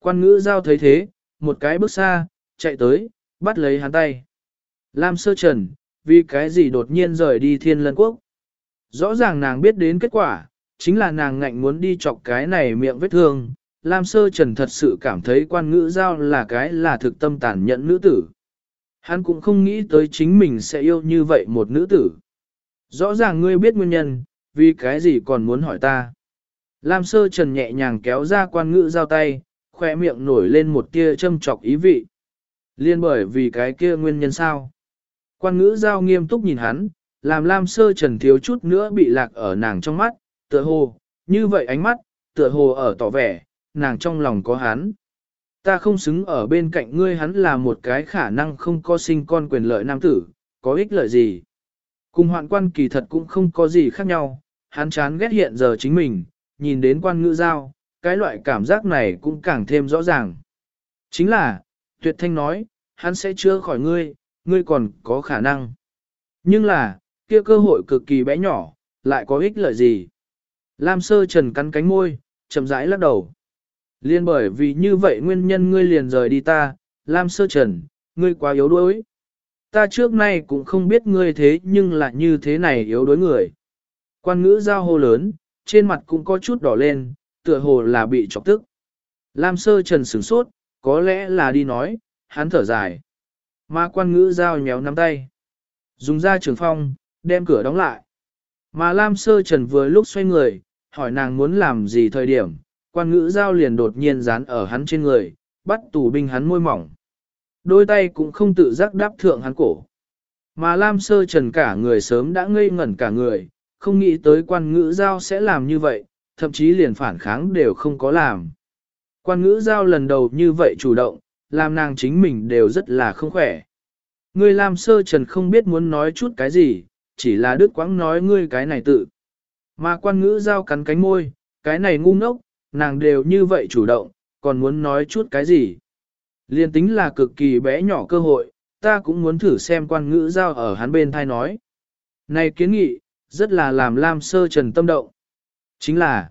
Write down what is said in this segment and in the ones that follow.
Quan ngữ giao thấy thế, một cái bước xa, chạy tới, bắt lấy hắn tay. Lam sơ trần, vì cái gì đột nhiên rời đi thiên lân quốc. Rõ ràng nàng biết đến kết quả, chính là nàng ngạnh muốn đi chọc cái này miệng vết thương. Lam sơ trần thật sự cảm thấy quan ngữ giao là cái là thực tâm tàn nhẫn nữ tử. Hắn cũng không nghĩ tới chính mình sẽ yêu như vậy một nữ tử. Rõ ràng ngươi biết nguyên nhân, vì cái gì còn muốn hỏi ta. Lam sơ trần nhẹ nhàng kéo ra quan ngữ giao tay, khoe miệng nổi lên một tia châm chọc ý vị. Liên bởi vì cái kia nguyên nhân sao. Quan ngữ giao nghiêm túc nhìn hắn, làm Lam sơ trần thiếu chút nữa bị lạc ở nàng trong mắt, tựa hồ, như vậy ánh mắt, tựa hồ ở tỏ vẻ, nàng trong lòng có hắn. Ta không xứng ở bên cạnh ngươi hắn là một cái khả năng không có sinh con quyền lợi nam tử, có ích lợi gì. Cùng hoạn quan kỳ thật cũng không có gì khác nhau, hắn chán ghét hiện giờ chính mình, nhìn đến quan ngữ giao, cái loại cảm giác này cũng càng thêm rõ ràng. Chính là, tuyệt thanh nói, hắn sẽ chưa khỏi ngươi, ngươi còn có khả năng. Nhưng là, kia cơ hội cực kỳ bé nhỏ, lại có ích lợi gì? Lam sơ trần cắn cánh môi, chậm rãi lắc đầu. Liên bởi vì như vậy nguyên nhân ngươi liền rời đi ta, Lam sơ trần, ngươi quá yếu đuối. Ta trước nay cũng không biết ngươi thế nhưng lại như thế này yếu đuối người. Quan ngữ giao hô lớn, trên mặt cũng có chút đỏ lên, tựa hồ là bị chọc tức. Lam sơ trần sửng sốt, có lẽ là đi nói, hắn thở dài. Mà quan ngữ giao nhéo nắm tay. Dùng ra trường phong, đem cửa đóng lại. Mà Lam sơ trần vừa lúc xoay người, hỏi nàng muốn làm gì thời điểm, quan ngữ giao liền đột nhiên dán ở hắn trên người, bắt tù binh hắn môi mỏng. Đôi tay cũng không tự giác đáp thượng hắn cổ. Mà Lam sơ trần cả người sớm đã ngây ngẩn cả người, không nghĩ tới quan ngữ giao sẽ làm như vậy, thậm chí liền phản kháng đều không có làm. Quan ngữ giao lần đầu như vậy chủ động, làm nàng chính mình đều rất là không khỏe. Ngươi Lam sơ trần không biết muốn nói chút cái gì, chỉ là đứt quãng nói ngươi cái này tự. Mà quan ngữ giao cắn cánh môi, cái này ngu ngốc, nàng đều như vậy chủ động, còn muốn nói chút cái gì. Liên tính là cực kỳ bé nhỏ cơ hội, ta cũng muốn thử xem quan ngữ giao ở hắn bên thai nói. Này kiến nghị, rất là làm Lam Sơ Trần tâm động. Chính là,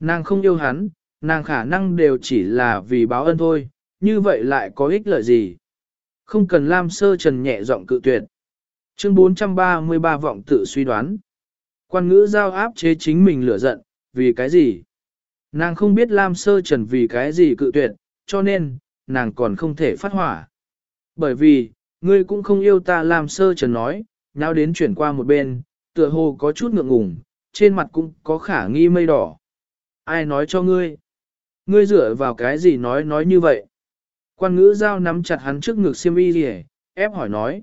nàng không yêu hắn, nàng khả năng đều chỉ là vì báo ân thôi, như vậy lại có ích lợi gì. Không cần Lam Sơ Trần nhẹ giọng cự tuyệt. Chương 433 vọng tự suy đoán. Quan ngữ giao áp chế chính mình lửa giận, vì cái gì? Nàng không biết Lam Sơ Trần vì cái gì cự tuyệt, cho nên, nàng còn không thể phát hỏa. Bởi vì, ngươi cũng không yêu ta Lam Sơ Trần nói, nào đến chuyển qua một bên, tựa hồ có chút ngượng ngùng, trên mặt cũng có khả nghi mây đỏ. Ai nói cho ngươi? Ngươi dựa vào cái gì nói nói như vậy? Quan ngữ giao nắm chặt hắn trước ngực xiêm y rỉ, ép hỏi nói.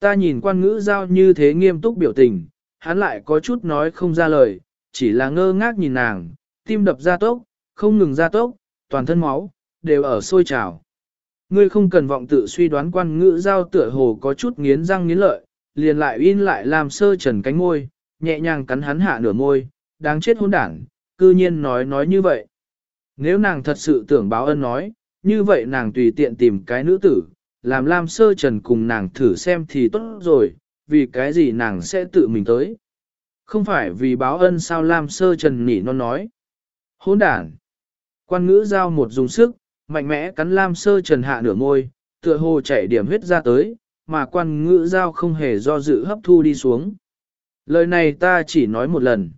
Ta nhìn quan ngữ giao như thế nghiêm túc biểu tình, hắn lại có chút nói không ra lời, chỉ là ngơ ngác nhìn nàng, tim đập ra tốc, không ngừng ra tốc, toàn thân máu, đều ở sôi trào. Ngươi không cần vọng tự suy đoán quan ngữ giao tựa hồ có chút nghiến răng nghiến lợi, liền lại in lại làm sơ trần cánh môi, nhẹ nhàng cắn hắn hạ nửa môi, đáng chết hôn đảng, cư nhiên nói nói như vậy. Nếu nàng thật sự tưởng báo ân nói, như vậy nàng tùy tiện tìm cái nữ tử, làm Lam Sơ Trần cùng nàng thử xem thì tốt rồi, vì cái gì nàng sẽ tự mình tới. Không phải vì báo ân sao Lam Sơ Trần nỉ non nói. Hỗn đảng, Quan ngữ giao một dùng sức, mạnh mẽ cắn Lam Sơ Trần hạ nửa môi, tựa hồ chảy điểm huyết ra tới, mà quan ngữ giao không hề do dự hấp thu đi xuống. Lời này ta chỉ nói một lần.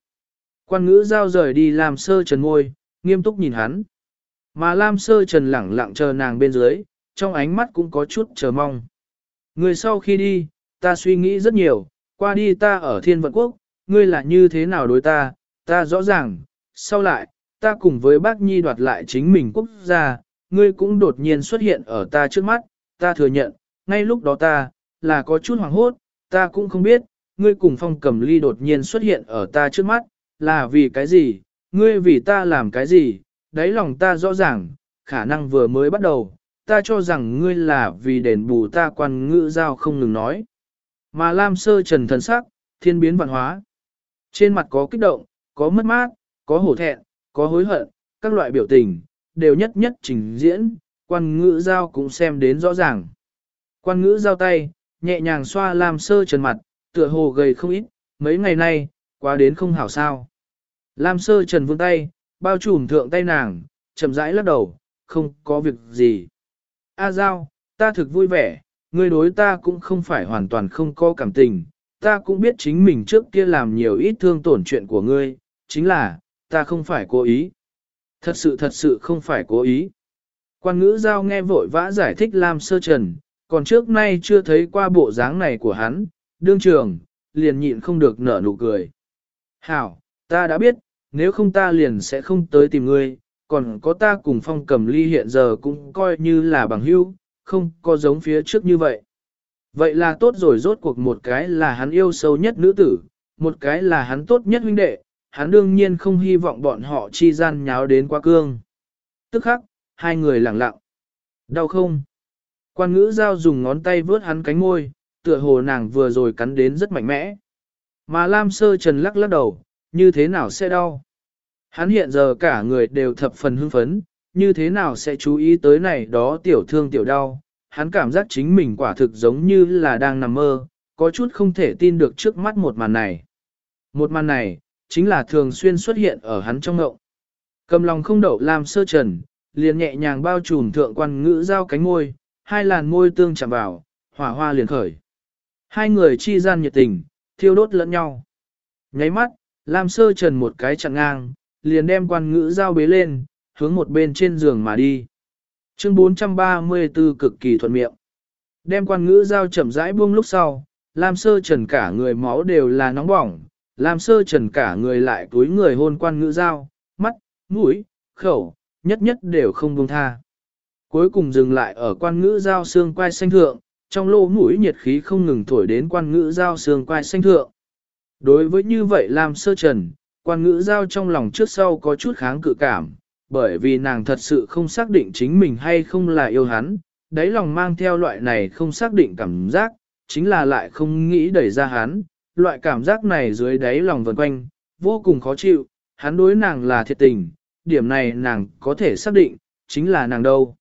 Quan ngữ giao rời đi làm Sơ Trần ngôi, nghiêm túc nhìn hắn. Mà Lam Sơ Trần lẳng lặng chờ nàng bên dưới, trong ánh mắt cũng có chút chờ mong. Người sau khi đi, ta suy nghĩ rất nhiều, qua đi ta ở thiên vận quốc, ngươi là như thế nào đối ta, ta rõ ràng, sau lại, ta cùng với bác Nhi đoạt lại chính mình quốc gia, ngươi cũng đột nhiên xuất hiện ở ta trước mắt, ta thừa nhận, ngay lúc đó ta, là có chút hoảng hốt, ta cũng không biết, ngươi cùng phong cầm ly đột nhiên xuất hiện ở ta trước mắt, là vì cái gì, ngươi vì ta làm cái gì, đáy lòng ta rõ ràng, khả năng vừa mới bắt đầu, ta cho rằng ngươi là vì đền bù ta quan ngữ giao không ngừng nói. Mà Lam sơ trần thần sắc, thiên biến văn hóa. Trên mặt có kích động, có mất mát, có hổ thẹn, có hối hận, các loại biểu tình, đều nhất nhất trình diễn, quan ngữ giao cũng xem đến rõ ràng. Quan ngữ giao tay, nhẹ nhàng xoa Lam sơ trần mặt, tựa hồ gầy không ít, mấy ngày nay, quá đến không hảo sao. Lam sơ trần vương tay, bao trùm thượng tay nàng, chậm rãi lắc đầu, không có việc gì. A Giao, ta thực vui vẻ, ngươi đối ta cũng không phải hoàn toàn không có cảm tình, ta cũng biết chính mình trước kia làm nhiều ít thương tổn chuyện của ngươi, chính là, ta không phải cố ý. Thật sự thật sự không phải cố ý. Quan ngữ giao nghe vội vã giải thích Lam Sơ Trần, còn trước nay chưa thấy qua bộ dáng này của hắn, đương trường, liền nhịn không được nở nụ cười. Hảo, ta đã biết, nếu không ta liền sẽ không tới tìm ngươi, còn có ta cùng phong cầm ly hiện giờ cũng coi như là bằng hữu, không có giống phía trước như vậy. Vậy là tốt rồi rốt cuộc một cái là hắn yêu sâu nhất nữ tử, một cái là hắn tốt nhất huynh đệ, hắn đương nhiên không hy vọng bọn họ chi gian nháo đến quá cương. Tức khắc, hai người lặng lặng. Đau không? Quan ngữ giao dùng ngón tay vướt hắn cánh môi, tựa hồ nàng vừa rồi cắn đến rất mạnh mẽ. Mà Lam Sơ Trần lắc lắc đầu, như thế nào sẽ đau? Hắn hiện giờ cả người đều thập phần hưng phấn, như thế nào sẽ chú ý tới này đó tiểu thương tiểu đau? Hắn cảm giác chính mình quả thực giống như là đang nằm mơ, có chút không thể tin được trước mắt một màn này. Một màn này, chính là thường xuyên xuất hiện ở hắn trong ngậu. Cầm lòng không đậu Lam Sơ Trần, liền nhẹ nhàng bao trùm thượng quan ngữ giao cánh môi, hai làn môi tương chạm vào, hỏa hoa liền khởi. Hai người chi gian nhiệt tình, thiêu đốt lẫn nhau. Nháy mắt, Lam Sơ Trần một cái chặn ngang, liền đem quan ngữ giao bế lên, hướng một bên trên giường mà đi. Chương 434 cực kỳ thuận miệng. Đem quan ngữ giao chậm rãi buông lúc sau, Lam Sơ Trần cả người máu đều là nóng bỏng, Lam Sơ Trần cả người lại túi người hôn quan ngữ giao, mắt, mũi, khẩu, nhất nhất đều không buông tha. Cuối cùng dừng lại ở quan ngữ giao xương quai xanh thượng, trong lỗ mũi nhiệt khí không ngừng thổi đến quan ngữ giao xương quai xanh thượng. Đối với như vậy làm sơ trần, quan ngữ giao trong lòng trước sau có chút kháng cự cảm, bởi vì nàng thật sự không xác định chính mình hay không là yêu hắn, đáy lòng mang theo loại này không xác định cảm giác, chính là lại không nghĩ đẩy ra hắn, loại cảm giác này dưới đáy lòng vần quanh, vô cùng khó chịu, hắn đối nàng là thiệt tình, điểm này nàng có thể xác định, chính là nàng đâu.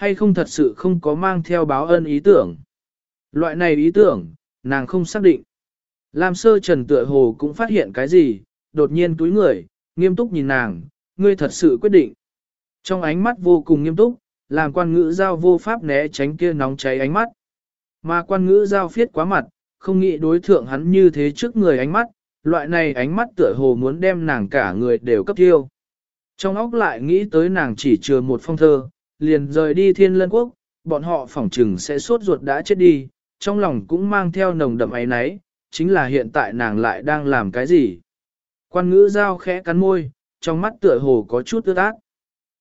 Hay không thật sự không có mang theo báo ân ý tưởng. Loại này ý tưởng, nàng không xác định. Lam sơ trần tựa hồ cũng phát hiện cái gì, đột nhiên túi người, nghiêm túc nhìn nàng, ngươi thật sự quyết định. Trong ánh mắt vô cùng nghiêm túc, làm quan ngữ giao vô pháp né tránh kia nóng cháy ánh mắt. Mà quan ngữ giao phiết quá mặt, không nghĩ đối thượng hắn như thế trước người ánh mắt, loại này ánh mắt tựa hồ muốn đem nàng cả người đều cấp tiêu. Trong óc lại nghĩ tới nàng chỉ chừa một phong thơ, liền rời đi thiên lân quốc, bọn họ phỏng trừng sẽ sốt ruột đã chết đi, trong lòng cũng mang theo nồng đậm ấy nấy, chính là hiện tại nàng lại đang làm cái gì. Quan ngữ giao khẽ cắn môi, trong mắt tựa hồ có chút ướt át.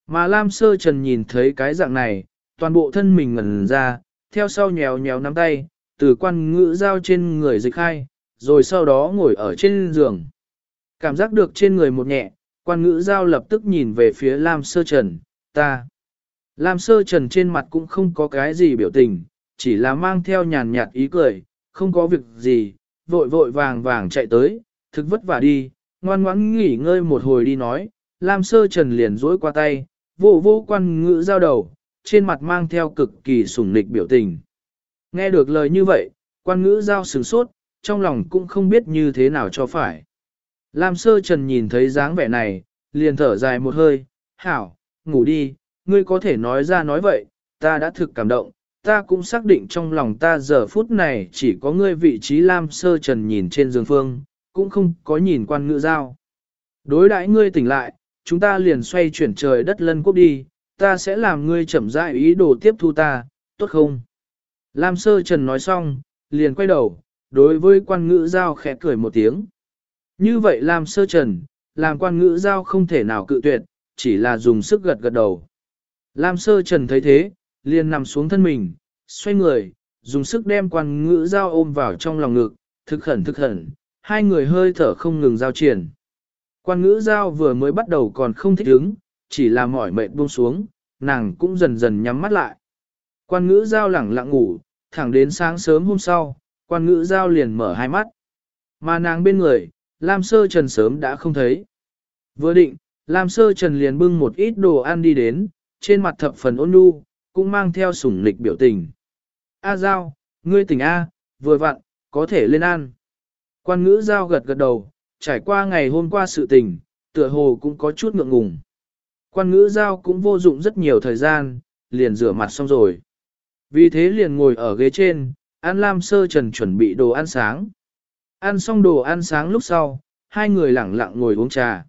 Mà Lam Sơ Trần nhìn thấy cái dạng này, toàn bộ thân mình ngẩn ra, theo sau nhèo nhèo nắm tay, từ quan ngữ giao trên người dịch khai, rồi sau đó ngồi ở trên giường. Cảm giác được trên người một nhẹ, quan ngữ giao lập tức nhìn về phía Lam Sơ Trần, ta. Lam Sơ Trần trên mặt cũng không có cái gì biểu tình, chỉ là mang theo nhàn nhạt ý cười, không có việc gì, vội vội vàng vàng chạy tới, thực vất vả đi, ngoan ngoãn nghỉ ngơi một hồi đi nói, Lam Sơ Trần liền dối qua tay, vô vô quan ngữ giao đầu, trên mặt mang theo cực kỳ sủng nịch biểu tình. Nghe được lời như vậy, quan ngữ giao sửng sốt, trong lòng cũng không biết như thế nào cho phải. Lam Sơ Trần nhìn thấy dáng vẻ này, liền thở dài một hơi, hảo, ngủ đi, ngươi có thể nói ra nói vậy, ta đã thực cảm động, ta cũng xác định trong lòng ta giờ phút này chỉ có ngươi vị trí Lam Sơ Trần nhìn trên giường phương, cũng không có nhìn quan ngữ giao. Đối đãi ngươi tỉnh lại, chúng ta liền xoay chuyển trời đất lân quốc đi, ta sẽ làm ngươi chậm rãi ý đồ tiếp thu ta, tốt không? Lam Sơ Trần nói xong, liền quay đầu, đối với quan ngữ giao khẽ cười một tiếng. Như vậy Lam Sơ Trần, làm quan ngữ giao không thể nào cự tuyệt, chỉ là dùng sức gật gật đầu. Lam Sơ Trần thấy thế, liền nằm xuống thân mình, xoay người, dùng sức đem quan ngữ giao ôm vào trong lòng ngực, thực khẩn thực khẩn, hai người hơi thở không ngừng giao triển. Quan ngữ giao vừa mới bắt đầu còn không thích ứng, chỉ là mỏi mệt buông xuống, nàng cũng dần dần nhắm mắt lại. Quan ngữ giao lẳng lặng ngủ, thẳng đến sáng sớm hôm sau, quan ngữ giao liền mở hai mắt. Mà nàng bên người, Lam Sơ Trần sớm đã không thấy. Vừa định, Lam Sơ Trần liền bưng một ít đồ ăn đi đến, trên mặt thập phần ôn nhu, cũng mang theo sủng lịch biểu tình. A Giao, ngươi tỉnh A, vừa vặn, có thể lên ăn. Quan ngữ Giao gật gật đầu, trải qua ngày hôm qua sự tình, tựa hồ cũng có chút ngượng ngùng. Quan ngữ giao cũng vô dụng rất nhiều thời gian, liền rửa mặt xong rồi. Vì thế liền ngồi ở ghế trên, An Lam Sơ Trần chuẩn bị đồ ăn sáng. Ăn xong đồ ăn sáng lúc sau, hai người lặng lặng ngồi uống trà.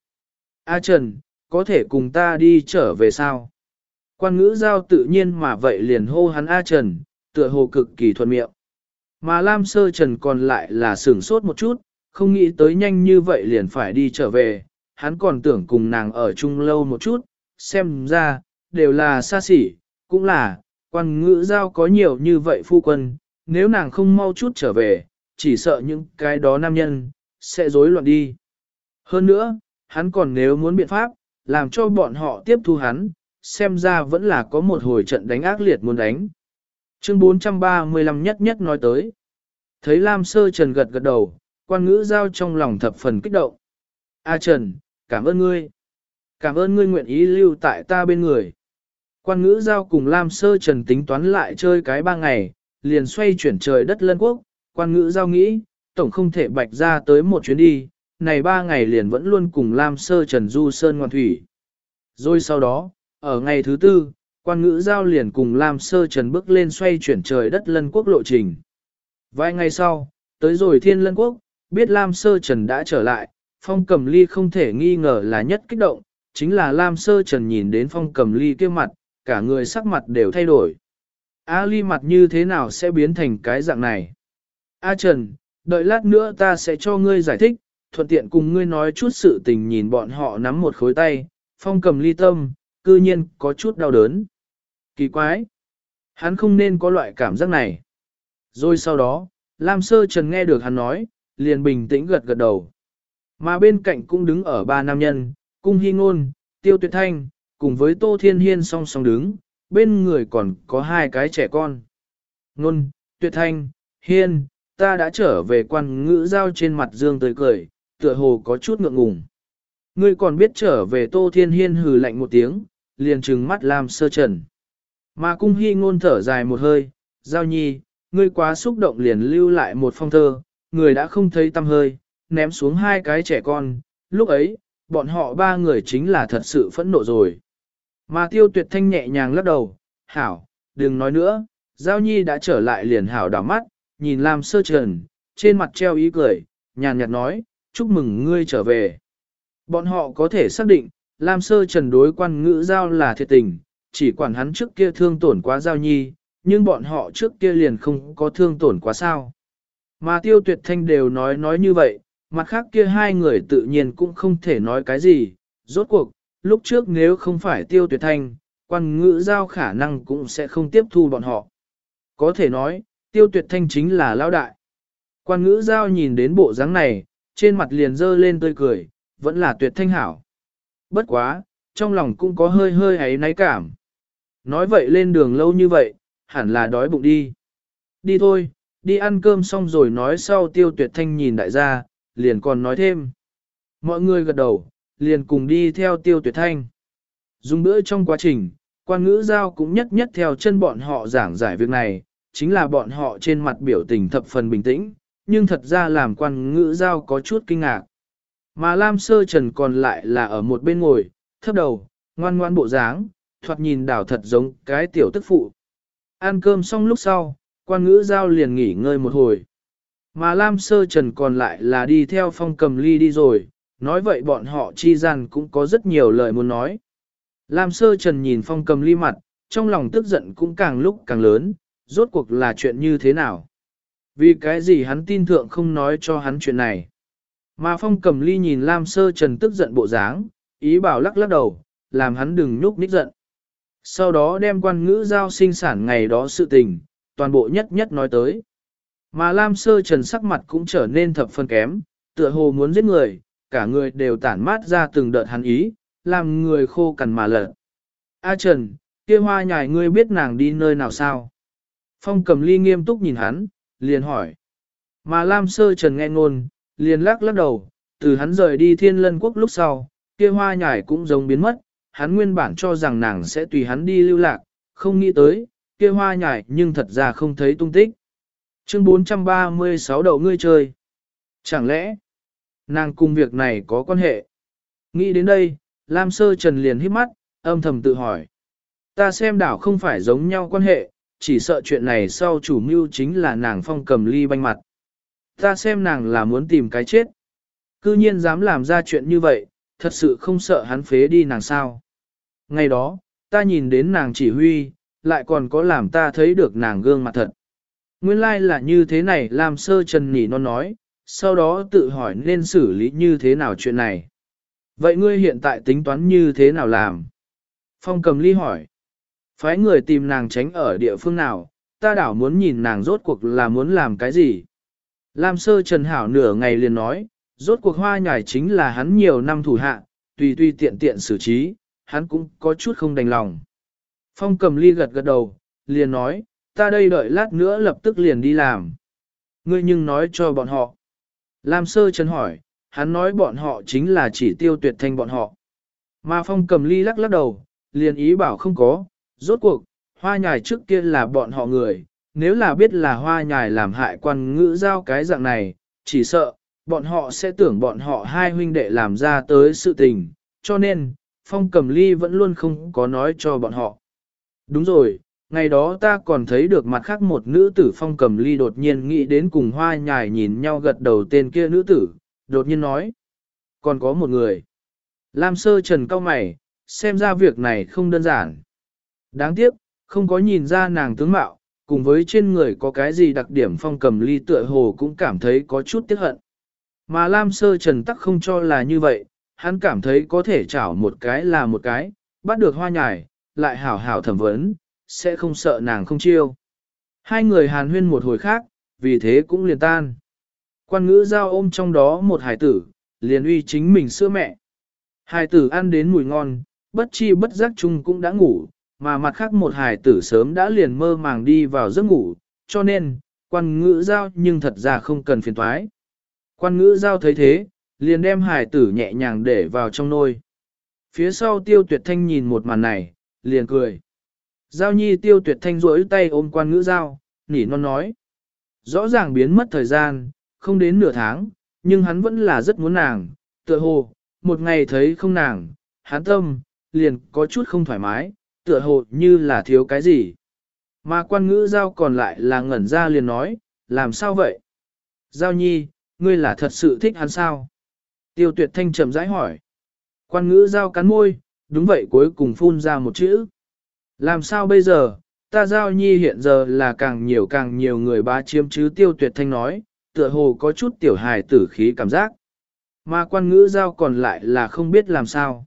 A Trần, có thể cùng ta đi trở về sao? Quan ngữ giao tự nhiên mà vậy liền hô hắn A Trần, tựa hồ cực kỳ thuận miệng. Mà Lam Sơ Trần còn lại là sửng sốt một chút, không nghĩ tới nhanh như vậy liền phải đi trở về, hắn còn tưởng cùng nàng ở chung lâu một chút, xem ra, đều là xa xỉ, cũng là, quan ngữ giao có nhiều như vậy phu quân, nếu nàng không mau chút trở về, chỉ sợ những cái đó nam nhân, sẽ rối loạn đi. Hơn nữa, hắn còn nếu muốn biện pháp, làm cho bọn họ tiếp thu hắn, xem ra vẫn là có một hồi trận đánh ác liệt muốn đánh. Chương 435 nhất nhất nói tới. Thấy Lam Sơ Trần gật gật đầu, quan ngữ giao trong lòng thập phần kích động. A Trần, cảm ơn ngươi. Cảm ơn ngươi nguyện ý lưu tại ta bên người. Quan ngữ giao cùng Lam Sơ Trần tính toán lại chơi cái ba ngày, liền xoay chuyển trời đất lân quốc. Quan ngữ giao nghĩ, tổng không thể bạch ra tới một chuyến đi, này ba ngày liền vẫn luôn cùng Lam Sơ Trần du sơn ngoan thủy. Rồi sau đó, ở ngày thứ tư, quan ngữ giao liền cùng Lam Sơ Trần bước lên xoay chuyển trời đất lân quốc lộ trình. Vài ngày sau, tới rồi thiên lân quốc, biết Lam Sơ Trần đã trở lại, phong cầm ly không thể nghi ngờ là nhất kích động, chính là Lam Sơ Trần nhìn đến phong cầm ly kia mặt, cả người sắc mặt đều thay đổi. A ly mặt như thế nào sẽ biến thành cái dạng này? A Trần, đợi lát nữa ta sẽ cho ngươi giải thích, thuận tiện cùng ngươi nói chút sự tình nhìn bọn họ nắm một khối tay, phong cầm ly tâm, cư nhiên có chút đau đớn. Kỳ quái! Hắn không nên có loại cảm giác này. Rồi sau đó, Lam Sơ Trần nghe được hắn nói, liền bình tĩnh gật gật đầu. Mà bên cạnh cũng đứng ở ba nam nhân, cung hy ngôn, tiêu tuyệt thanh, cùng với Tô Thiên Hiên song song đứng, bên người còn có hai cái trẻ con. Ngôn, tuyệt thanh, hiên, ta đã trở về quan ngữ giao trên mặt dương tươi cười, tựa hồ có chút ngượng ngùng. Ngươi còn biết trở về Tô Thiên Hiên hừ lạnh một tiếng, liền trừng mắt làm sơ trần. Mà cung hy ngôn thở dài một hơi, giao nhi, ngươi quá xúc động liền lưu lại một phong thơ, người đã không thấy tâm hơi, ném xuống hai cái trẻ con, lúc ấy, bọn họ ba người chính là thật sự phẫn nộ rồi. Mà tiêu tuyệt thanh nhẹ nhàng lắc đầu, hảo, đừng nói nữa, giao nhi đã trở lại liền hảo đảo mắt, nhìn làm sơ trần, trên mặt treo ý cười, nhàn nhạt nói, chúc mừng ngươi trở về. Bọn họ có thể xác định, Lam Sơ Trần đối quan ngữ giao là thiệt tình, chỉ quản hắn trước kia thương tổn quá giao nhi, nhưng bọn họ trước kia liền không có thương tổn quá sao. Mà tiêu tuyệt thanh đều nói nói như vậy, mặt khác kia hai người tự nhiên cũng không thể nói cái gì, rốt cuộc, lúc trước nếu không phải tiêu tuyệt thanh, quan ngữ giao khả năng cũng sẽ không tiếp thu bọn họ. Có thể nói, tiêu tuyệt thanh chính là lão đại. Quan ngữ giao nhìn đến bộ dáng này, trên mặt liền dơ lên tươi cười, vẫn là tuyệt thanh hảo. Bất quá, trong lòng cũng có hơi hơi ấy náy cảm. Nói vậy lên đường lâu như vậy, hẳn là đói bụng đi. Đi thôi, đi ăn cơm xong rồi nói sau tiêu tuyệt thanh nhìn đại gia, liền còn nói thêm. Mọi người gật đầu, liền cùng đi theo tiêu tuyệt thanh. Dùng bữa trong quá trình, quan ngữ giao cũng nhất nhất theo chân bọn họ giảng giải việc này, chính là bọn họ trên mặt biểu tình thập phần bình tĩnh, nhưng thật ra làm quan ngữ giao có chút kinh ngạc. Mà Lam Sơ Trần còn lại là ở một bên ngồi, thấp đầu, ngoan ngoan bộ dáng, thoạt nhìn đảo thật giống cái tiểu tức phụ. Ăn cơm xong lúc sau, quan ngữ giao liền nghỉ ngơi một hồi. Mà Lam Sơ Trần còn lại là đi theo phong cầm ly đi rồi, nói vậy bọn họ chi rằng cũng có rất nhiều lời muốn nói. Lam Sơ Trần nhìn phong cầm ly mặt, trong lòng tức giận cũng càng lúc càng lớn, rốt cuộc là chuyện như thế nào. Vì cái gì hắn tin thượng không nói cho hắn chuyện này. Mà phong cầm ly nhìn Lam Sơ Trần tức giận bộ dáng, ý bảo lắc lắc đầu, làm hắn đừng nhúc nhích giận. Sau đó đem quan ngữ giao sinh sản ngày đó sự tình, toàn bộ nhất nhất nói tới. Mà Lam Sơ Trần sắc mặt cũng trở nên thập phân kém, tựa hồ muốn giết người, cả người đều tản mát ra từng đợt hắn ý, làm người khô cằn mà lợn. A Trần, kia hoa nhài ngươi biết nàng đi nơi nào sao? Phong cầm ly nghiêm túc nhìn hắn, liền hỏi. Mà Lam Sơ Trần nghe ngôn, liền lắc lắc đầu, từ hắn rời đi thiên lân quốc lúc sau, kia hoa nhài cũng giống biến mất, hắn nguyên bản cho rằng nàng sẽ tùy hắn đi lưu lạc, không nghĩ tới, kia hoa nhài nhưng thật ra không thấy tung tích. Chương 436 đầu ngươi chơi. Chẳng lẽ, nàng cùng việc này có quan hệ? Nghĩ đến đây, Lam Sơ Trần liền hít mắt, âm thầm tự hỏi. Ta xem đảo không phải giống nhau quan hệ, chỉ sợ chuyện này sau chủ mưu chính là nàng phong cầm ly banh mặt. Ta xem nàng là muốn tìm cái chết. Cư nhiên dám làm ra chuyện như vậy, thật sự không sợ hắn phế đi nàng sao. Ngày đó, ta nhìn đến nàng chỉ huy, lại còn có làm ta thấy được nàng gương mặt thật. Nguyên lai like là như thế này làm sơ trần nỉ non nói, sau đó tự hỏi nên xử lý như thế nào chuyện này. Vậy ngươi hiện tại tính toán như thế nào làm? Phong cầm ly hỏi. Phái người tìm nàng tránh ở địa phương nào, ta đảo muốn nhìn nàng rốt cuộc là muốn làm cái gì. Lam sơ trần hảo nửa ngày liền nói, rốt cuộc hoa nhải chính là hắn nhiều năm thủ hạ, tùy tùy tiện tiện xử trí, hắn cũng có chút không đành lòng. Phong cầm ly gật gật đầu, liền nói, ta đây đợi lát nữa lập tức liền đi làm. Ngươi nhưng nói cho bọn họ. Lam sơ trần hỏi, hắn nói bọn họ chính là chỉ tiêu tuyệt thanh bọn họ. Mà phong cầm ly lắc lắc đầu, liền ý bảo không có, rốt cuộc, hoa nhài trước kia là bọn họ người, nếu là biết là hoa nhài làm hại quan ngữ giao cái dạng này, chỉ sợ, bọn họ sẽ tưởng bọn họ hai huynh đệ làm ra tới sự tình, cho nên, phong cầm ly vẫn luôn không có nói cho bọn họ. Đúng rồi, ngày đó ta còn thấy được mặt khác một nữ tử phong cầm ly đột nhiên nghĩ đến cùng hoa nhài nhìn nhau gật đầu tên kia nữ tử, đột nhiên nói. Còn có một người. Lam sơ trần cao mày, xem ra việc này không đơn giản. Đáng tiếc, không có nhìn ra nàng tướng mạo, cùng với trên người có cái gì đặc điểm phong cầm ly tựa hồ cũng cảm thấy có chút tiếc hận. Mà Lam sơ trần tắc không cho là như vậy, hắn cảm thấy có thể chảo một cái là một cái, bắt được hoa nhài, lại hảo hảo thẩm vấn, sẽ không sợ nàng không chiêu. Hai người hàn huyên một hồi khác, vì thế cũng liền tan. Quan ngữ giao ôm trong đó một hải tử, liền uy chính mình sữa mẹ. Hải tử ăn đến mùi ngon, bất chi bất giác chung cũng đã ngủ, mà mặt khác một hải tử sớm đã liền mơ màng đi vào giấc ngủ, cho nên, quan ngữ giao nhưng thật ra không cần phiền thoái. Quan ngữ giao thấy thế, liền đem hải tử nhẹ nhàng để vào trong nôi. Phía sau tiêu tuyệt thanh nhìn một màn này, liền cười. Giao nhi tiêu tuyệt thanh rỗi tay ôm quan ngữ giao, nỉ non nói. Rõ ràng biến mất thời gian, không đến nửa tháng, nhưng hắn vẫn là rất muốn nàng, tựa hồ, một ngày thấy không nàng, hắn tâm, liền có chút không thoải mái, tựa hồ như là thiếu cái gì. Mà quan ngữ giao còn lại là ngẩn ra liền nói, làm sao vậy? Giao nhi, ngươi là thật sự thích hắn sao? Tiêu tuyệt thanh trầm rãi hỏi. Quan ngữ giao cắn môi, đúng vậy cuối cùng phun ra một chữ. Làm sao bây giờ, ta giao nhi hiện giờ là càng nhiều càng nhiều người bá chiếm chứ tiêu tuyệt thanh nói, tựa hồ có chút tiểu hài tử khí cảm giác. Mà quan ngữ giao còn lại là không biết làm sao.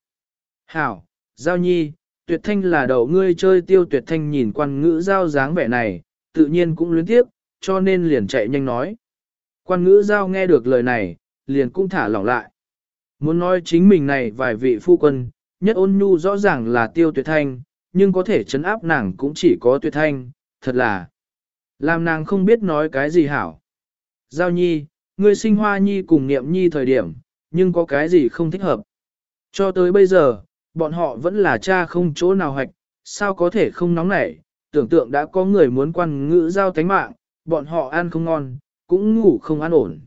Hảo, giao nhi, tuyệt thanh là đầu ngươi chơi tiêu tuyệt thanh nhìn quan ngữ giao dáng vẻ này, tự nhiên cũng luyến tiếp, cho nên liền chạy nhanh nói. Quan ngữ giao nghe được lời này, liền cũng thả lỏng lại. Muốn nói chính mình này vài vị phu quân, nhất ôn nhu rõ ràng là tiêu tuyệt thanh, nhưng có thể chấn áp nàng cũng chỉ có tuyệt thanh, thật là. Làm nàng không biết nói cái gì hảo. Giao nhi, ngươi sinh hoa nhi cùng niệm nhi thời điểm, nhưng có cái gì không thích hợp. Cho tới bây giờ, bọn họ vẫn là cha không chỗ nào hoạch, sao có thể không nóng nảy, tưởng tượng đã có người muốn quan ngữ giao tánh mạng, bọn họ ăn không ngon, cũng ngủ không an ổn.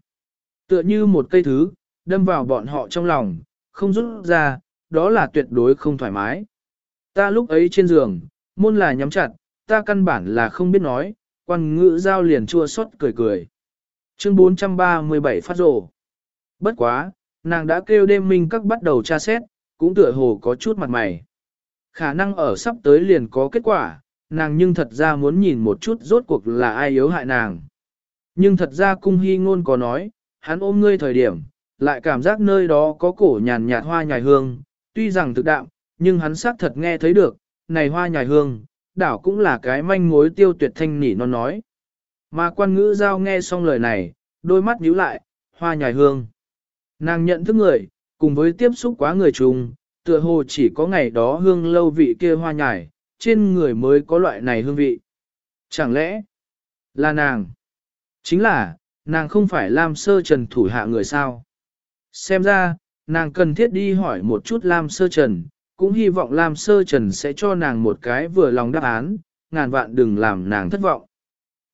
Tựa như một cây thứ, đâm vào bọn họ trong lòng, không rút ra, đó là tuyệt đối không thoải mái. Ta lúc ấy trên giường, môn là nhắm chặt, ta căn bản là không biết nói, quan ngữ giao liền chua xót cười cười. Chương 437 phát rổ. Bất quá, nàng đã kêu đêm minh các bắt đầu tra xét, cũng tựa hồ có chút mặt mày. Khả năng ở sắp tới liền có kết quả, nàng nhưng thật ra muốn nhìn một chút rốt cuộc là ai yếu hại nàng. Nhưng thật ra cung hy ngôn có nói, hắn ôm ngươi thời điểm, lại cảm giác nơi đó có cổ nhàn nhạt hoa nhài hương, tuy rằng thực đạm, nhưng hắn xác thật nghe thấy được, này hoa nhài hương, đảo cũng là cái manh mối tiêu tuyệt thanh nỉ nó nói. Mà quan ngữ giao nghe xong lời này, đôi mắt nhíu lại, hoa nhài hương. Nàng nhận thức người, cùng với tiếp xúc quá người trùng, tựa hồ chỉ có ngày đó hương lâu vị kia hoa nhài, trên người mới có loại này hương vị. Chẳng lẽ là nàng? Chính là, nàng không phải Lam Sơ Trần thủ hạ người sao? Xem ra, nàng cần thiết đi hỏi một chút Lam Sơ Trần, cũng hy vọng Lam Sơ Trần sẽ cho nàng một cái vừa lòng đáp án, ngàn vạn đừng làm nàng thất vọng.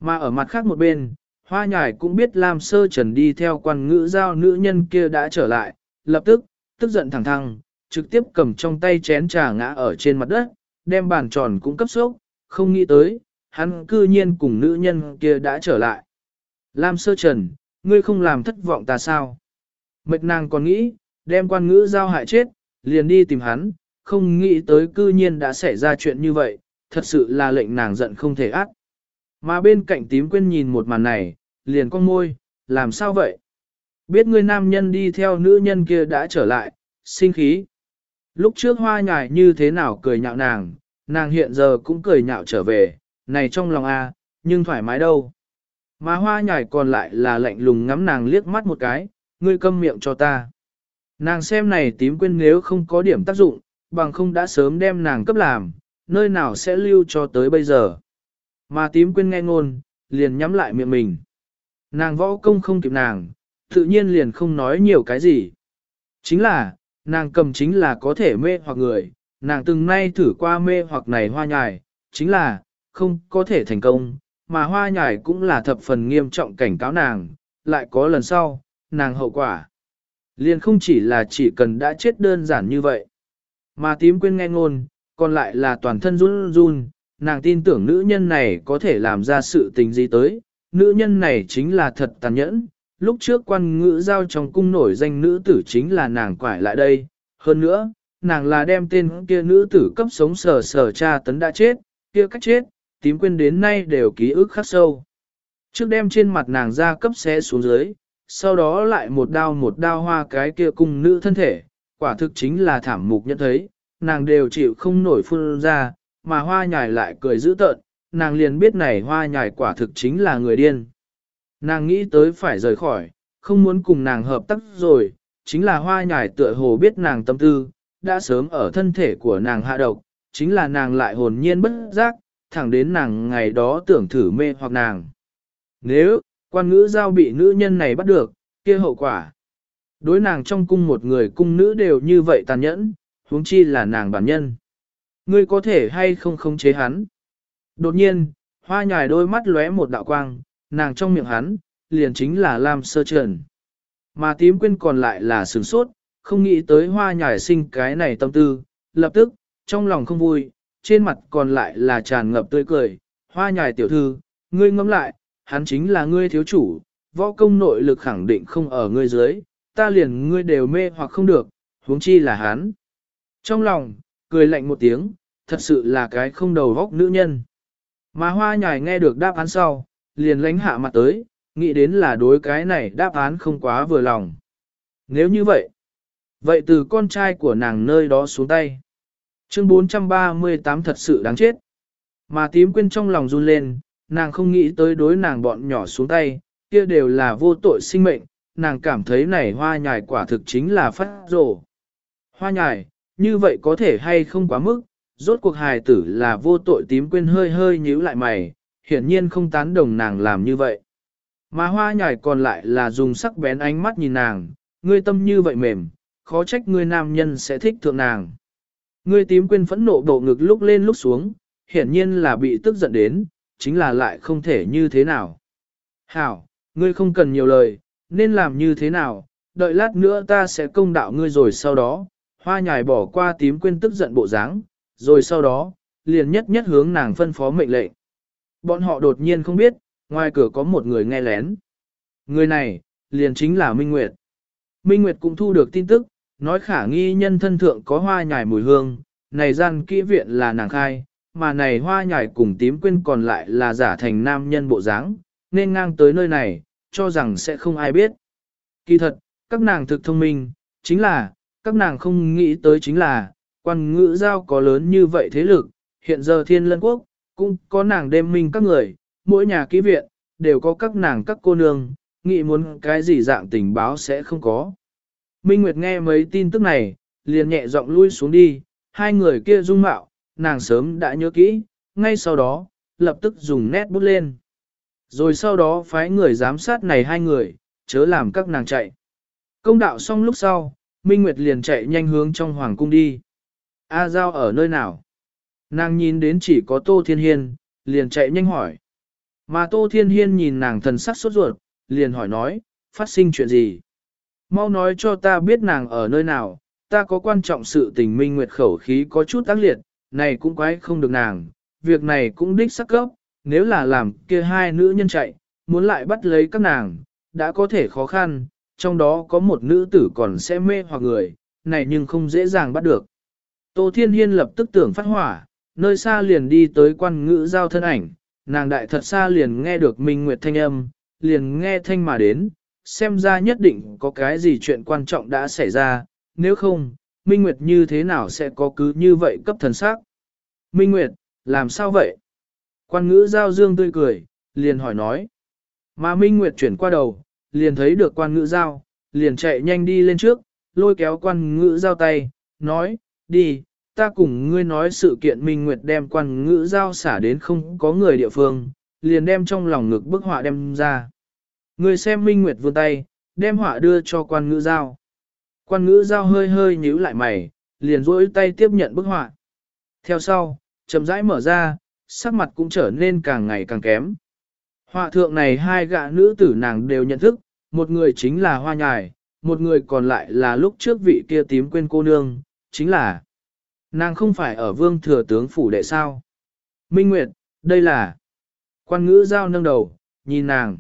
Mà ở mặt khác một bên, hoa nhài cũng biết Lam Sơ Trần đi theo quan ngữ giao nữ nhân kia đã trở lại, lập tức, tức giận thẳng thăng, trực tiếp cầm trong tay chén trà ngã ở trên mặt đất, đem bàn tròn cũng cấp sốc, không nghĩ tới, hắn cư nhiên cùng nữ nhân kia đã trở lại. Lam sơ trần, ngươi không làm thất vọng ta sao? Mệt nàng còn nghĩ, đem quan ngữ giao hại chết, liền đi tìm hắn, không nghĩ tới cư nhiên đã xảy ra chuyện như vậy, thật sự là lệnh nàng giận không thể ác. Mà bên cạnh tím quên nhìn một màn này, liền con môi, làm sao vậy? Biết người nam nhân đi theo nữ nhân kia đã trở lại, sinh khí. Lúc trước hoa nhài như thế nào cười nhạo nàng, nàng hiện giờ cũng cười nhạo trở về, này trong lòng a, nhưng thoải mái đâu. Mà hoa nhài còn lại là lạnh lùng ngắm nàng liếc mắt một cái, ngươi câm miệng cho ta. Nàng xem này tím quên nếu không có điểm tác dụng, bằng không đã sớm đem nàng cấp làm, nơi nào sẽ lưu cho tới bây giờ. Mà tím quên nghe ngôn, liền nhắm lại miệng mình. Nàng võ công không kịp nàng, tự nhiên liền không nói nhiều cái gì. Chính là, nàng cầm chính là có thể mê hoặc người, nàng từng nay thử qua mê hoặc này hoa nhài, chính là, không có thể thành công, mà hoa nhài cũng là thập phần nghiêm trọng cảnh cáo nàng, lại có lần sau, nàng hậu quả. Liền không chỉ là chỉ cần đã chết đơn giản như vậy, mà tím quên nghe ngôn, còn lại là toàn thân run run, nàng tin tưởng nữ nhân này có thể làm ra sự tình gì tới, nữ nhân này chính là thật tàn nhẫn, lúc trước quan ngữ giao trong cung nổi danh nữ tử chính là nàng quải lại đây, hơn nữa, nàng là đem tên kia nữ tử cấp sống sờ sờ cha tấn đã chết, kia cách chết, tím quên đến nay đều ký ức khắc sâu. Trước đem trên mặt nàng ra cấp xé xuống dưới, sau đó lại một đao một đao hoa cái kia cung nữ thân thể, quả thực chính là thảm mục nhận thấy, nàng đều chịu không nổi phun ra, mà hoa nhài lại cười dữ tợn, nàng liền biết này hoa nhài quả thực chính là người điên. Nàng nghĩ tới phải rời khỏi, không muốn cùng nàng hợp tác rồi, chính là hoa nhài tựa hồ biết nàng tâm tư, đã sớm ở thân thể của nàng hạ độc, chính là nàng lại hồn nhiên bất giác, thẳng đến nàng ngày đó tưởng thử mê hoặc nàng. Nếu, quan ngữ giao bị nữ nhân này bắt được, kia hậu quả. Đối nàng trong cung một người cung nữ đều như vậy tàn nhẫn, huống chi là nàng bản nhân. Ngươi có thể hay không khống chế hắn. Đột nhiên, hoa nhài đôi mắt lóe một đạo quang, nàng trong miệng hắn, liền chính là Lam Sơ Trần. Mà tím quên còn lại là sửng sốt, không nghĩ tới hoa nhài sinh cái này tâm tư, lập tức, trong lòng không vui, trên mặt còn lại là tràn ngập tươi cười, hoa nhài tiểu thư, ngươi ngẫm lại, hắn chính là ngươi thiếu chủ, võ công nội lực khẳng định không ở ngươi dưới, ta liền ngươi đều mê hoặc không được, huống chi là hắn. Trong lòng, cười lạnh một tiếng, thật sự là cái không đầu vóc nữ nhân. Mà hoa nhài nghe được đáp án sau, liền lánh hạ mặt tới, nghĩ đến là đối cái này đáp án không quá vừa lòng. Nếu như vậy, vậy từ con trai của nàng nơi đó xuống tay. Chương 438 thật sự đáng chết. Mà tím quên trong lòng run lên, nàng không nghĩ tới đối nàng bọn nhỏ xuống tay, kia đều là vô tội sinh mệnh, nàng cảm thấy này hoa nhài quả thực chính là phát rổ. Hoa nhài, như vậy có thể hay không quá mức, rốt cuộc hài tử là vô tội tím quên hơi hơi nhíu lại mày, hiển nhiên không tán đồng nàng làm như vậy. Mà hoa nhải còn lại là dùng sắc bén ánh mắt nhìn nàng, ngươi tâm như vậy mềm, khó trách ngươi nam nhân sẽ thích thượng nàng. Ngươi tím quên phẫn nộ độ ngực lúc lên lúc xuống, hiển nhiên là bị tức giận đến, chính là lại không thể như thế nào. Hảo, ngươi không cần nhiều lời, nên làm như thế nào, đợi lát nữa ta sẽ công đạo ngươi rồi sau đó, hoa nhài bỏ qua tím quên tức giận bộ dáng, rồi sau đó, liền nhất nhất hướng nàng phân phó mệnh lệnh. Bọn họ đột nhiên không biết, ngoài cửa có một người nghe lén. Người này, liền chính là Minh Nguyệt. Minh Nguyệt cũng thu được tin tức, nói khả nghi nhân thân thượng có hoa nhài mùi hương, này gian kỹ viện là nàng khai, mà này hoa nhài cùng tím quên còn lại là giả thành nam nhân bộ dáng, nên ngang tới nơi này, cho rằng sẽ không ai biết. Kỳ thật, các nàng thực thông minh, chính là, các nàng không nghĩ tới chính là, quan ngữ giao có lớn như vậy thế lực, hiện giờ thiên lân quốc, cũng có nàng đêm minh các người, mỗi nhà ký viện, đều có các nàng các cô nương, nghĩ muốn cái gì dạng tình báo sẽ không có. Minh Nguyệt nghe mấy tin tức này, liền nhẹ giọng lui xuống đi, hai người kia dung mạo, nàng sớm đã nhớ kỹ, ngay sau đó, lập tức dùng nét bút lên. Rồi sau đó phái người giám sát này hai người, chớ làm các nàng chạy. Công đạo xong lúc sau, Minh Nguyệt liền chạy nhanh hướng trong hoàng cung đi. A Giao ở nơi nào? Nàng nhìn đến chỉ có Tô Thiên Hiên, liền chạy nhanh hỏi. Mà Tô Thiên Hiên nhìn nàng thần sắc sốt ruột, liền hỏi nói, phát sinh chuyện gì? Mau nói cho ta biết nàng ở nơi nào, ta có quan trọng sự tình minh nguyệt khẩu khí có chút tác liệt, này cũng quái không được nàng, việc này cũng đích sắc cấp, nếu là làm kia hai nữ nhân chạy, muốn lại bắt lấy các nàng, đã có thể khó khăn, trong đó có một nữ tử còn sẽ mê hoặc người, này nhưng không dễ dàng bắt được. Tô Thiên Hiên lập tức tưởng phát hỏa, nơi xa liền đi tới quan ngữ giao thân ảnh, nàng đại thật xa liền nghe được Minh Nguyệt thanh âm, liền nghe thanh mà đến, xem ra nhất định có cái gì chuyện quan trọng đã xảy ra, nếu không, Minh Nguyệt như thế nào sẽ có cứ như vậy cấp thần sắc. Minh Nguyệt, làm sao vậy? Quan ngữ giao dương tươi cười, liền hỏi nói. Mà Minh Nguyệt chuyển qua đầu, liền thấy được quan ngữ giao, liền chạy nhanh đi lên trước, lôi kéo quan ngữ giao tay, nói, đi, ta cùng ngươi nói sự kiện Minh Nguyệt đem quan ngữ giao xả đến không có người địa phương, liền đem trong lòng ngực bức họa đem ra. Ngươi xem Minh Nguyệt vươn tay, đem họa đưa cho quan ngữ giao. Quan ngữ giao hơi hơi nhíu lại mày, liền rỗi tay tiếp nhận bức họa. Theo sau, chậm rãi mở ra, sắc mặt cũng trở nên càng ngày càng kém. Họa thượng này hai gã nữ tử nàng đều nhận thức, một người chính là hoa nhài, một người còn lại là lúc trước vị kia tím quên cô nương, chính là nàng không phải ở vương thừa tướng phủ đệ sao. Minh Nguyệt, đây là quan ngữ giao nâng đầu, nhìn nàng.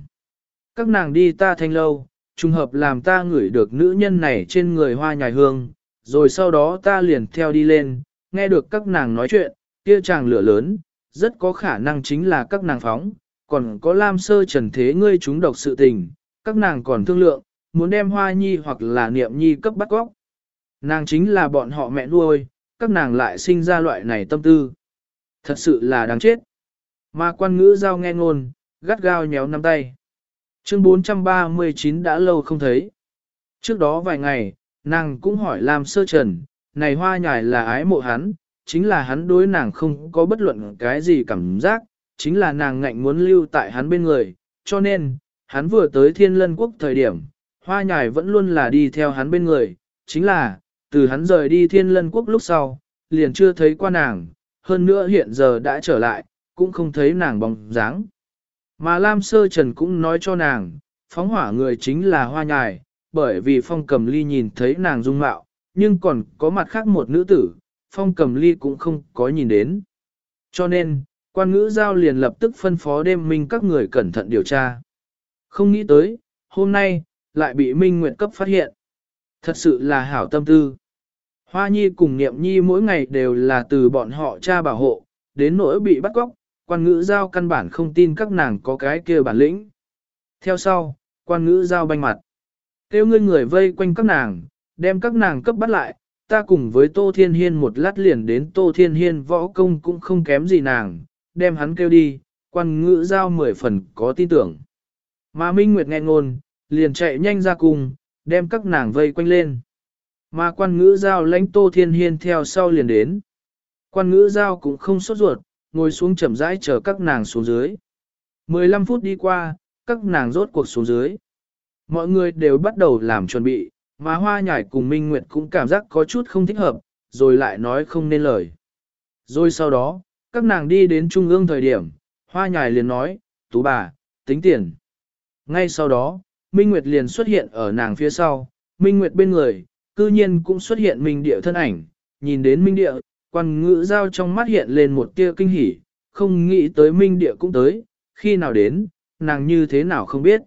Các nàng đi ta thanh lâu, trùng hợp làm ta ngửi được nữ nhân này trên người hoa nhài hương, rồi sau đó ta liền theo đi lên, nghe được các nàng nói chuyện, kia chàng lửa lớn, rất có khả năng chính là các nàng phóng, còn có lam sơ trần thế ngươi chúng độc sự tình, các nàng còn thương lượng, muốn đem hoa nhi hoặc là niệm nhi cấp bắt góc. Nàng chính là bọn họ mẹ nuôi, các nàng lại sinh ra loại này tâm tư. Thật sự là đáng chết. Mà quan ngữ giao nghe ngôn, gắt gao nhéo nắm tay. Chương 439 đã lâu không thấy. Trước đó vài ngày, nàng cũng hỏi làm Sơ Trần, này hoa nhài là ái mộ hắn, chính là hắn đối nàng không có bất luận cái gì cảm giác, chính là nàng ngạnh muốn lưu tại hắn bên người, cho nên, hắn vừa tới thiên lân quốc thời điểm, hoa nhài vẫn luôn là đi theo hắn bên người, chính là, từ hắn rời đi thiên lân quốc lúc sau, liền chưa thấy qua nàng, hơn nữa hiện giờ đã trở lại, cũng không thấy nàng bóng dáng. Mà Lam Sơ Trần cũng nói cho nàng, phóng hỏa người chính là hoa nhài, bởi vì phong cầm ly nhìn thấy nàng dung mạo, nhưng còn có mặt khác một nữ tử, phong cầm ly cũng không có nhìn đến. Cho nên, quan ngữ giao liền lập tức phân phó đêm minh các người cẩn thận điều tra. Không nghĩ tới, hôm nay, lại bị Minh Nguyệt cấp phát hiện. Thật sự là hảo tâm tư. Hoa Nhi cùng Niệm Nhi mỗi ngày đều là từ bọn họ cha bảo hộ, đến nỗi bị bắt cóc, quan ngữ giao căn bản không tin các nàng có cái kia bản lĩnh. Theo sau, quan ngữ giao banh mặt. Kêu ngươi người vây quanh các nàng, đem các nàng cấp bắt lại, ta cùng với Tô Thiên Hiên một lát liền đến Tô Thiên Hiên võ công cũng không kém gì nàng, đem hắn kêu đi, quan ngữ giao mười phần có tin tưởng. Mà Minh Nguyệt nghe ngôn, liền chạy nhanh ra cùng, đem các nàng vây quanh lên. Mà quan ngữ giao lãnh Tô Thiên Hiên theo sau liền đến. Quan ngữ giao cũng không sốt ruột, ngồi xuống chậm rãi chờ các nàng xuống dưới. 15 phút đi qua, các nàng rốt cuộc xuống dưới. Mọi người đều bắt đầu làm chuẩn bị, mà hoa nhải cùng Minh Nguyệt cũng cảm giác có chút không thích hợp, rồi lại nói không nên lời. Rồi sau đó, các nàng đi đến trung ương thời điểm, hoa nhài liền nói, tú bà, tính tiền. Ngay sau đó, Minh Nguyệt liền xuất hiện ở nàng phía sau, Minh Nguyệt bên người, cư nhiên cũng xuất hiện Minh Địa thân ảnh, nhìn đến Minh Địa, quan ngữ giao trong mắt hiện lên một tia kinh hỉ, không nghĩ tới Minh Địa cũng tới, khi nào đến, nàng như thế nào không biết.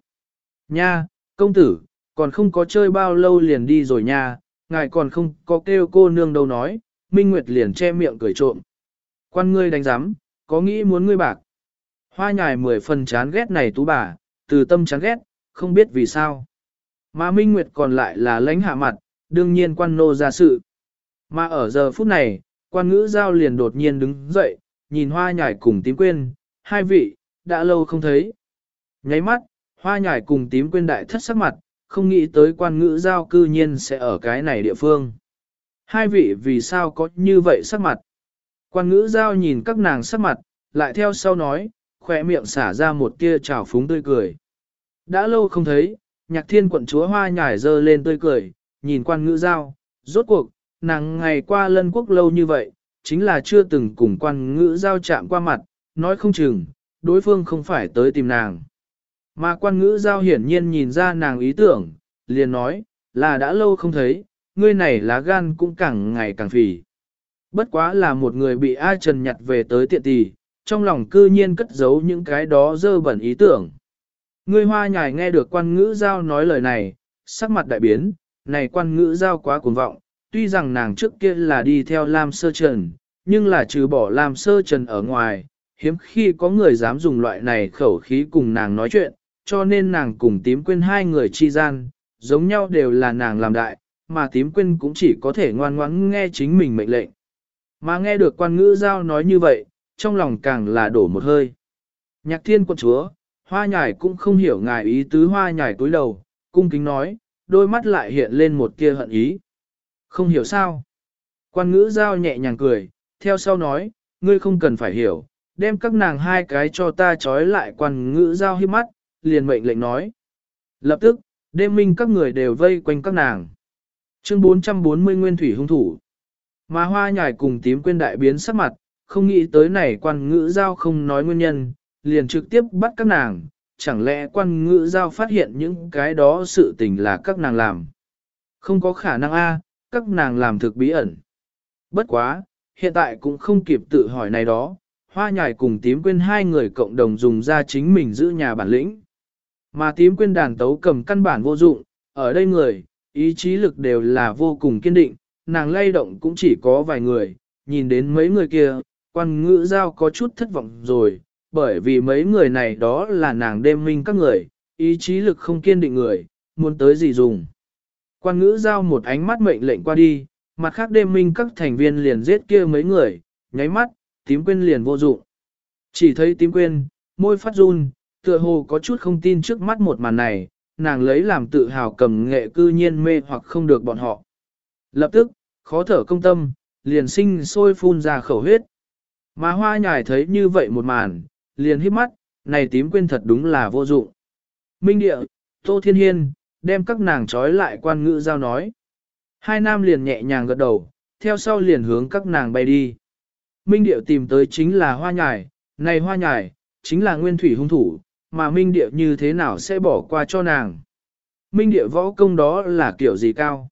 Nha, công tử, còn không có chơi bao lâu liền đi rồi nha, ngài còn không có kêu cô nương đâu nói, Minh Nguyệt liền che miệng cười trộm. Quan ngươi đánh giám, có nghĩ muốn ngươi bạc. Hoa nhài mười phần chán ghét này tú bà, từ tâm chán ghét, không biết vì sao. Mà Minh Nguyệt còn lại là lãnh hạ mặt, đương nhiên quan nô ra sự. Mà ở giờ phút này, quan ngữ giao liền đột nhiên đứng dậy, nhìn hoa nhải cùng tím quên, hai vị, đã lâu không thấy. Nháy mắt, hoa nhải cùng tím quên đại thất sắc mặt, không nghĩ tới quan ngữ giao cư nhiên sẽ ở cái này địa phương. Hai vị vì sao có như vậy sắc mặt? Quan ngữ giao nhìn các nàng sắc mặt, lại theo sau nói, khỏe miệng xả ra một tia trào phúng tươi cười. Đã lâu không thấy, nhạc thiên quận chúa hoa nhải dơ lên tươi cười, nhìn quan ngữ giao, rốt cuộc, nàng ngày qua lân quốc lâu như vậy, chính là chưa từng cùng quan ngữ giao chạm qua mặt, nói không chừng, đối phương không phải tới tìm nàng. Mà quan ngữ giao hiển nhiên nhìn ra nàng ý tưởng, liền nói, là đã lâu không thấy, ngươi này lá gan cũng càng ngày càng phì. Bất quá là một người bị A Trần nhặt về tới tiện tỷ, trong lòng cư nhiên cất giấu những cái đó dơ bẩn ý tưởng. Ngươi hoa nhài nghe được quan ngữ giao nói lời này, sắc mặt đại biến, này quan ngữ giao quá cuồng vọng, tuy rằng nàng trước kia là đi theo Lam Sơ Trần, nhưng là trừ bỏ Lam Sơ Trần ở ngoài, hiếm khi có người dám dùng loại này khẩu khí cùng nàng nói chuyện, cho nên nàng cùng tím quên hai người chi gian, giống nhau đều là nàng làm đại, mà tím quên cũng chỉ có thể ngoan ngoãn nghe chính mình mệnh lệnh. Mà nghe được quan ngữ giao nói như vậy, trong lòng càng là đổ một hơi. Nhạc thiên quân chúa, hoa nhải cũng không hiểu ngài ý tứ hoa nhải túi đầu, cung kính nói, đôi mắt lại hiện lên một kia hận ý. Không hiểu sao. Quan ngữ giao nhẹ nhàng cười, theo sau nói, ngươi không cần phải hiểu, đem các nàng hai cái cho ta trói lại quan ngữ giao hiếp mắt, liền mệnh lệnh nói. Lập tức, đêm minh các người đều vây quanh các nàng. Chương 440 Nguyên Thủy hung thủ. Mà hoa nhải cùng tím quên đại biến sắc mặt, không nghĩ tới này quan ngữ giao không nói nguyên nhân, liền trực tiếp bắt các nàng, chẳng lẽ quan ngữ giao phát hiện những cái đó sự tình là các nàng làm. Không có khả năng a, các nàng làm thực bí ẩn. Bất quá, hiện tại cũng không kịp tự hỏi này đó, hoa nhài cùng tím quên hai người cộng đồng dùng ra chính mình giữ nhà bản lĩnh. Mà tím quên đàn tấu cầm căn bản vô dụng, ở đây người, ý chí lực đều là vô cùng kiên định, nàng lay động cũng chỉ có vài người, nhìn đến mấy người kia, quan ngữ giao có chút thất vọng rồi, bởi vì mấy người này đó là nàng đêm minh các người, ý chí lực không kiên định người, muốn tới gì dùng. Quan ngữ giao một ánh mắt mệnh lệnh qua đi, mặt khác đêm minh các thành viên liền giết kia mấy người, nháy mắt, tím quên liền vô dụng. Chỉ thấy tím quên, môi phát run, tựa hồ có chút không tin trước mắt một màn này, nàng lấy làm tự hào cầm nghệ cư nhiên mê hoặc không được bọn họ. Lập tức, khó thở công tâm, liền sinh sôi phun ra khẩu huyết. Mà hoa nhài thấy như vậy một màn, liền hít mắt, này tím quên thật đúng là vô dụng. Minh địa, Tô Thiên Hiên, đem các nàng trói lại quan ngữ giao nói. Hai nam liền nhẹ nhàng gật đầu, theo sau liền hướng các nàng bay đi. Minh điệu tìm tới chính là hoa nhài, này hoa nhài, chính là nguyên thủy hung thủ, mà minh điệu như thế nào sẽ bỏ qua cho nàng. Minh điệu võ công đó là kiểu gì cao.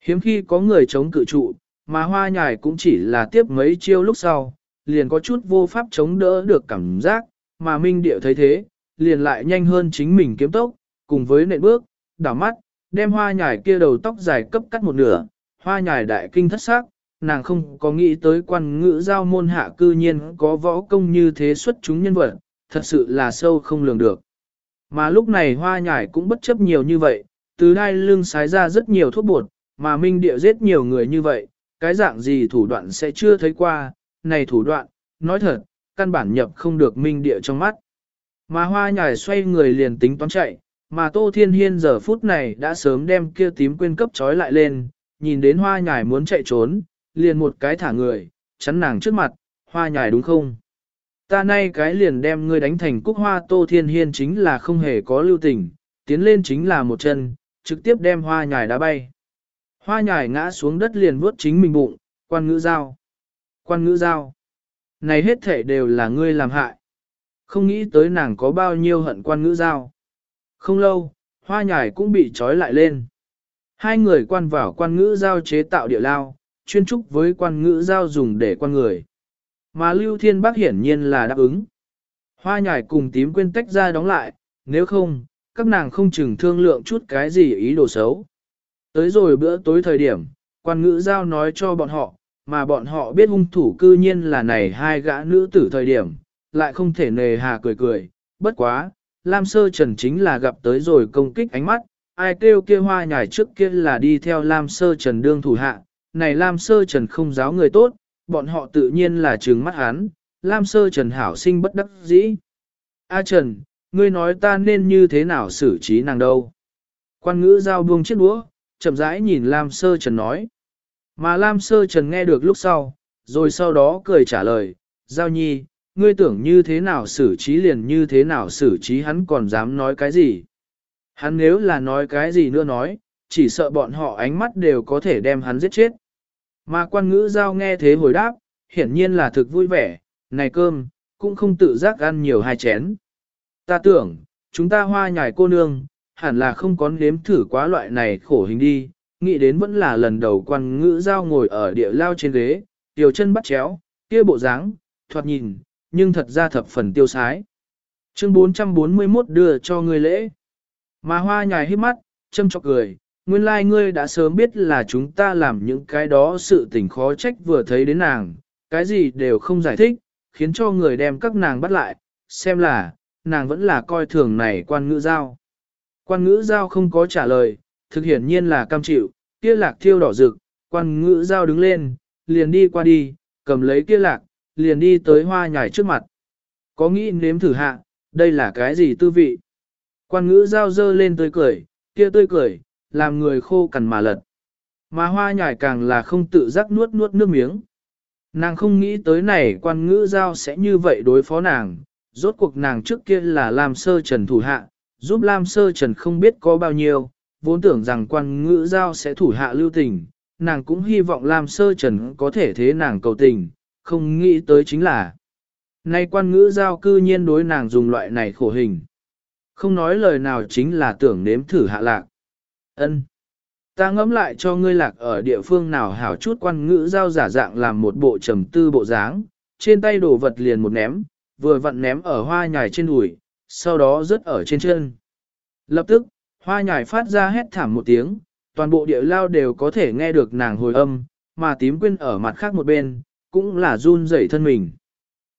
Hiếm khi có người chống cự trụ, mà hoa nhài cũng chỉ là tiếp mấy chiêu lúc sau, liền có chút vô pháp chống đỡ được cảm giác, mà minh điệu thấy thế, liền lại nhanh hơn chính mình kiếm tốc, cùng với nện bước, đảo mắt, đem hoa nhài kia đầu tóc dài cấp cắt một nửa, hoa nhài đại kinh thất xác, nàng không có nghĩ tới quan ngữ giao môn hạ cư nhiên có võ công như thế xuất chúng nhân vật, thật sự là sâu không lường được. Mà lúc này hoa nhài cũng bất chấp nhiều như vậy, từ đai lưng sái ra rất nhiều thuốc bột, mà minh địa giết nhiều người như vậy, cái dạng gì thủ đoạn sẽ chưa thấy qua, này thủ đoạn, nói thật, căn bản nhập không được minh địa trong mắt. Mà hoa nhài xoay người liền tính toán chạy, mà Tô Thiên Hiên giờ phút này đã sớm đem kia tím quên cấp trói lại lên, nhìn đến hoa nhài muốn chạy trốn, liền một cái thả người, chắn nàng trước mặt, hoa nhài đúng không? Ta nay cái liền đem ngươi đánh thành cúc hoa Tô Thiên Hiên chính là không hề có lưu tình, tiến lên chính là một chân, trực tiếp đem hoa nhài đá bay. Hoa nhài ngã xuống đất liền vuốt chính mình bụng, quan ngữ giao. Quan ngữ giao. Này hết thể đều là ngươi làm hại. Không nghĩ tới nàng có bao nhiêu hận quan ngữ giao. Không lâu, hoa nhài cũng bị trói lại lên. Hai người quan vào quan ngữ giao chế tạo địa lao, chuyên trúc với quan ngữ giao dùng để quan người. Mà Lưu Thiên Bắc hiển nhiên là đáp ứng. Hoa nhài cùng tím quên tách ra đóng lại, nếu không, các nàng không chừng thương lượng chút cái gì ý đồ xấu. Tới rồi bữa tối thời điểm, quan ngữ giao nói cho bọn họ, mà bọn họ biết hung thủ cư nhiên là này hai gã nữ tử thời điểm, lại không thể nề hà cười cười, bất quá, Lam Sơ Trần chính là gặp tới rồi công kích ánh mắt, ai kêu kia hoa nhài trước kia là đi theo Lam Sơ Trần đương thủ hạ, này Lam Sơ Trần không giáo người tốt, bọn họ tự nhiên là trừng mắt hắn, Lam Sơ Trần hảo sinh bất đắc dĩ. A Trần, ngươi nói ta nên như thế nào xử trí nàng đâu? Quan ngữ giao buông chiếc đũa, chậm rãi nhìn Lam Sơ Trần nói. Mà Lam Sơ Trần nghe được lúc sau, rồi sau đó cười trả lời, Giao Nhi, ngươi tưởng như thế nào xử trí liền như thế nào xử trí hắn còn dám nói cái gì. Hắn nếu là nói cái gì nữa nói, chỉ sợ bọn họ ánh mắt đều có thể đem hắn giết chết. Mà quan ngữ giao nghe thế hồi đáp, hiển nhiên là thực vui vẻ, này cơm, cũng không tự giác ăn nhiều hai chén. Ta tưởng, chúng ta hoa nhài cô nương, hẳn là không có nếm thử quá loại này khổ hình đi, nghĩ đến vẫn là lần đầu quan ngữ giao ngồi ở địa lao trên ghế, tiểu chân bắt chéo, kia bộ dáng, thoạt nhìn, nhưng thật ra thập phần tiêu sái. Chương 441 đưa cho người lễ. Mà hoa nhài hít mắt, châm chọc cười, nguyên lai like ngươi đã sớm biết là chúng ta làm những cái đó sự tình khó trách vừa thấy đến nàng, cái gì đều không giải thích, khiến cho người đem các nàng bắt lại, xem là, nàng vẫn là coi thường này quan ngữ giao. Quan ngữ giao không có trả lời, thực hiển nhiên là cam chịu, kia lạc thiêu đỏ rực, quan ngữ giao đứng lên, liền đi qua đi, cầm lấy kia lạc, liền đi tới hoa nhài trước mặt. Có nghĩ nếm thử hạ, đây là cái gì tư vị? Quan ngữ giao dơ lên tươi cười, kia tươi cười, làm người khô cằn mà lật. Mà hoa nhài càng là không tự giác nuốt nuốt nước miếng. Nàng không nghĩ tới này quan ngữ giao sẽ như vậy đối phó nàng, rốt cuộc nàng trước kia là Lam Sơ Trần thủ hạ, giúp Lam Sơ Trần không biết có bao nhiêu, vốn tưởng rằng quan ngữ giao sẽ thủ hạ lưu tình, nàng cũng hy vọng Lam Sơ Trần có thể thế nàng cầu tình, không nghĩ tới chính là Nay quan ngữ giao cư nhiên đối nàng dùng loại này khổ hình. Không nói lời nào chính là tưởng nếm thử hạ lạc. ân Ta ngẫm lại cho ngươi lạc ở địa phương nào hảo chút quan ngữ giao giả dạng làm một bộ trầm tư bộ dáng, trên tay đổ vật liền một ném, vừa vặn ném ở hoa nhài trên đùi, sau đó rớt ở trên chân. Lập tức, hoa nhài phát ra hét thảm một tiếng, toàn bộ địa lao đều có thể nghe được nàng hồi âm, mà tím Quyên ở mặt khác một bên, cũng là run rẩy thân mình.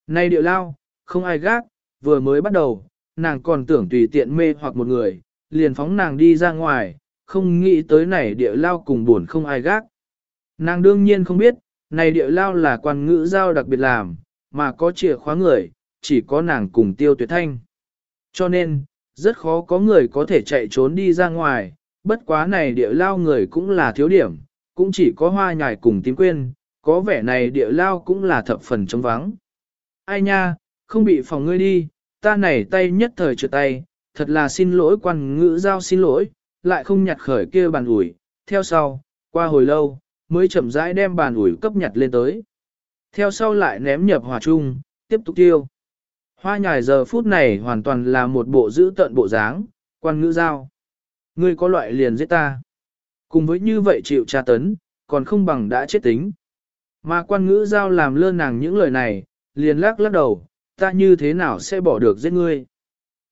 Nay địa lao, không ai gác, vừa mới bắt đầu, nàng còn tưởng tùy tiện mê hoặc một người, liền phóng nàng đi ra ngoài, không nghĩ tới này địa lao cùng buồn không ai gác. Nàng đương nhiên không biết, này địa lao là quan ngữ giao đặc biệt làm, mà có chìa khóa người, chỉ có nàng cùng tiêu tuyệt thanh. Cho nên, rất khó có người có thể chạy trốn đi ra ngoài, bất quá này địa lao người cũng là thiếu điểm, cũng chỉ có hoa nhài cùng tím quên, có vẻ này địa lao cũng là thập phần trống vắng. Ai nha, không bị phòng ngươi đi, ta này tay nhất thời trượt tay, thật là xin lỗi quan ngữ giao xin lỗi, lại không nhặt khởi kia bàn ủi, theo sau, qua hồi lâu, mới chậm rãi đem bàn ủi cấp nhặt lên tới. Theo sau lại ném nhập hỏa chung, tiếp tục tiêu. Hoa nhài giờ phút này hoàn toàn là một bộ giữ tận bộ dáng, quan ngữ giao. Ngươi có loại liền giết ta. Cùng với như vậy chịu tra tấn, còn không bằng đã chết tính. Mà quan ngữ giao làm lơ nàng những lời này, liền lắc lắc đầu, ta như thế nào sẽ bỏ được giết ngươi.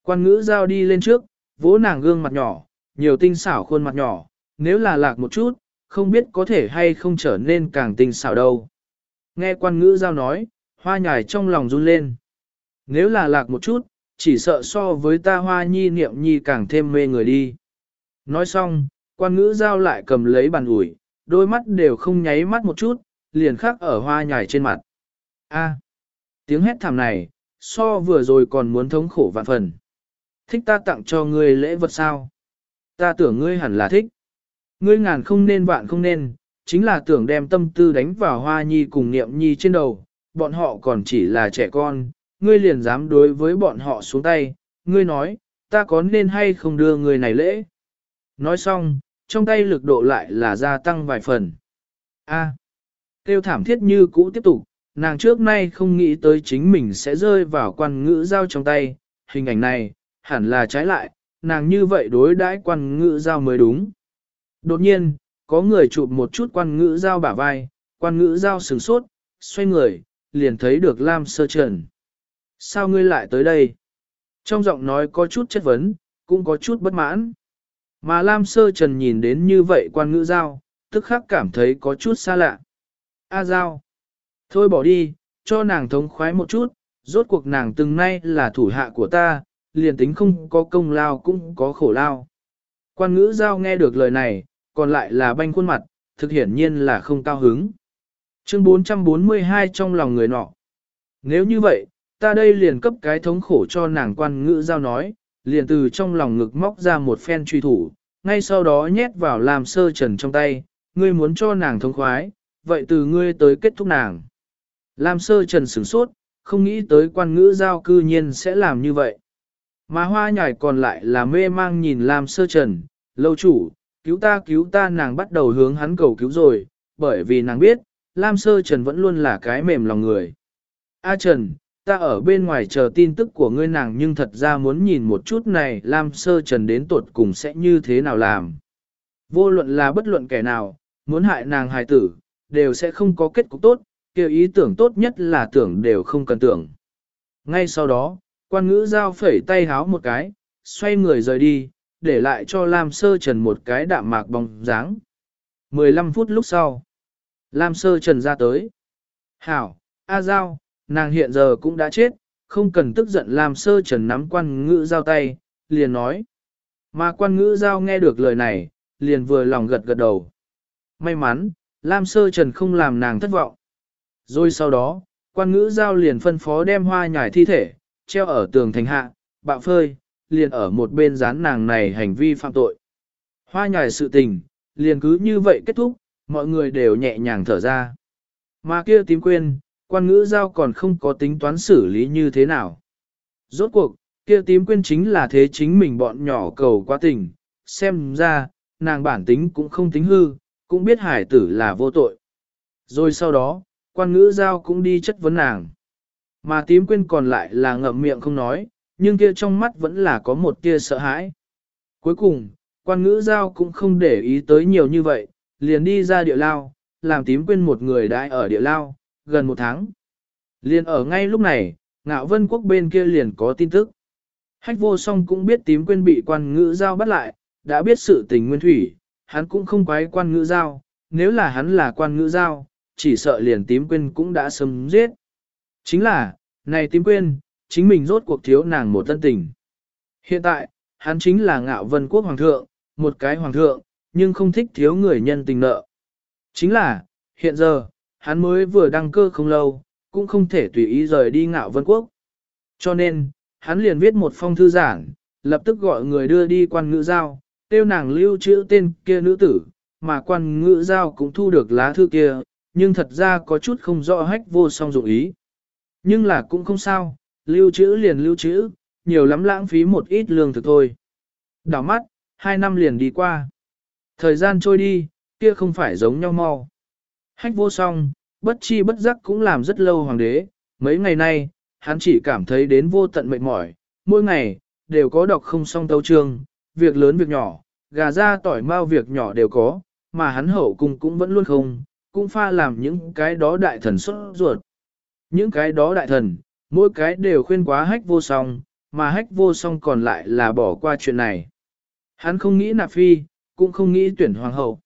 Quan ngữ giao đi lên trước, vỗ nàng gương mặt nhỏ, nhiều tinh xảo khuôn mặt nhỏ, nếu là lạc một chút, không biết có thể hay không trở nên càng tinh xảo đâu. Nghe quan ngữ giao nói, hoa nhài trong lòng run lên. Nếu là lạc một chút, chỉ sợ so với ta hoa nhi niệm nhi càng thêm mê người đi. Nói xong, quan ngữ giao lại cầm lấy bàn ủi, đôi mắt đều không nháy mắt một chút, liền khắc ở hoa nhài trên mặt. A, tiếng hét thảm này, so vừa rồi còn muốn thống khổ vạn phần. Thích ta tặng cho ngươi lễ vật sao? Ta tưởng ngươi hẳn là thích. Ngươi ngàn không nên vạn không nên, chính là tưởng đem tâm tư đánh vào hoa nhi cùng niệm nhi trên đầu, bọn họ còn chỉ là trẻ con, ngươi liền dám đối với bọn họ xuống tay, ngươi nói, ta có nên hay không đưa người này lễ. Nói xong, trong tay lực độ lại là gia tăng vài phần. A. tiêu thảm thiết như cũ tiếp tục, nàng trước nay không nghĩ tới chính mình sẽ rơi vào quan ngữ giao trong tay, hình ảnh này, hẳn là trái lại, nàng như vậy đối đãi quan ngữ giao mới đúng. Đột nhiên, có người chụp một chút quan ngữ giao bả vai, quan ngữ giao sửng sốt, xoay người, liền thấy được Lam Sơ Trần. Sao ngươi lại tới đây? Trong giọng nói có chút chất vấn, cũng có chút bất mãn. Mà Lam Sơ Trần nhìn đến như vậy quan ngữ giao, tức khắc cảm thấy có chút xa lạ. A giao. Thôi bỏ đi, cho nàng thống khoái một chút, rốt cuộc nàng từng nay là thủ hạ của ta, liền tính không có công lao cũng có khổ lao. Quan ngữ giao nghe được lời này, còn lại là banh khuôn mặt, thực hiển nhiên là không cao hứng. Chương 442 trong lòng người nọ. Nếu như vậy, ta đây liền cấp cái thống khổ cho nàng quan ngữ giao nói, liền từ trong lòng ngực móc ra một phen truy thủ, ngay sau đó nhét vào làm sơ trần trong tay, ngươi muốn cho nàng thống khoái, vậy từ ngươi tới kết thúc nàng. Lam sơ trần sửng sốt, không nghĩ tới quan ngữ giao cư nhiên sẽ làm như vậy. Mà hoa nhải còn lại là mê mang nhìn Lam sơ trần, lâu chủ, cứu ta cứu ta nàng bắt đầu hướng hắn cầu cứu rồi, bởi vì nàng biết, Lam sơ trần vẫn luôn là cái mềm lòng người. A trần, ta ở bên ngoài chờ tin tức của ngươi nàng nhưng thật ra muốn nhìn một chút này Lam sơ trần đến tuột cùng sẽ như thế nào làm. Vô luận là bất luận kẻ nào, muốn hại nàng hài tử, đều sẽ không có kết cục tốt, kêu ý tưởng tốt nhất là tưởng đều không cần tưởng. Ngay sau đó, quan ngữ giao phẩy tay háo một cái, xoay người rời đi, để lại cho Lam Sơ Trần một cái đạm mạc bóng dáng. 15 phút lúc sau, Lam Sơ Trần ra tới. Hảo, A Giao, nàng hiện giờ cũng đã chết, không cần tức giận làm Sơ Trần nắm quan ngữ giao tay, liền nói. Mà quan ngữ giao nghe được lời này, liền vừa lòng gật gật đầu. May mắn, Lam Sơ Trần không làm nàng thất vọng. Rồi sau đó, quan ngữ giao liền phân phó đem hoa nhải thi thể, treo ở tường thành hạ, bạo phơi, liền ở một bên dán nàng này hành vi phạm tội. Hoa nhải sự tình, liền cứ như vậy kết thúc, mọi người đều nhẹ nhàng thở ra. Mà kia tím quên, quan ngữ giao còn không có tính toán xử lý như thế nào. Rốt cuộc, kia tím Quyên chính là thế chính mình bọn nhỏ cầu quá tình, xem ra, nàng bản tính cũng không tính hư, cũng biết hải tử là vô tội. Rồi sau đó, quan ngữ giao cũng đi chất vấn nàng. Mà tím Quyên còn lại là ngậm miệng không nói, nhưng kia trong mắt vẫn là có một tia sợ hãi. Cuối cùng, quan ngữ giao cũng không để ý tới nhiều như vậy, liền đi ra địa lao, làm tím Quyên một người đãi ở địa lao, gần một tháng. Liền ở ngay lúc này, ngạo vân quốc bên kia liền có tin tức. Hách vô song cũng biết tím quên bị quan ngữ giao bắt lại, đã biết sự tình nguyên thủy, hắn cũng không quái quan ngữ giao, nếu là hắn là quan ngữ giao, chỉ sợ liền tím quên cũng đã sớm giết. Chính là, này tím quên, chính mình rốt cuộc thiếu nàng một tân tình. Hiện tại, hắn chính là ngạo vân quốc hoàng thượng, một cái hoàng thượng, nhưng không thích thiếu người nhân tình nợ. Chính là, hiện giờ, hắn mới vừa đăng cơ không lâu, cũng không thể tùy ý rời đi ngạo vân quốc. Cho nên, hắn liền viết một phong thư giản, lập tức gọi người đưa đi quan ngữ giao, tiêu nàng lưu trữ tên kia nữ tử, mà quan ngữ giao cũng thu được lá thư kia, nhưng thật ra có chút không rõ hách vô song dụng ý. Nhưng là cũng không sao, lưu trữ liền lưu trữ, nhiều lắm lãng phí một ít lương thực thôi. Đảo mắt, hai năm liền đi qua. Thời gian trôi đi, kia không phải giống nhau mau. Hách vô song, bất chi bất giác cũng làm rất lâu hoàng đế, mấy ngày nay, hắn chỉ cảm thấy đến vô tận mệt mỏi, mỗi ngày, đều có đọc không xong tấu trương, việc lớn việc nhỏ, gà ra tỏi mau việc nhỏ đều có, mà hắn hậu cung cũng vẫn luôn không, cũng pha làm những cái đó đại thần xuất ruột. Những cái đó đại thần, mỗi cái đều khuyên quá hách vô song, mà hách vô song còn lại là bỏ qua chuyện này. Hắn không nghĩ nạp phi, cũng không nghĩ tuyển hoàng hậu.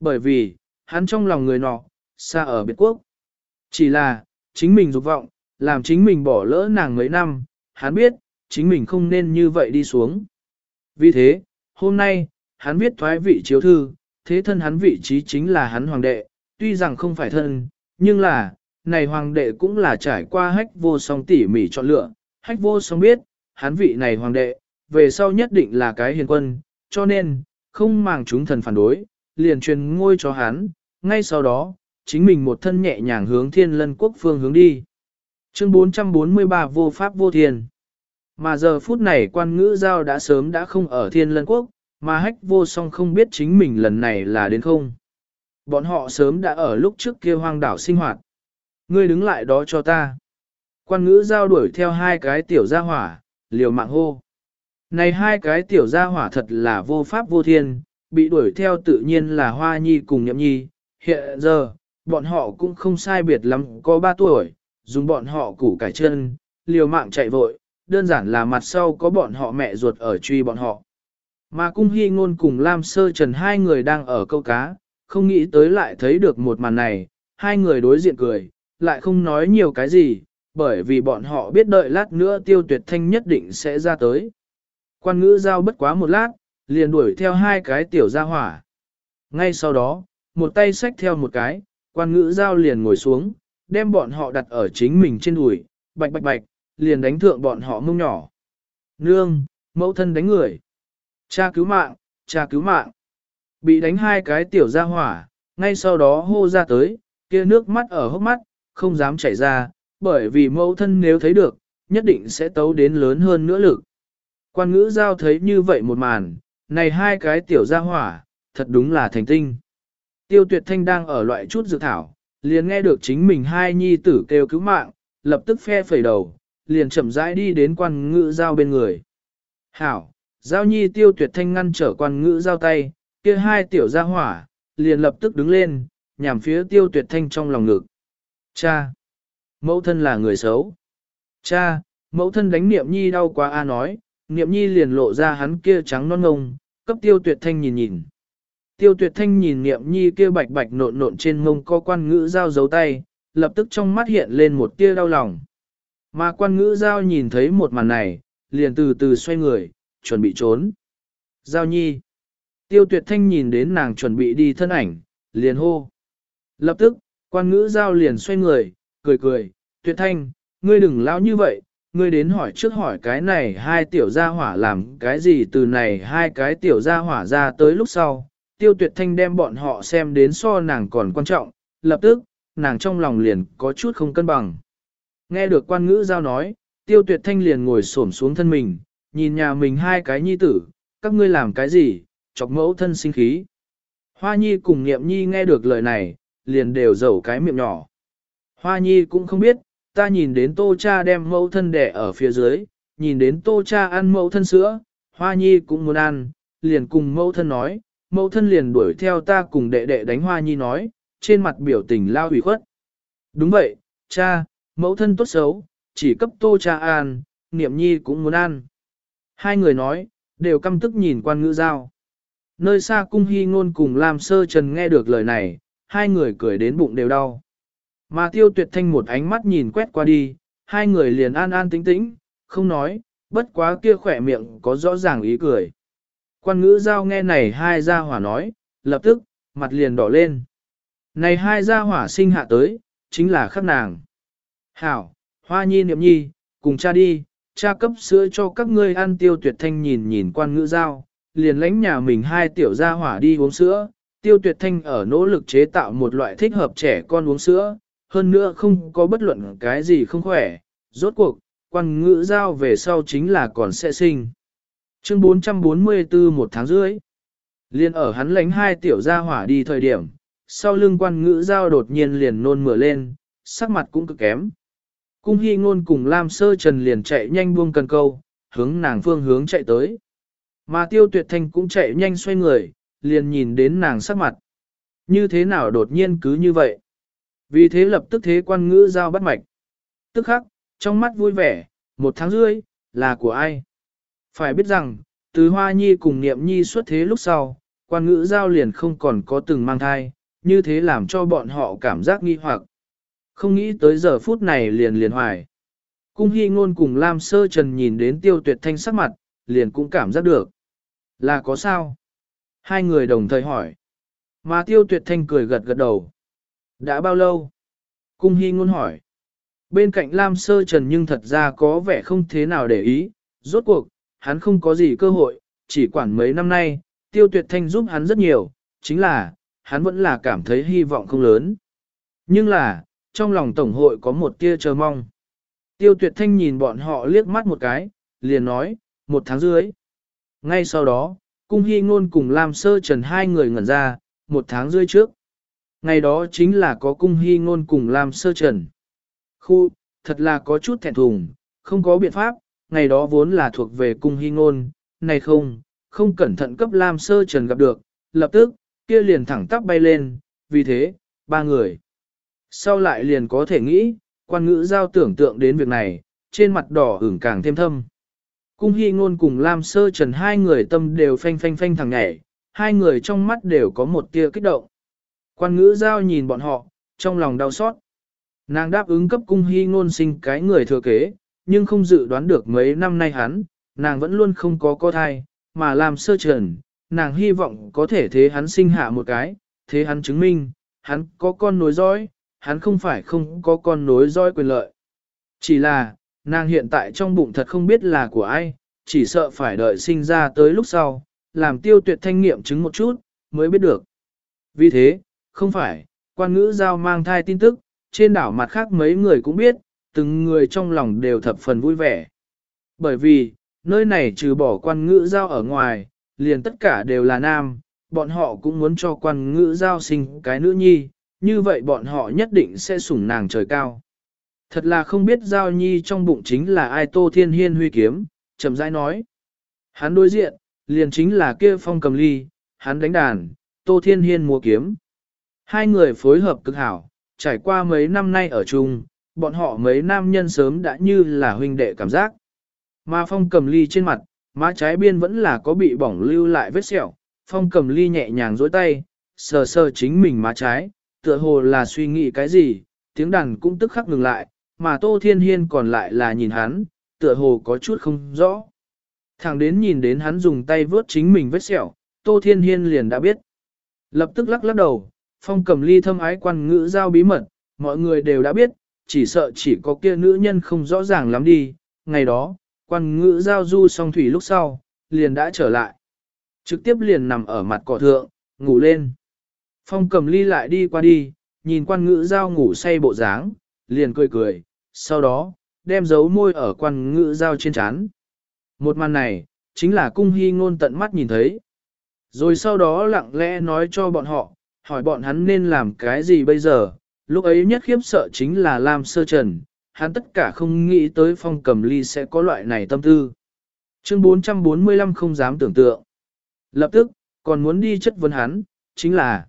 Bởi vì, hắn trong lòng người nọ, xa ở biệt quốc. Chỉ là, chính mình dục vọng, làm chính mình bỏ lỡ nàng mấy năm, hắn biết, chính mình không nên như vậy đi xuống. Vì thế, hôm nay, hắn viết thoái vị chiếu thư, thế thân hắn vị trí chính là hắn hoàng đệ, tuy rằng không phải thân, nhưng là, này hoàng đệ cũng là trải qua hách vô song tỉ mỉ chọn lựa, hách vô song biết, hắn vị này hoàng đệ, về sau nhất định là cái hiền quân, cho nên, không màng chúng thần phản đối, liền truyền ngôi cho hắn, ngay sau đó, chính mình một thân nhẹ nhàng hướng thiên lân quốc phương hướng đi. Chương 443 vô pháp vô thiên. Mà giờ phút này quan ngữ giao đã sớm đã không ở thiên lân quốc, mà hách vô song không biết chính mình lần này là đến không. Bọn họ sớm đã ở lúc trước kia hoang đảo sinh hoạt. Ngươi đứng lại đó cho ta. Quan ngữ giao đuổi theo hai cái tiểu gia hỏa, liều mạng hô. Này hai cái tiểu gia hỏa thật là vô pháp vô thiên, bị đuổi theo tự nhiên là hoa nhi cùng nhậm nhi. Hiện giờ, bọn họ cũng không sai biệt lắm, có ba tuổi, dùng bọn họ củ cải chân, liều mạng chạy vội, đơn giản là mặt sau có bọn họ mẹ ruột ở truy bọn họ. Mà cung hy ngôn cùng Lam Sơ Trần hai người đang ở câu cá, không nghĩ tới lại thấy được một màn này, hai người đối diện cười, lại không nói nhiều cái gì, bởi vì bọn họ biết đợi lát nữa tiêu tuyệt thanh nhất định sẽ ra tới. Quan ngữ giao bất quá một lát, liền đuổi theo hai cái tiểu gia hỏa. Ngay sau đó, một tay xách theo một cái, quan ngữ giao liền ngồi xuống, đem bọn họ đặt ở chính mình trên đùi, bạch bạch bạch, liền đánh thượng bọn họ mông nhỏ. Nương, mẫu thân đánh người. Cha cứu mạng, cha cứu mạng. Bị đánh hai cái tiểu ra hỏa, ngay sau đó hô ra tới, kia nước mắt ở hốc mắt, không dám chảy ra, bởi vì mẫu thân nếu thấy được, nhất định sẽ tấu đến lớn hơn nữa lực. Quan ngữ giao thấy như vậy một màn, này hai cái tiểu ra hỏa, thật đúng là thành tinh. Tiêu tuyệt thanh đang ở loại chút dự thảo, liền nghe được chính mình hai nhi tử kêu cứu mạng, lập tức phe phẩy đầu, liền chậm rãi đi đến quan ngữ giao bên người. Hảo, giao nhi tiêu tuyệt thanh ngăn trở quan ngữ giao tay, kia hai tiểu gia hỏa, liền lập tức đứng lên, nhằm phía tiêu tuyệt thanh trong lòng ngực. Cha! Mẫu thân là người xấu. Cha! Mẫu thân đánh niệm nhi đau quá a à nói, niệm nhi liền lộ ra hắn kia trắng non ngông, cấp tiêu tuyệt thanh nhìn nhìn. Tiêu tuyệt thanh nhìn niệm nhi kia bạch bạch nộn nộn trên mông có quan ngữ giao giấu tay, lập tức trong mắt hiện lên một tia đau lòng. Mà quan ngữ giao nhìn thấy một màn này, liền từ từ xoay người, chuẩn bị trốn. Giao nhi. Tiêu tuyệt thanh nhìn đến nàng chuẩn bị đi thân ảnh, liền hô. Lập tức, quan ngữ giao liền xoay người, cười cười, tuyệt thanh, ngươi đừng lao như vậy, ngươi đến hỏi trước hỏi cái này hai tiểu gia hỏa làm cái gì từ này hai cái tiểu gia hỏa ra tới lúc sau. Tiêu tuyệt thanh đem bọn họ xem đến so nàng còn quan trọng, lập tức, nàng trong lòng liền có chút không cân bằng. Nghe được quan ngữ giao nói, tiêu tuyệt thanh liền ngồi xổm xuống thân mình, nhìn nhà mình hai cái nhi tử, các ngươi làm cái gì, chọc mẫu thân sinh khí. Hoa nhi cùng niệm nhi nghe được lời này, liền đều giấu cái miệng nhỏ. Hoa nhi cũng không biết, ta nhìn đến tô cha đem mẫu thân đẻ ở phía dưới, nhìn đến tô cha ăn mẫu thân sữa, hoa nhi cũng muốn ăn, liền cùng mẫu thân nói, mẫu thân liền đuổi theo ta cùng đệ đệ đánh hoa nhi nói, trên mặt biểu tình lao hủy khuất. Đúng vậy, cha, mẫu thân tốt xấu, chỉ cấp tô cha ăn, niệm nhi cũng muốn ăn. Hai người nói, đều căm tức nhìn quan ngữ giao. Nơi xa cung hy ngôn cùng làm sơ trần nghe được lời này, hai người cười đến bụng đều đau. Mà tiêu tuyệt thanh một ánh mắt nhìn quét qua đi, hai người liền an an tĩnh tĩnh, không nói, bất quá kia khỏe miệng có rõ ràng ý cười. Quan ngữ giao nghe này hai gia hỏa nói, lập tức, mặt liền đỏ lên. Này hai gia hỏa sinh hạ tới, chính là khắc nàng. Hảo, hoa nhi niệm nhi, cùng cha đi, cha cấp sữa cho các ngươi ăn tiêu tuyệt thanh nhìn nhìn quan ngữ giao, liền lãnh nhà mình hai tiểu gia hỏa đi uống sữa, tiêu tuyệt thanh ở nỗ lực chế tạo một loại thích hợp trẻ con uống sữa, hơn nữa không có bất luận cái gì không khỏe, rốt cuộc, quan ngữ giao về sau chính là còn sẽ sinh. Chương 444 một tháng rưỡi. Liên ở hắn lánh hai tiểu gia hỏa đi thời điểm, sau lưng quan ngữ giao đột nhiên liền nôn mửa lên, sắc mặt cũng cực kém. Cung hy ngôn cùng Lam Sơ Trần liền chạy nhanh buông cần câu, hướng nàng phương hướng chạy tới. Mà tiêu tuyệt thanh cũng chạy nhanh xoay người, liền nhìn đến nàng sắc mặt. Như thế nào đột nhiên cứ như vậy? Vì thế lập tức thế quan ngữ giao bắt mạch. Tức khắc, trong mắt vui vẻ, một tháng rưỡi, là của ai? Phải biết rằng, từ Hoa Nhi cùng Niệm Nhi xuất thế lúc sau, quan ngữ giao liền không còn có từng mang thai, như thế làm cho bọn họ cảm giác nghi hoặc. Không nghĩ tới giờ phút này liền liền hoài. Cung hy ngôn cùng Lam Sơ Trần nhìn đến tiêu tuyệt thanh sắc mặt, liền cũng cảm giác được. Là có sao? Hai người đồng thời hỏi. Mà tiêu tuyệt thanh cười gật gật đầu. Đã bao lâu? Cung hy ngôn hỏi. Bên cạnh Lam Sơ Trần nhưng thật ra có vẻ không thế nào để ý, rốt cuộc, hắn không có gì cơ hội, chỉ quản mấy năm nay, tiêu tuyệt thanh giúp hắn rất nhiều, chính là, hắn vẫn là cảm thấy hy vọng không lớn. Nhưng là, trong lòng Tổng hội có một tia chờ mong. Tiêu tuyệt thanh nhìn bọn họ liếc mắt một cái, liền nói, một tháng dưới. Ngay sau đó, cung hy ngôn cùng Lam Sơ Trần hai người ngẩn ra, một tháng rưỡi trước. Ngày đó chính là có cung hy ngôn cùng Lam Sơ Trần. Khu, thật là có chút thẹn thùng, không có biện pháp, ngày đó vốn là thuộc về cung hy ngôn, này không, không cẩn thận cấp Lam Sơ Trần gặp được, lập tức, kia liền thẳng tắp bay lên, vì thế, ba người. Sau lại liền có thể nghĩ, quan ngữ giao tưởng tượng đến việc này, trên mặt đỏ ửng càng thêm thâm. Cung hy ngôn cùng Lam Sơ Trần hai người tâm đều phanh phanh phanh thẳng nhảy, hai người trong mắt đều có một tia kích động. Quan ngữ giao nhìn bọn họ, trong lòng đau xót. Nàng đáp ứng cấp cung hy ngôn sinh cái người thừa kế, nhưng không dự đoán được mấy năm nay hắn, nàng vẫn luôn không có có thai, mà làm sơ trần, nàng hy vọng có thể thế hắn sinh hạ một cái, thế hắn chứng minh, hắn có con nối dõi, hắn không phải không có con nối dõi quyền lợi. Chỉ là, nàng hiện tại trong bụng thật không biết là của ai, chỉ sợ phải đợi sinh ra tới lúc sau, làm tiêu tuyệt thanh nghiệm chứng một chút, mới biết được. Vì thế, không phải, quan ngữ giao mang thai tin tức, trên đảo mặt khác mấy người cũng biết, từng người trong lòng đều thập phần vui vẻ. Bởi vì, nơi này trừ bỏ quan ngữ giao ở ngoài, liền tất cả đều là nam, bọn họ cũng muốn cho quan ngữ giao sinh cái nữ nhi, như vậy bọn họ nhất định sẽ sủng nàng trời cao. Thật là không biết giao nhi trong bụng chính là ai tô thiên hiên huy kiếm, chậm rãi nói. Hắn đối diện, liền chính là kia phong cầm ly, hắn đánh đàn, Tô Thiên Hiên mua kiếm. Hai người phối hợp cực hảo, trải qua mấy năm nay ở chung, bọn họ mấy nam nhân sớm đã như là huynh đệ cảm giác. Mà phong cầm ly trên mặt, má trái biên vẫn là có bị bỏng lưu lại vết sẹo, phong cầm ly nhẹ nhàng dối tay, sờ sờ chính mình má trái, tựa hồ là suy nghĩ cái gì, tiếng đàn cũng tức khắc ngừng lại, mà Tô Thiên Hiên còn lại là nhìn hắn, tựa hồ có chút không rõ. Thẳng đến nhìn đến hắn dùng tay vớt chính mình vết sẹo, Tô Thiên Hiên liền đã biết. Lập tức lắc lắc đầu, phong cầm ly thâm ái quan ngữ giao bí mật, mọi người đều đã biết, chỉ sợ chỉ có kia nữ nhân không rõ ràng lắm đi. Ngày đó, quan ngữ giao du song thủy lúc sau, liền đã trở lại. Trực tiếp liền nằm ở mặt cỏ thượng, ngủ lên. Phong cầm ly lại đi qua đi, nhìn quan ngữ giao ngủ say bộ dáng, liền cười cười, sau đó, đem dấu môi ở quan ngữ giao trên chán. Một màn này, chính là cung hy ngôn tận mắt nhìn thấy. Rồi sau đó lặng lẽ nói cho bọn họ, hỏi bọn hắn nên làm cái gì bây giờ, lúc ấy nhất khiếp sợ chính là Lam Sơ Trần, hắn tất cả không nghĩ tới phong cầm ly sẽ có loại này tâm tư. Chương 445 không dám tưởng tượng. Lập tức, còn muốn đi chất vấn hắn, chính là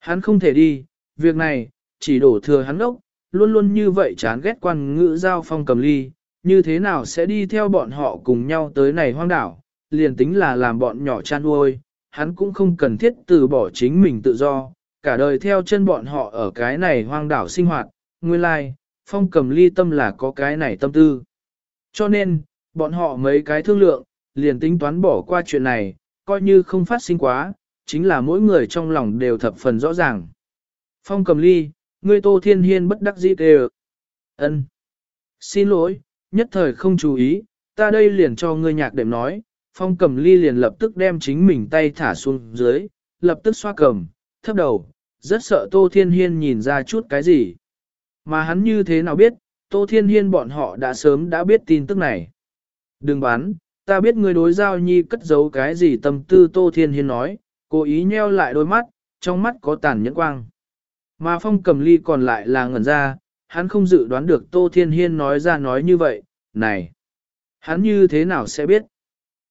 hắn không thể đi, việc này, chỉ đổ thừa hắn ốc, luôn luôn như vậy chán ghét quan ngữ giao phong cầm ly, như thế nào sẽ đi theo bọn họ cùng nhau tới này hoang đảo, liền tính là làm bọn nhỏ chăn nuôi, hắn cũng không cần thiết từ bỏ chính mình tự do, cả đời theo chân bọn họ ở cái này hoang đảo sinh hoạt, nguyên lai, like, phong cầm ly tâm là có cái này tâm tư. Cho nên, bọn họ mấy cái thương lượng, liền tính toán bỏ qua chuyện này, coi như không phát sinh quá, chính là mỗi người trong lòng đều thập phần rõ ràng. Phong cầm ly, ngươi tô thiên hiên bất đắc dĩ kêu. ân Xin lỗi, nhất thời không chú ý, ta đây liền cho ngươi nhạc đệm nói, phong cầm ly liền lập tức đem chính mình tay thả xuống dưới, lập tức xoa cầm, thấp đầu, rất sợ Tô Thiên Hiên nhìn ra chút cái gì. Mà hắn như thế nào biết, Tô Thiên Hiên bọn họ đã sớm đã biết tin tức này. Đừng bán, ta biết người đối giao nhi cất giấu cái gì tâm tư Tô Thiên Hiên nói, cố ý nheo lại đôi mắt, trong mắt có tàn nhẫn quang. Mà phong cầm ly còn lại là ngẩn ra, hắn không dự đoán được Tô Thiên Hiên nói ra nói như vậy, này, hắn như thế nào sẽ biết?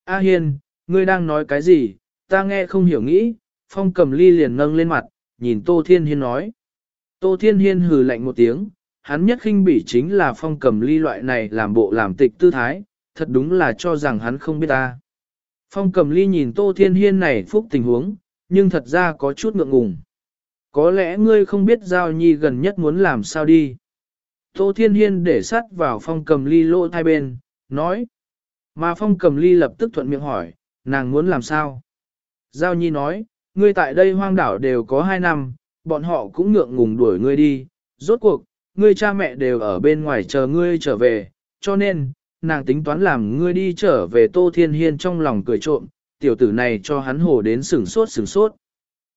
A Hiên, ngươi đang nói cái gì, ta nghe không hiểu nghĩ, phong cầm ly liền nâng lên mặt, nhìn Tô Thiên Hiên nói. Tô Thiên Hiên hừ lạnh một tiếng, hắn nhất khinh bỉ chính là phong cầm ly loại này làm bộ làm tịch tư thái, thật đúng là cho rằng hắn không biết ta. Phong cầm ly nhìn Tô Thiên Hiên này phúc tình huống, nhưng thật ra có chút ngượng ngùng. Có lẽ ngươi không biết Giao Nhi gần nhất muốn làm sao đi. Tô Thiên Hiên để sát vào phong cầm ly lỗ hai bên, nói. Mà phong cầm ly lập tức thuận miệng hỏi, nàng muốn làm sao? Giao Nhi nói, ngươi tại đây hoang đảo đều có hai năm, bọn họ cũng ngượng ngùng đuổi ngươi đi, rốt cuộc, ngươi cha mẹ đều ở bên ngoài chờ ngươi trở về, cho nên, nàng tính toán làm ngươi đi trở về Tô Thiên Hiên trong lòng cười trộm, tiểu tử này cho hắn hổ đến sửng sốt sửng sốt.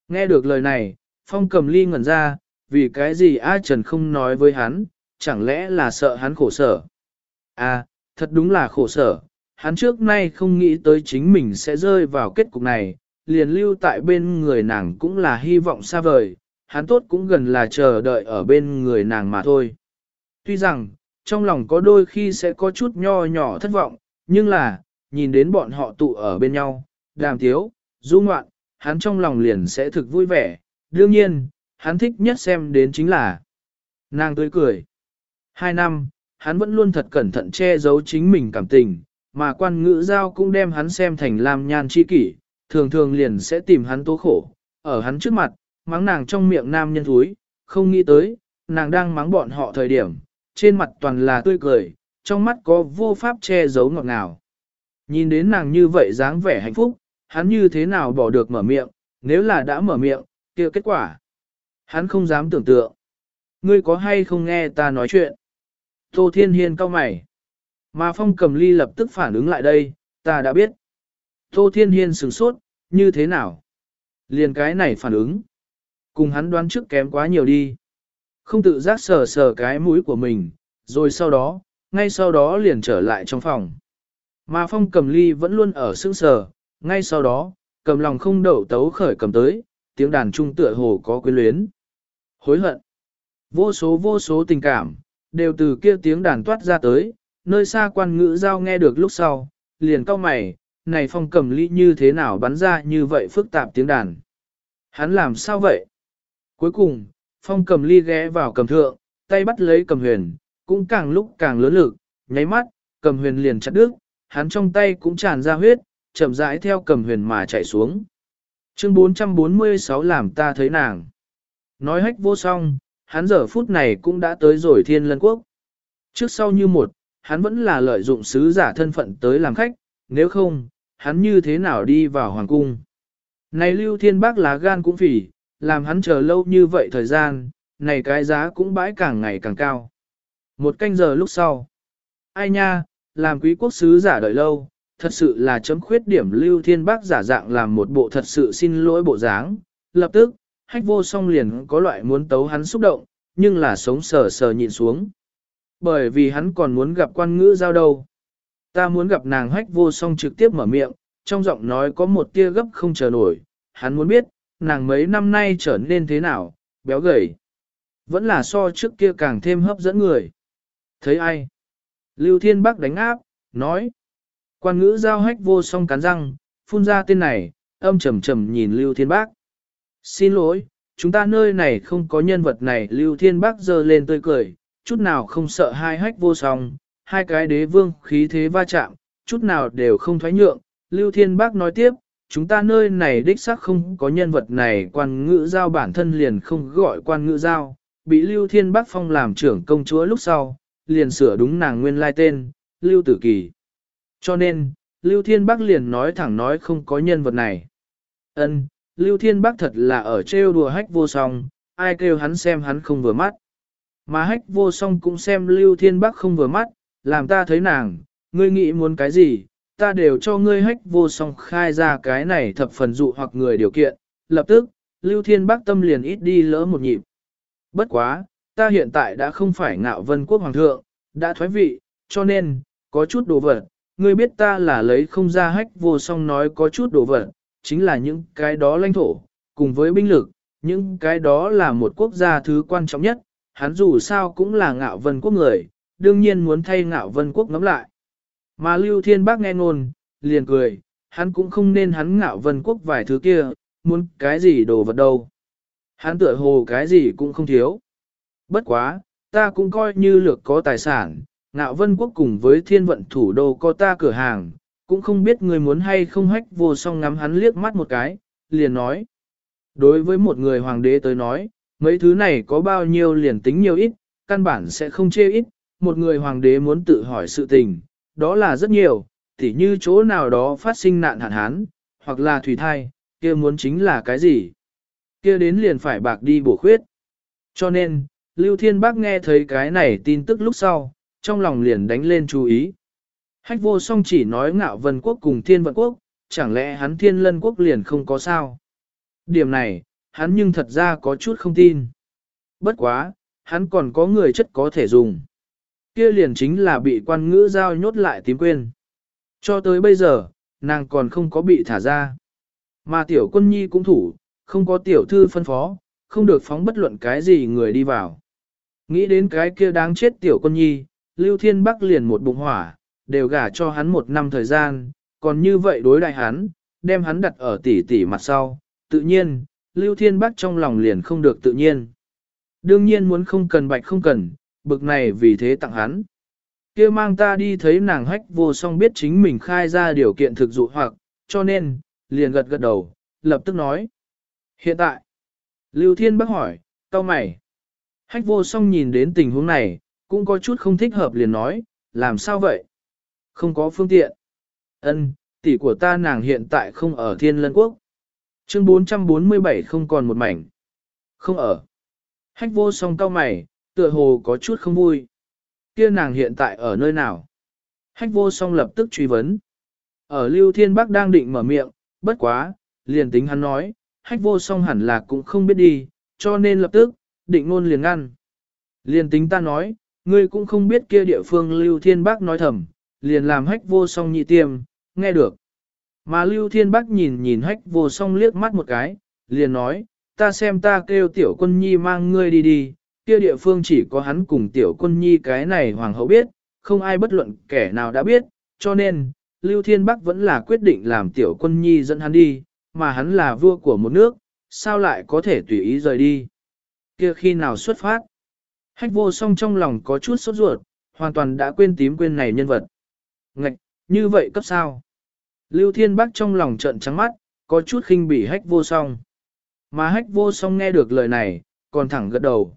Nghe được lời này, Phong cầm ly ngẩn ra, vì cái gì A Trần không nói với hắn, chẳng lẽ là sợ hắn khổ sở. À, thật đúng là khổ sở, hắn trước nay không nghĩ tới chính mình sẽ rơi vào kết cục này, liền lưu tại bên người nàng cũng là hy vọng xa vời, hắn tốt cũng gần là chờ đợi ở bên người nàng mà thôi. Tuy rằng, trong lòng có đôi khi sẽ có chút nho nhỏ thất vọng, nhưng là, nhìn đến bọn họ tụ ở bên nhau, đàm thiếu, du ngoạn, hắn trong lòng liền sẽ thực vui vẻ, đương nhiên, hắn thích nhất xem đến chính là nàng tươi cười. Hai năm, hắn vẫn luôn thật cẩn thận che giấu chính mình cảm tình, mà quan ngữ giao cũng đem hắn xem thành làm nhan chi kỷ, thường thường liền sẽ tìm hắn tố khổ, ở hắn trước mặt, mắng nàng trong miệng nam nhân thúi, không nghĩ tới, nàng đang mắng bọn họ thời điểm, trên mặt toàn là tươi cười, trong mắt có vô pháp che giấu ngọt ngào. Nhìn đến nàng như vậy dáng vẻ hạnh phúc, hắn như thế nào bỏ được mở miệng, nếu là đã mở miệng, kia kết quả. Hắn không dám tưởng tượng. Ngươi có hay không nghe ta nói chuyện? Tô Thiên Hiên cau mày. Mà Phong cầm ly lập tức phản ứng lại đây, ta đã biết. Tô Thiên Hiên sửng sốt, như thế nào? Liền cái này phản ứng. Cùng hắn đoán trước kém quá nhiều đi. Không tự giác sờ sờ cái mũi của mình, rồi sau đó, ngay sau đó liền trở lại trong phòng. Mà Phong cầm ly vẫn luôn ở sững sờ, ngay sau đó, cầm lòng không đậu tấu khởi cầm tới, tiếng đàn trung tựa hồ có quyến luyến. Hối hận. Vô số vô số tình cảm, đều từ kia tiếng đàn toát ra tới, nơi xa quan ngữ giao nghe được lúc sau, liền cau mày, này phong cầm ly như thế nào bắn ra như vậy phức tạp tiếng đàn. Hắn làm sao vậy? Cuối cùng, phong cầm ly ghé vào cầm thượng, tay bắt lấy cầm huyền, cũng càng lúc càng lớn lực, nháy mắt, cầm huyền liền chặt đứt, hắn trong tay cũng tràn ra huyết, chậm rãi theo cầm huyền mà chạy xuống. Chương 446 làm ta thấy nàng. Nói hách vô song, hắn giờ phút này cũng đã tới rồi thiên lân quốc. Trước sau như một, hắn vẫn là lợi dụng sứ giả thân phận tới làm khách, nếu không, hắn như thế nào đi vào hoàng cung. Này lưu thiên bác lá gan cũng phỉ, làm hắn chờ lâu như vậy thời gian, này cái giá cũng bãi càng ngày càng cao. Một canh giờ lúc sau. Ai nha, làm quý quốc sứ giả đợi lâu, thật sự là chấm khuyết điểm lưu thiên bác giả dạng làm một bộ thật sự xin lỗi bộ dáng. Lập tức, hách vô song liền có loại muốn tấu hắn xúc động, nhưng là sống sờ sờ nhịn xuống. Bởi vì hắn còn muốn gặp quan ngữ giao đâu. Ta muốn gặp nàng hách vô song trực tiếp mở miệng, trong giọng nói có một tia gấp không chờ nổi, hắn muốn biết, nàng mấy năm nay trở nên thế nào, béo gầy. Vẫn là so trước kia càng thêm hấp dẫn người. Thấy ai? Lưu Thiên Bắc đánh áp, nói. Quan ngữ giao hách vô song cắn răng, phun ra tên này, âm trầm trầm nhìn Lưu Thiên Bắc. Xin lỗi, chúng ta nơi này không có nhân vật này. Lưu Thiên Bắc giơ lên tươi cười, chút nào không sợ hai hách vô song, hai cái đế vương khí thế va chạm, chút nào đều không thoái nhượng. Lưu Thiên Bắc nói tiếp, chúng ta nơi này đích xác không có nhân vật này quan ngữ giao bản thân liền không gọi quan ngữ giao, bị Lưu Thiên Bắc Phong làm trưởng công chúa lúc sau, liền sửa đúng nàng nguyên lai tên, Lưu Tử Kỳ. Cho nên, Lưu Thiên Bắc liền nói thẳng nói không có nhân vật này. Ân, Lưu Thiên Bắc thật là ở trêu đùa hách vô song, ai kêu hắn xem hắn không vừa mắt. Mà hách vô song cũng xem Lưu Thiên Bắc không vừa mắt, làm ta thấy nàng, ngươi nghĩ muốn cái gì, ta đều cho ngươi hách vô song khai ra cái này thập phần dụ hoặc người điều kiện. Lập tức, Lưu Thiên Bắc tâm liền ít đi lỡ một nhịp. Bất quá, ta hiện tại đã không phải ngạo vân quốc hoàng thượng, đã thoái vị, cho nên, có chút đồ vật, ngươi biết ta là lấy không ra hách vô song nói có chút đồ vật, chính là những cái đó lãnh thổ, cùng với binh lực, những cái đó là một quốc gia thứ quan trọng nhất, hắn dù sao cũng là ngạo vân quốc người, đương nhiên muốn thay ngạo vân quốc ngắm lại. Mà Lưu Thiên Bác nghe ngôn, liền cười, hắn cũng không nên hắn ngạo vân quốc vài thứ kia, muốn cái gì đồ vật đâu. Hắn tựa hồ cái gì cũng không thiếu. Bất quá, ta cũng coi như lược có tài sản, ngạo vân quốc cùng với thiên vận thủ đô có ta cửa hàng, cũng không biết người muốn hay không hách vô song ngắm hắn liếc mắt một cái, liền nói. Đối với một người hoàng đế tới nói, mấy thứ này có bao nhiêu liền tính nhiều ít, căn bản sẽ không chê ít, một người hoàng đế muốn tự hỏi sự tình, đó là rất nhiều, tỉ như chỗ nào đó phát sinh nạn hạn hán, hoặc là thủy thai, kia muốn chính là cái gì? Kia đến liền phải bạc đi bổ khuyết. Cho nên, Lưu Thiên Bác nghe thấy cái này tin tức lúc sau, trong lòng liền đánh lên chú ý. Hách vô song chỉ nói ngạo vân quốc cùng thiên vận quốc, chẳng lẽ hắn thiên lân quốc liền không có sao? Điểm này, hắn nhưng thật ra có chút không tin. Bất quá, hắn còn có người chất có thể dùng. Kia liền chính là bị quan ngữ giao nhốt lại tím quên. Cho tới bây giờ, nàng còn không có bị thả ra. Mà tiểu quân nhi cũng thủ, không có tiểu thư phân phó, không được phóng bất luận cái gì người đi vào. Nghĩ đến cái kia đáng chết tiểu quân nhi, Lưu Thiên Bắc liền một bụng hỏa, đều gả cho hắn một năm thời gian, còn như vậy đối đại hắn, đem hắn đặt ở tỷ tỷ mặt sau, tự nhiên, Lưu Thiên Bắc trong lòng liền không được tự nhiên. Đương nhiên muốn không cần bạch không cần, bực này vì thế tặng hắn. kia mang ta đi thấy nàng hách vô song biết chính mình khai ra điều kiện thực dụ hoặc, cho nên, liền gật gật đầu, lập tức nói. Hiện tại, Lưu Thiên bác hỏi, tao mày. Hách vô song nhìn đến tình huống này, cũng có chút không thích hợp liền nói, làm sao vậy? Không có phương tiện. Ân, tỷ của ta nàng hiện tại không ở thiên lân quốc. Chương 447 không còn một mảnh. Không ở. Hách vô song cao mày, tựa hồ có chút không vui. Kia nàng hiện tại ở nơi nào? Hách vô song lập tức truy vấn. Ở Lưu Thiên Bắc đang định mở miệng, bất quá, liền tính hắn nói, hách vô song hẳn là cũng không biết đi, cho nên lập tức, định ngôn liền ngăn. Liền tính ta nói, ngươi cũng không biết kia địa phương Lưu Thiên Bắc nói thầm, liền làm hách vô song nhị tiêm, nghe được. Mà Lưu Thiên Bắc nhìn nhìn hách vô song liếc mắt một cái, liền nói, ta xem ta kêu tiểu quân nhi mang ngươi đi đi, kia địa phương chỉ có hắn cùng tiểu quân nhi cái này hoàng hậu biết, không ai bất luận kẻ nào đã biết, cho nên, Lưu Thiên Bắc vẫn là quyết định làm tiểu quân nhi dẫn hắn đi, mà hắn là vua của một nước, sao lại có thể tùy ý rời đi. Kia khi nào xuất phát? Hách vô song trong lòng có chút sốt ruột, hoàn toàn đã quên tím quên này nhân vật. Ngạch, như vậy cấp sao? Lưu Thiên Bắc trong lòng trận trắng mắt, có chút khinh bỉ hách vô song. Mà hách vô song nghe được lời này, còn thẳng gật đầu.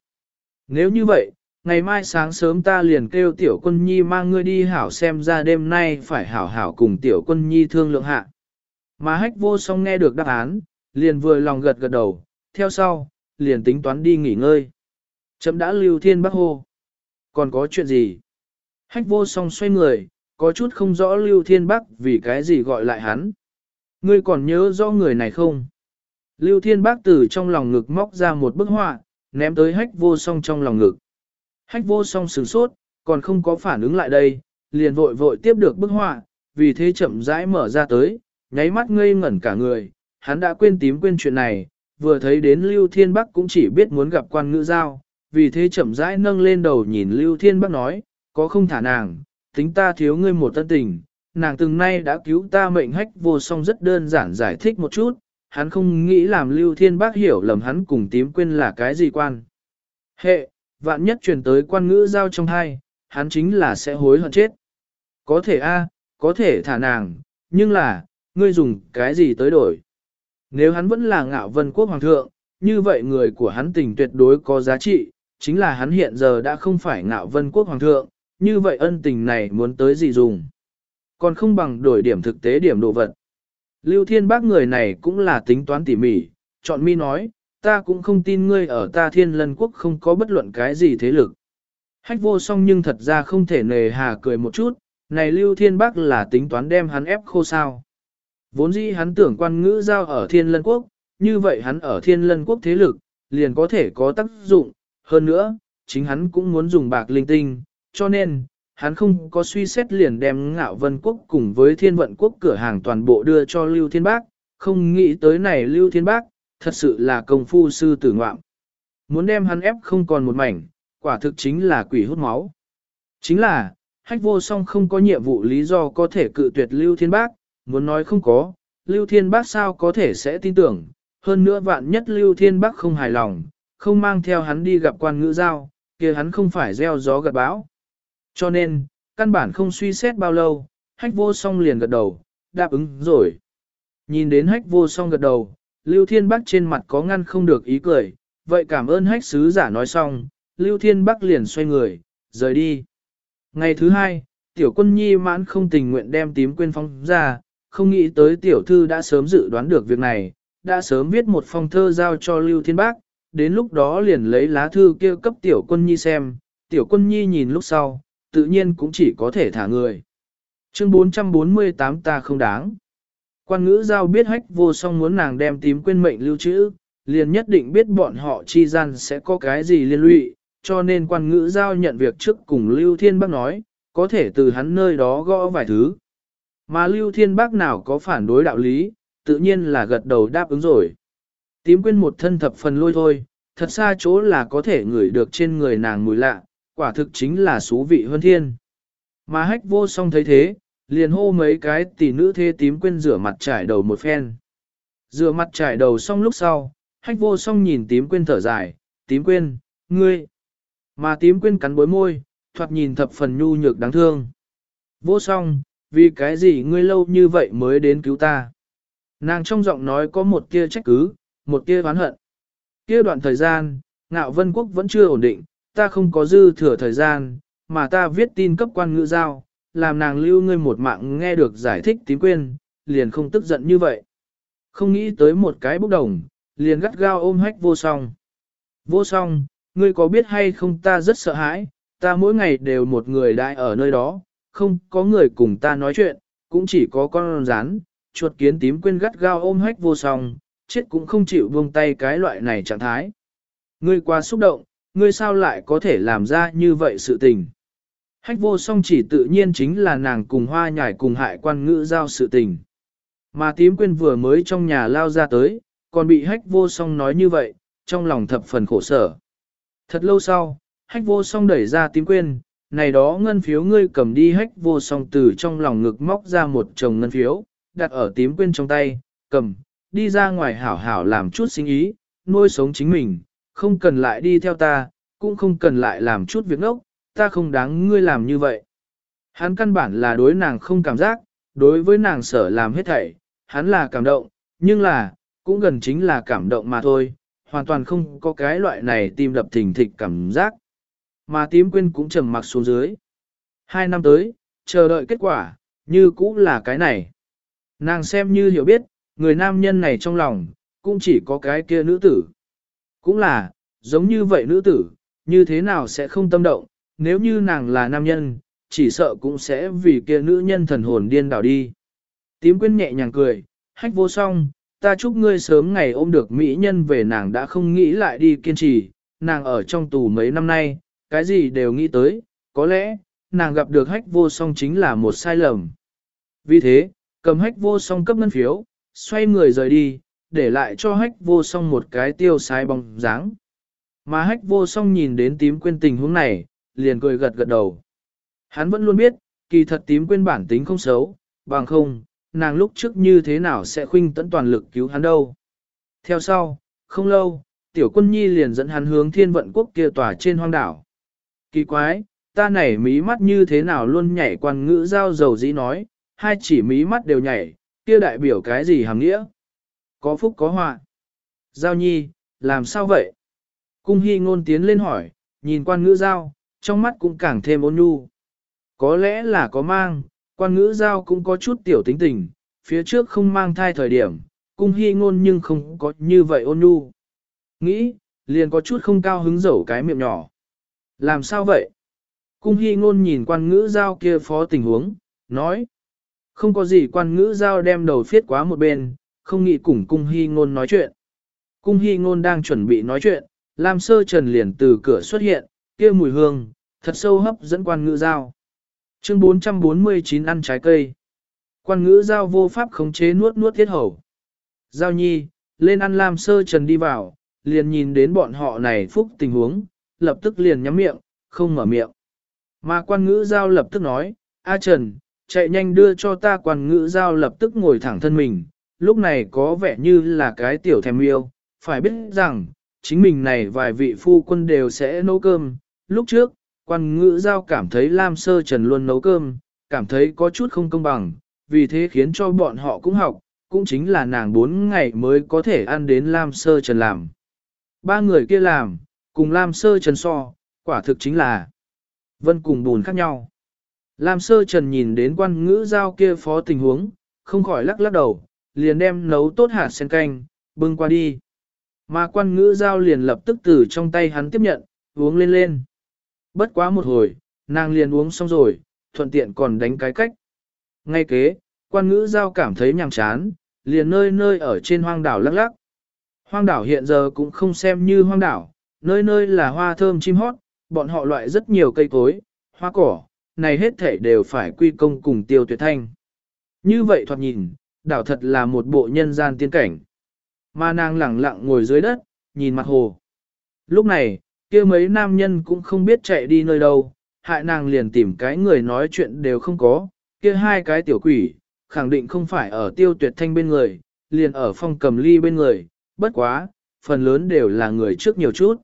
Nếu như vậy, ngày mai sáng sớm ta liền kêu tiểu quân nhi mang ngươi đi hảo xem ra đêm nay phải hảo hảo cùng tiểu quân nhi thương lượng hạ. Mà hách vô song nghe được đáp án, liền vừa lòng gật gật đầu, theo sau, liền tính toán đi nghỉ ngơi. Chấm đã lưu thiên bắc hô. Còn có chuyện gì? Hách vô song xoay người, có chút không rõ lưu thiên bắc vì cái gì gọi lại hắn. Ngươi còn nhớ rõ người này không? Lưu thiên bắc từ trong lòng ngực móc ra một bức họa, ném tới hách vô song trong lòng ngực. Hách vô song sửng sốt, còn không có phản ứng lại đây, liền vội vội tiếp được bức họa, vì thế chậm rãi mở ra tới, nháy mắt ngây ngẩn cả người, hắn đã quên tím quên chuyện này, vừa thấy đến Lưu Thiên Bắc cũng chỉ biết muốn gặp quan ngữ giao, vì thế chậm rãi nâng lên đầu nhìn Lưu Thiên Bắc nói, có không thả nàng, tính ta thiếu ngươi một tân tình, nàng từng nay đã cứu ta mệnh hách vô song rất đơn giản giải thích một chút, hắn không nghĩ làm Lưu Thiên Bác hiểu lầm hắn cùng tím quên là cái gì quan. Hệ, vạn nhất truyền tới quan ngữ giao trong hai, hắn chính là sẽ hối hận chết. Có thể a, có thể thả nàng, nhưng là, ngươi dùng cái gì tới đổi? Nếu hắn vẫn là ngạo vân quốc hoàng thượng, như vậy người của hắn tình tuyệt đối có giá trị, chính là hắn hiện giờ đã không phải ngạo vân quốc hoàng thượng, như vậy ân tình này muốn tới gì dùng? Còn không bằng đổi điểm thực tế điểm đồ vật. Lưu Thiên Bác người này cũng là tính toán tỉ mỉ, chọn mi nói, ta cũng không tin ngươi ở ta thiên lân quốc không có bất luận cái gì thế lực. Hách vô song nhưng thật ra không thể nề hà cười một chút, này Lưu Thiên Bác là tính toán đem hắn ép khô sao. Vốn dĩ hắn tưởng quan ngữ giao ở thiên lân quốc, như vậy hắn ở thiên lân quốc thế lực, liền có thể có tác dụng, hơn nữa, chính hắn cũng muốn dùng bạc linh tinh, cho nên, hắn không có suy xét liền đem ngạo vân quốc cùng với thiên vận quốc cửa hàng toàn bộ đưa cho Lưu Thiên Bác, không nghĩ tới này Lưu Thiên Bác, thật sự là công phu sư tử ngoạm. Muốn đem hắn ép không còn một mảnh, quả thực chính là quỷ hút máu. Chính là, hách vô song không có nhiệm vụ lý do có thể cự tuyệt Lưu Thiên Bác, muốn nói không có, Lưu Thiên Bác sao có thể sẽ tin tưởng, hơn nữa vạn nhất Lưu Thiên Bác không hài lòng, không mang theo hắn đi gặp quan ngữ giao, kia hắn không phải gieo gió gặt bão. Cho nên, căn bản không suy xét bao lâu, hách vô song liền gật đầu, đáp ứng rồi. Nhìn đến hách vô song gật đầu, Lưu Thiên Bắc trên mặt có ngăn không được ý cười, vậy cảm ơn hách sứ giả nói xong, Lưu Thiên Bắc liền xoay người, rời đi. Ngày thứ hai, tiểu quân nhi mãn không tình nguyện đem tím quên phong ra, không nghĩ tới tiểu thư đã sớm dự đoán được việc này, đã sớm viết một phong thơ giao cho Lưu Thiên Bắc, đến lúc đó liền lấy lá thư kia cấp tiểu quân nhi xem, tiểu quân nhi nhìn lúc sau, tự nhiên cũng chỉ có thể thả người. Chương 448 ta không đáng. Quan ngữ giao biết hách vô song muốn nàng đem tím quên mệnh lưu trữ, liền nhất định biết bọn họ chi gian sẽ có cái gì liên lụy, cho nên quan ngữ giao nhận việc trước cùng Lưu Thiên Bắc nói, có thể từ hắn nơi đó gõ vài thứ. Mà Lưu Thiên Bắc nào có phản đối đạo lý, tự nhiên là gật đầu đáp ứng rồi. Tím quên một thân thập phần lôi thôi, thật xa chỗ là có thể ngửi được trên người nàng mùi lạ, quả thực chính là xú vị hơn thiên. Mà hách vô song thấy thế, liền hô mấy cái tỷ nữ thê tím quên rửa mặt trải đầu một phen. Rửa mặt trải đầu xong lúc sau, hách vô song nhìn tím quên thở dài, tím quên, ngươi. Mà tím quên cắn bối môi, thoạt nhìn thập phần nhu nhược đáng thương. Vô song, vì cái gì ngươi lâu như vậy mới đến cứu ta? Nàng trong giọng nói có một tia trách cứ, một tia oán hận. Kia đoạn thời gian, ngạo vân quốc vẫn chưa ổn định, ta không có dư thừa thời gian, mà ta viết tin cấp quan ngữ giao, làm nàng lưu ngươi một mạng nghe được giải thích tím quên, liền không tức giận như vậy. Không nghĩ tới một cái bốc đồng, liền gắt gao ôm hách vô song. Vô song, ngươi có biết hay không ta rất sợ hãi, ta mỗi ngày đều một người đại ở nơi đó, không có người cùng ta nói chuyện, cũng chỉ có con rán, chuột kiến tím quên gắt gao ôm hách vô song, chết cũng không chịu buông tay cái loại này trạng thái. Ngươi quá xúc động, ngươi sao lại có thể làm ra như vậy sự tình. Hách vô song chỉ tự nhiên chính là nàng cùng hoa nhải cùng hại quan ngữ giao sự tình. Mà tím quyên vừa mới trong nhà lao ra tới, còn bị hách vô song nói như vậy, trong lòng thập phần khổ sở. Thật lâu sau, hách vô song đẩy ra tím quyên, này đó ngân phiếu ngươi cầm đi hách vô song từ trong lòng ngực móc ra một chồng ngân phiếu, đặt ở tím quyên trong tay, cầm, đi ra ngoài hảo hảo làm chút sinh ý, nuôi sống chính mình, không cần lại đi theo ta, cũng không cần lại làm chút việc ngốc, ta không đáng ngươi làm như vậy. Hắn căn bản là đối nàng không cảm giác, đối với nàng sở làm hết thảy, hắn là cảm động, nhưng là, cũng gần chính là cảm động mà thôi, hoàn toàn không có cái loại này tim đập thình thịch cảm giác. Mà tím quên cũng trầm mặc xuống dưới. Hai năm tới, chờ đợi kết quả, như cũng là cái này. Nàng xem như hiểu biết, người nam nhân này trong lòng, cũng chỉ có cái kia nữ tử. Cũng là, giống như vậy nữ tử, như thế nào sẽ không tâm động, nếu như nàng là nam nhân, chỉ sợ cũng sẽ vì kia nữ nhân thần hồn điên đảo đi. Tím quyên nhẹ nhàng cười, hách vô song, ta chúc ngươi sớm ngày ôm được mỹ nhân về nàng đã không nghĩ lại đi kiên trì, nàng ở trong tù mấy năm nay, cái gì đều nghĩ tới, có lẽ, nàng gặp được hách vô song chính là một sai lầm. Vì thế, cầm hách vô song cấp ngân phiếu, xoay người rời đi, để lại cho hách vô song một cái tiêu sái bóng dáng. Mà hách vô song nhìn đến tím quên tình huống này, liền cười gật gật đầu. Hắn vẫn luôn biết, kỳ thật tím quên bản tính không xấu, bằng không, nàng lúc trước như thế nào sẽ khuynh tận toàn lực cứu hắn đâu. Theo sau, không lâu, tiểu quân nhi liền dẫn hắn hướng thiên vận quốc kia tòa trên hoang đảo. Kỳ quái, ta nảy mí mắt như thế nào luôn nhảy quan ngữ giao dầu dĩ nói, hai chỉ mí mắt đều nhảy, kia đại biểu cái gì hàm nghĩa? Có phúc có họa. Giao nhi, làm sao vậy? Cung hy ngôn tiến lên hỏi, nhìn quan ngữ giao, trong mắt cũng càng thêm ôn nhu. Có lẽ là có mang, quan ngữ giao cũng có chút tiểu tính tình, phía trước không mang thai thời điểm, cung hy ngôn nhưng không có như vậy ôn nhu. Nghĩ, liền có chút không cao hứng dẩu cái miệng nhỏ. Làm sao vậy? Cung hy ngôn nhìn quan ngữ giao kia phó tình huống, nói. Không có gì quan ngữ giao đem đầu phiết quá một bên, không nghĩ cùng cung hy ngôn nói chuyện. Cung hy ngôn đang chuẩn bị nói chuyện, Lam sơ trần liền từ cửa xuất hiện, kia mùi hương, thật sâu hấp dẫn quan ngữ giao. Chương 449 ăn trái cây. Quan ngữ giao vô pháp khống chế nuốt nuốt thiết hầu. Giao nhi, lên ăn Lam sơ trần đi vào, liền nhìn đến bọn họ này phúc tình huống, lập tức liền nhắm miệng, không mở miệng. Mà quan ngữ giao lập tức nói, A Trần, chạy nhanh đưa cho ta quan ngữ giao lập tức ngồi thẳng thân mình, lúc này có vẻ như là cái tiểu thèm yêu, phải biết rằng, chính mình này vài vị phu quân đều sẽ nấu cơm, lúc trước, quan ngữ giao cảm thấy Lam Sơ Trần luôn nấu cơm, cảm thấy có chút không công bằng, vì thế khiến cho bọn họ cũng học, cũng chính là nàng bốn ngày mới có thể ăn đến Lam Sơ Trần làm. Ba người kia làm, cùng Lam Sơ Trần so, quả thực chính là vân cùng bùn khác nhau. Lam Sơ Trần nhìn đến quan ngữ giao kia phó tình huống, không khỏi lắc lắc đầu, liền đem nấu tốt hạt sen canh, bưng qua đi. Mà quan ngữ giao liền lập tức từ trong tay hắn tiếp nhận, uống lên lên. Bất quá một hồi, nàng liền uống xong rồi, thuận tiện còn đánh cái cách. Ngay kế, quan ngữ giao cảm thấy nhàm chán, liền nơi nơi ở trên hoang đảo lắc lắc. Hoang đảo hiện giờ cũng không xem như hoang đảo, nơi nơi là hoa thơm chim hót, bọn họ loại rất nhiều cây cối, hoa cỏ, này hết thể đều phải quy công cùng tiêu tuyệt thanh. Như vậy thoạt nhìn, đảo thật là một bộ nhân gian tiên cảnh. Mà nàng lẳng lặng ngồi dưới đất, nhìn mặt hồ. Lúc này, kia mấy nam nhân cũng không biết chạy đi nơi đâu, hại nàng liền tìm cái người nói chuyện đều không có, kia hai cái tiểu quỷ, khẳng định không phải ở tiêu tuyệt thanh bên người, liền ở phong cầm ly bên người, bất quá, phần lớn đều là người trước nhiều chút.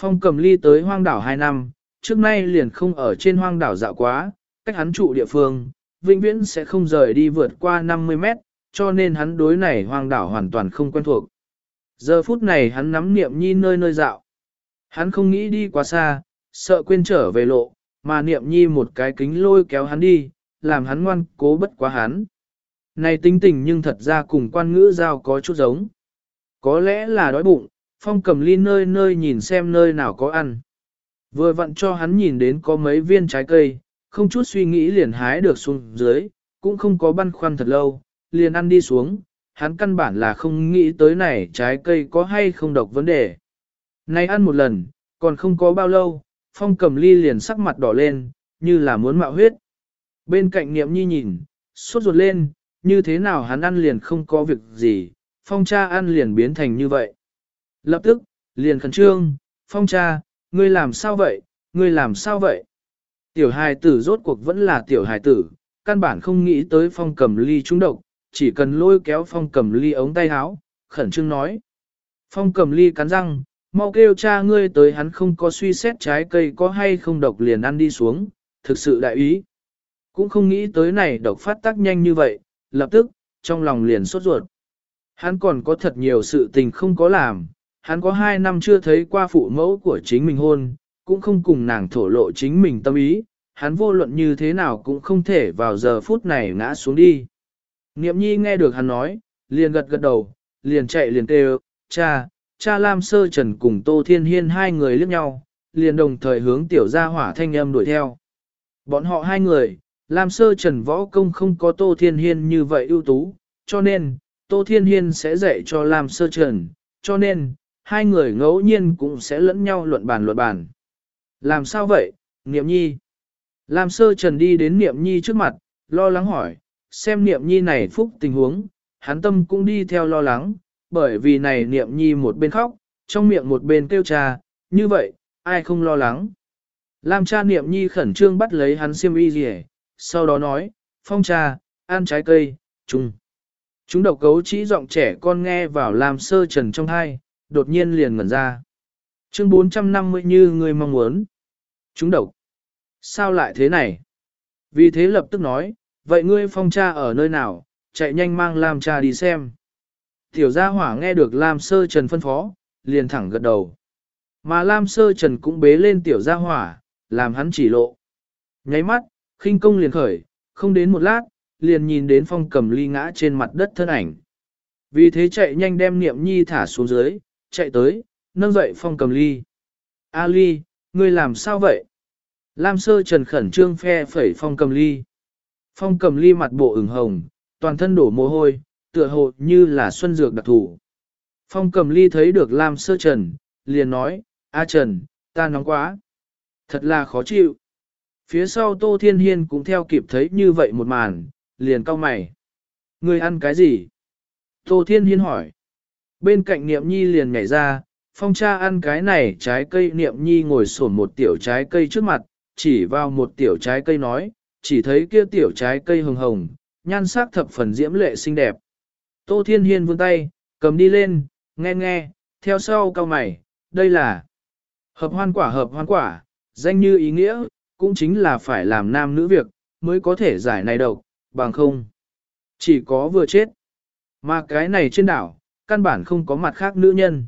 Phong cầm ly tới hoang đảo 2 năm, trước nay liền không ở trên hoang đảo dạo quá, cách hắn trụ địa phương, vĩnh viễn sẽ không rời đi vượt qua 50 mét, cho nên hắn đối này hoang đảo hoàn toàn không quen thuộc. Giờ phút này hắn nắm niệm nhi nơi nơi dạo. Hắn không nghĩ đi quá xa, sợ quên trở về lộ, mà niệm nhi một cái kính lôi kéo hắn đi, làm hắn ngoan cố bất quá hắn. Này tính tình nhưng thật ra cùng quan ngữ giao có chút giống. Có lẽ là đói bụng, phong cầm ly nơi nơi nhìn xem nơi nào có ăn. Vừa vặn cho hắn nhìn đến có mấy viên trái cây, không chút suy nghĩ liền hái được xuống dưới, cũng không có băn khoăn thật lâu, liền ăn đi xuống, hắn căn bản là không nghĩ tới này trái cây có hay không độc vấn đề. Này ăn một lần, còn không có bao lâu, phong cầm ly liền sắc mặt đỏ lên, như là muốn mạo huyết. Bên cạnh niệm nhi nhìn, sốt ruột lên, như thế nào hắn ăn liền không có việc gì, phong cha ăn liền biến thành như vậy. Lập tức, liền khẩn trương, phong cha, ngươi làm sao vậy, ngươi làm sao vậy? Tiểu hài tử rốt cuộc vẫn là tiểu hài tử, căn bản không nghĩ tới phong cầm ly trúng độc, chỉ cần lôi kéo phong cầm ly ống tay áo, khẩn trương nói. Phong cầm ly cắn răng, mau kêu cha ngươi tới hắn không có suy xét trái cây có hay không độc liền ăn đi xuống, thực sự đại ý. Cũng không nghĩ tới này độc phát tác nhanh như vậy, lập tức, trong lòng liền sốt ruột. Hắn còn có thật nhiều sự tình không có làm, hắn có hai năm chưa thấy qua phụ mẫu của chính mình hôn, cũng không cùng nàng thổ lộ chính mình tâm ý, hắn vô luận như thế nào cũng không thể vào giờ phút này ngã xuống đi. Niệm nhi nghe được hắn nói, liền gật gật đầu, liền chạy liền kêu, cha, cha Lam Sơ Trần cùng Tô Thiên Hiên hai người liếc nhau, liền đồng thời hướng tiểu gia hỏa thanh âm đuổi theo. Bọn họ hai người, Lam Sơ Trần võ công không có Tô Thiên Hiên như vậy ưu tú, cho nên, Tô Thiên Hiên sẽ dạy cho Lam Sơ Trần, cho nên, hai người ngẫu nhiên cũng sẽ lẫn nhau luận bàn luận bàn. Làm sao vậy, Niệm Nhi? Lam Sơ Trần đi đến Niệm Nhi trước mặt, lo lắng hỏi, xem Niệm Nhi này phúc tình huống, hắn tâm cũng đi theo lo lắng, bởi vì này Niệm Nhi một bên khóc, trong miệng một bên kêu cha, như vậy, ai không lo lắng. Lam cha Niệm Nhi khẩn trương bắt lấy hắn xiêm y gì sau đó nói, phong cha, ăn trái cây, chung. Chúng độc cấu chỉ giọng trẻ con nghe vào Lam Sơ Trần trong hai, đột nhiên liền ngẩn ra. Chương 450 như người mong muốn. Chúng độc. Sao lại thế này? Vì thế lập tức nói, vậy ngươi phong cha ở nơi nào, chạy nhanh mang Lam cha đi xem. Tiểu gia hỏa nghe được Lam sơ trần phân phó, liền thẳng gật đầu. Mà Lam sơ trần cũng bế lên tiểu gia hỏa, làm hắn chỉ lộ. Nháy mắt, khinh công liền khởi, không đến một lát, liền nhìn đến phong cầm ly ngã trên mặt đất thân ảnh. Vì thế chạy nhanh đem niệm nhi thả xuống dưới, chạy tới, nâng dậy phong cầm ly. A ly, ngươi làm sao vậy? Lam sơ trần khẩn trương phe phẩy phong cầm ly. Phong cầm ly mặt bộ ửng hồng, toàn thân đổ mồ hôi, tựa hồ như là xuân dược đặc thủ. Phong cầm ly thấy được Lam sơ trần, liền nói, A trần, ta nóng quá. Thật là khó chịu. Phía sau Tô Thiên Hiên cũng theo kịp thấy như vậy một màn, liền cau mày. Ngươi ăn cái gì? Tô Thiên Hiên hỏi. Bên cạnh Niệm Nhi liền nhảy ra, phong cha ăn cái này trái cây Niệm Nhi ngồi sổn một tiểu trái cây trước mặt, chỉ vào một tiểu trái cây nói, chỉ thấy kia tiểu trái cây hồng hồng, nhan sắc thập phần diễm lệ xinh đẹp. Tô Thiên Hiên vươn tay, cầm đi lên, nghe nghe, theo sau cao mày, đây là hợp hoan quả hợp hoan quả, danh như ý nghĩa, cũng chính là phải làm nam nữ việc, mới có thể giải này độc, bằng không. Chỉ có vừa chết. Mà cái này trên đảo, căn bản không có mặt khác nữ nhân.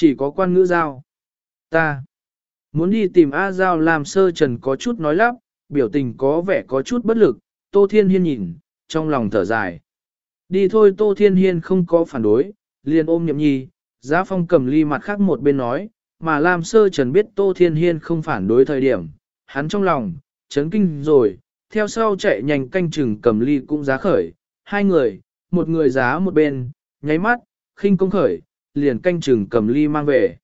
Chỉ có quan ngữ giao. Ta. Muốn đi tìm A Giao làm sơ trần có chút nói lắp, biểu tình có vẻ có chút bất lực, Tô Thiên Hiên nhìn, trong lòng thở dài. Đi thôi Tô Thiên Hiên không có phản đối, liền ôm nhậm nhi, giá phong cầm ly mặt khác một bên nói, mà Lam Sơ Trần biết Tô Thiên Hiên không phản đối thời điểm, hắn trong lòng, chấn kinh rồi, theo sau chạy nhanh canh chừng cầm ly cũng giá khởi, hai người, một người giá một bên, nháy mắt, khinh công khởi, liền canh chừng cầm ly mang về.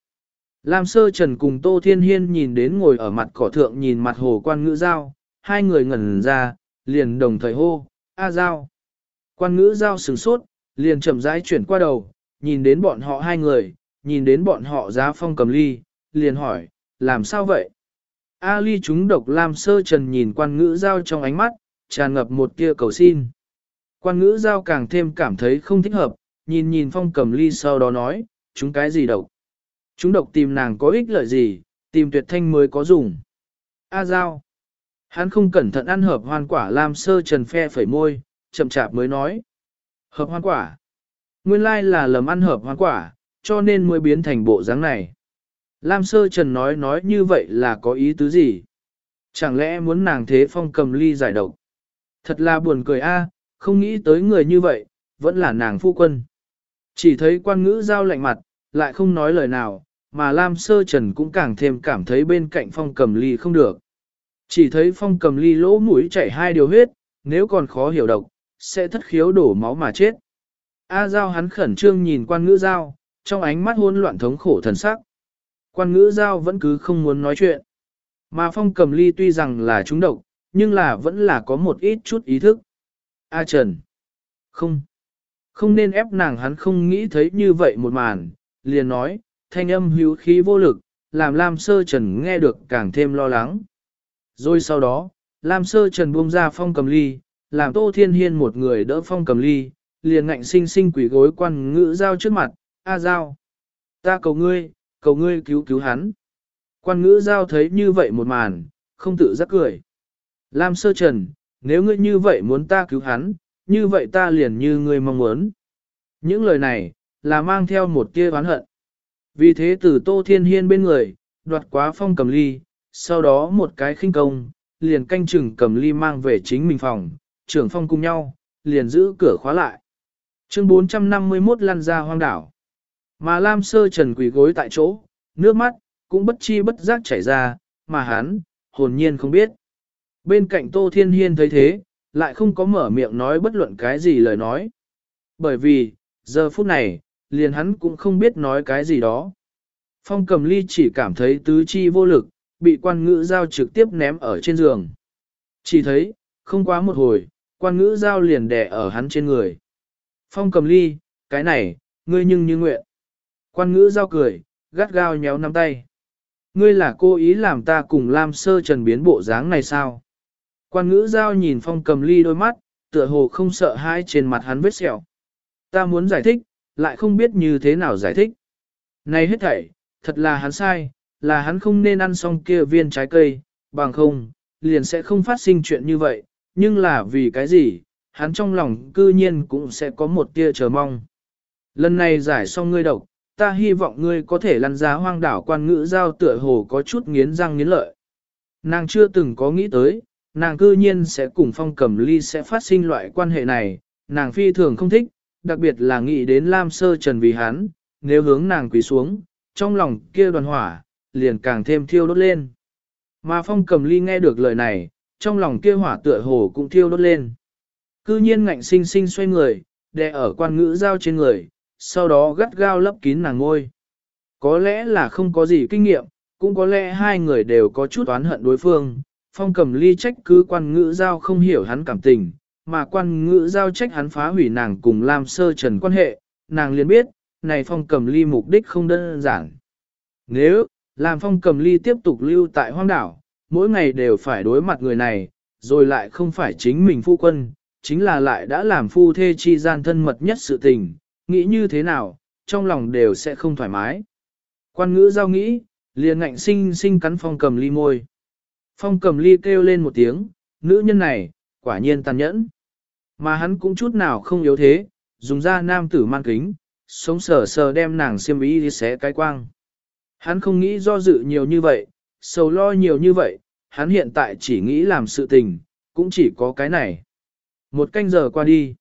Lam Sơ Trần cùng Tô Thiên Hiên nhìn đến ngồi ở mặt cỏ thượng nhìn mặt hồ quan ngữ giao, hai người ngẩn ra, liền đồng thời hô, A Giao. Quan ngữ giao sửng sốt, liền chậm rãi chuyển qua đầu, nhìn đến bọn họ hai người, nhìn đến bọn họ giá phong cầm ly, liền hỏi, làm sao vậy? A ly chúng độc Lam Sơ Trần nhìn quan ngữ giao trong ánh mắt, tràn ngập một tia cầu xin. Quan ngữ giao càng thêm cảm thấy không thích hợp, nhìn nhìn phong cầm ly sau đó nói, chúng cái gì độc? Chúng độc tìm nàng có ích lợi gì, tìm tuyệt thanh mới có dùng. A giao. Hắn không cẩn thận ăn hợp hoan quả Lam Sơ Trần phe phẩy môi, chậm chạp mới nói. Hợp hoan quả. Nguyên lai là lầm ăn hợp hoan quả, cho nên mới biến thành bộ dáng này. Lam Sơ Trần nói nói như vậy là có ý tứ gì? Chẳng lẽ muốn nàng thế phong cầm ly giải độc? Thật là buồn cười a, không nghĩ tới người như vậy, vẫn là nàng phu quân. Chỉ thấy quan ngữ giao lạnh mặt, lại không nói lời nào, mà Lam Sơ Trần cũng càng thêm cảm thấy bên cạnh phong cầm ly không được. Chỉ thấy phong cầm ly lỗ mũi chảy hai điều huyết, nếu còn khó hiểu độc, sẽ thất khiếu đổ máu mà chết. A Giao hắn khẩn trương nhìn quan ngữ giao, trong ánh mắt hỗn loạn thống khổ thần sắc. Quan ngữ giao vẫn cứ không muốn nói chuyện. Mà phong cầm ly tuy rằng là trúng độc, nhưng là vẫn là có một ít chút ý thức. A Trần. Không. Không nên ép nàng hắn không nghĩ thấy như vậy một màn, liền nói, thanh âm hữu khí vô lực, làm Lam Sơ Trần nghe được càng thêm lo lắng. Rồi sau đó, Lam Sơ Trần buông ra phong cầm ly, làm Tô Thiên Hiên một người đỡ phong cầm ly, liền ngạnh sinh sinh quỷ gối quan ngữ giao trước mặt, A giao. Ta cầu ngươi, cầu ngươi cứu cứu hắn. Quan ngữ giao thấy như vậy một màn, không tự giác cười. Lam Sơ Trần, nếu ngươi như vậy muốn ta cứu hắn, như vậy ta liền như ngươi mong muốn. Những lời này, là mang theo một tia oán hận. Vì thế từ Tô Thiên Hiên bên người, đoạt quá phong cầm ly, sau đó một cái khinh công, liền canh chừng cầm ly mang về chính mình phòng, trưởng phong cùng nhau, liền giữ cửa khóa lại. Chương 451 lăn ra hoang đảo. Mà Lam Sơ Trần quỳ gối tại chỗ, nước mắt, cũng bất chi bất giác chảy ra, mà hắn, hồn nhiên không biết. Bên cạnh Tô Thiên Hiên thấy thế, lại không có mở miệng nói bất luận cái gì lời nói. Bởi vì, giờ phút này, liền hắn cũng không biết nói cái gì đó. Phong cầm ly chỉ cảm thấy tứ chi vô lực, bị quan ngữ giao trực tiếp ném ở trên giường. Chỉ thấy, không quá một hồi, quan ngữ giao liền đè ở hắn trên người. Phong cầm ly, cái này, ngươi nhưng như nguyện. Quan ngữ giao cười, gắt gao nhéo nắm tay. Ngươi là cô ý làm ta cùng Lam Sơ Trần biến bộ dáng này sao? Quan ngữ giao nhìn phong cầm ly đôi mắt, tựa hồ không sợ hai trên mặt hắn vết sẹo. Ta muốn giải thích, lại không biết như thế nào giải thích. Này hết thảy, thật là hắn sai, là hắn không nên ăn xong kia viên trái cây, bằng không, liền sẽ không phát sinh chuyện như vậy, nhưng là vì cái gì, hắn trong lòng cư nhiên cũng sẽ có một tia chờ mong. Lần này giải xong ngươi độc, ta hy vọng ngươi có thể lăn ra hoang đảo quan ngữ giao tựa hồ có chút nghiến răng nghiến lợi. Nàng chưa từng có nghĩ tới, nàng cư nhiên sẽ cùng phong cầm ly sẽ phát sinh loại quan hệ này, nàng phi thường không thích, đặc biệt là nghĩ đến Lam Sơ Trần vì hắn, nếu hướng nàng quỳ xuống, trong lòng kia đoàn hỏa, liền càng thêm thiêu đốt lên. Mà phong cầm ly nghe được lời này, trong lòng kia hỏa tựa hồ cũng thiêu đốt lên. Cư nhiên ngạnh sinh sinh xoay người, đè ở quan ngữ giao trên người, sau đó gắt gao lấp kín nàng ngôi. Có lẽ là không có gì kinh nghiệm, cũng có lẽ hai người đều có chút oán hận đối phương. Phong cầm ly trách cứ quan ngữ giao không hiểu hắn cảm tình, mà quan ngữ giao trách hắn phá hủy nàng cùng làm sơ trần quan hệ, nàng liền biết, này phong cầm ly mục đích không đơn giản. Nếu, làm phong cầm ly tiếp tục lưu tại hoang đảo, mỗi ngày đều phải đối mặt người này, rồi lại không phải chính mình phu quân, chính là lại đã làm phu thê chi gian thân mật nhất sự tình, nghĩ như thế nào, trong lòng đều sẽ không thoải mái. Quan ngữ giao nghĩ, liền ngạnh sinh sinh cắn phong cầm ly môi. Phong cầm ly kêu lên một tiếng, nữ nhân này, quả nhiên tàn nhẫn. Mà hắn cũng chút nào không yếu thế, dùng ra nam tử man kính, sống sờ sờ đem nàng xiêm ý đi xé cái quang. Hắn không nghĩ do dự nhiều như vậy, sầu lo nhiều như vậy, hắn hiện tại chỉ nghĩ làm sự tình, cũng chỉ có cái này. Một canh giờ qua đi.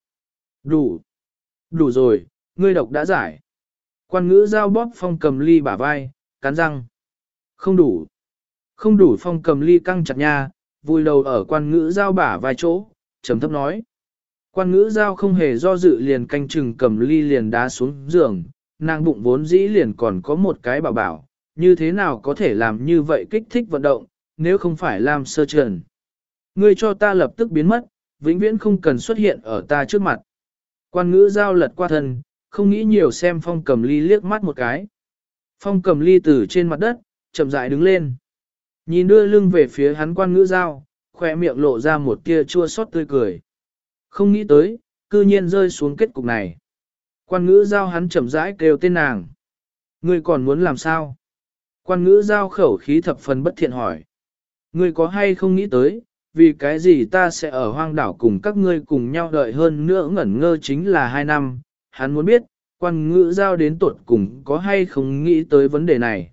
Đủ. Đủ rồi, ngươi độc đã giải. Quan ngữ giao bóp phong cầm ly bả vai, cắn răng. Không đủ. Không đủ phong cầm ly căng chặt nha, vui đầu ở quan ngữ giao bả vai chỗ, trầm thấp nói. Quan ngữ giao không hề do dự liền canh chừng cầm ly liền đá xuống giường, nàng bụng vốn dĩ liền còn có một cái bảo bảo, như thế nào có thể làm như vậy kích thích vận động, nếu không phải làm sơ trần. Ngươi cho ta lập tức biến mất, vĩnh viễn không cần xuất hiện ở ta trước mặt. Quan ngữ giao lật qua thân, không nghĩ nhiều xem phong cầm ly liếc mắt một cái. Phong cầm ly từ trên mặt đất, chậm rãi đứng lên. Nhìn đưa lưng về phía hắn quan ngữ giao, khoe miệng lộ ra một tia chua xót tươi cười. Không nghĩ tới, cư nhiên rơi xuống kết cục này. Quan ngữ giao hắn chậm rãi kêu tên nàng. Ngươi còn muốn làm sao? Quan ngữ giao khẩu khí thập phần bất thiện hỏi. Ngươi có hay không nghĩ tới, vì cái gì ta sẽ ở hoang đảo cùng các ngươi cùng nhau đợi hơn nữa ngẩn ngơ chính là hai năm, hắn muốn biết, quan ngữ giao đến tuột cùng có hay không nghĩ tới vấn đề này.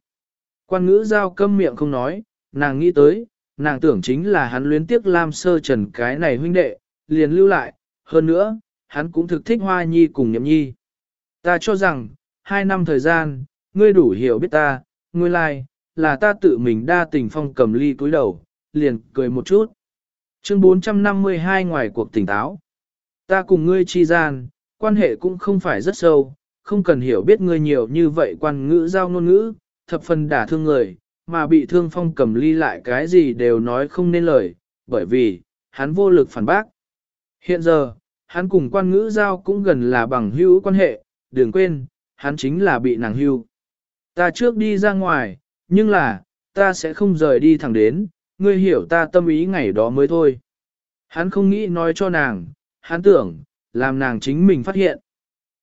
Quan ngữ giao câm miệng không nói, nàng nghĩ tới, nàng tưởng chính là hắn luyến tiếc Lam Sơ Trần cái này huynh đệ, liền lưu lại, hơn nữa, hắn cũng thực thích Hoa Nhi cùng Nhậm Nhi. Ta cho rằng, hai năm thời gian, ngươi đủ hiểu biết ta, ngươi lai, like, là ta tự mình đa tình phong cầm ly cúi đầu, liền cười một chút. Chương 452 ngoài cuộc tỉnh táo. Ta cùng ngươi chi gian, quan hệ cũng không phải rất sâu, không cần hiểu biết ngươi nhiều như vậy quan ngữ giao ngôn ngữ, thập phần đả thương người, mà bị thương phong cầm ly lại cái gì đều nói không nên lời, bởi vì, hắn vô lực phản bác. Hiện giờ, hắn cùng quan ngữ giao cũng gần là bằng hữu quan hệ, đừng quên, hắn chính là bị nàng hưu. Ta trước đi ra ngoài, nhưng là, ta sẽ không rời đi thẳng đến, ngươi hiểu ta tâm ý ngày đó mới thôi. Hắn không nghĩ nói cho nàng, hắn tưởng, làm nàng chính mình phát hiện.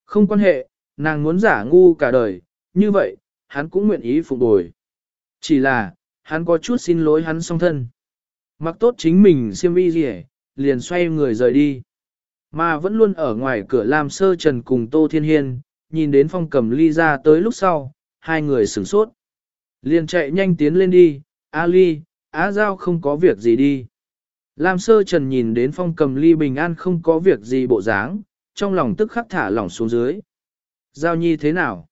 Không quan hệ, nàng muốn giả ngu cả đời, như vậy, hắn cũng nguyện ý phục bồi. Chỉ là, hắn có chút xin lỗi hắn song thân. Mặc tốt chính mình siêm vi gì liền xoay người rời đi. Mà vẫn luôn ở ngoài cửa làm sơ trần cùng Tô Thiên Hiên, nhìn đến phong cầm ly ra tới lúc sau, hai người sửng sốt. Liền chạy nhanh tiến lên đi, A ly, Á Giao không có việc gì đi. Lam sơ trần nhìn đến phong cầm ly bình an không có việc gì bộ dáng, trong lòng tức khắc thả lỏng xuống dưới. Giao nhi thế nào?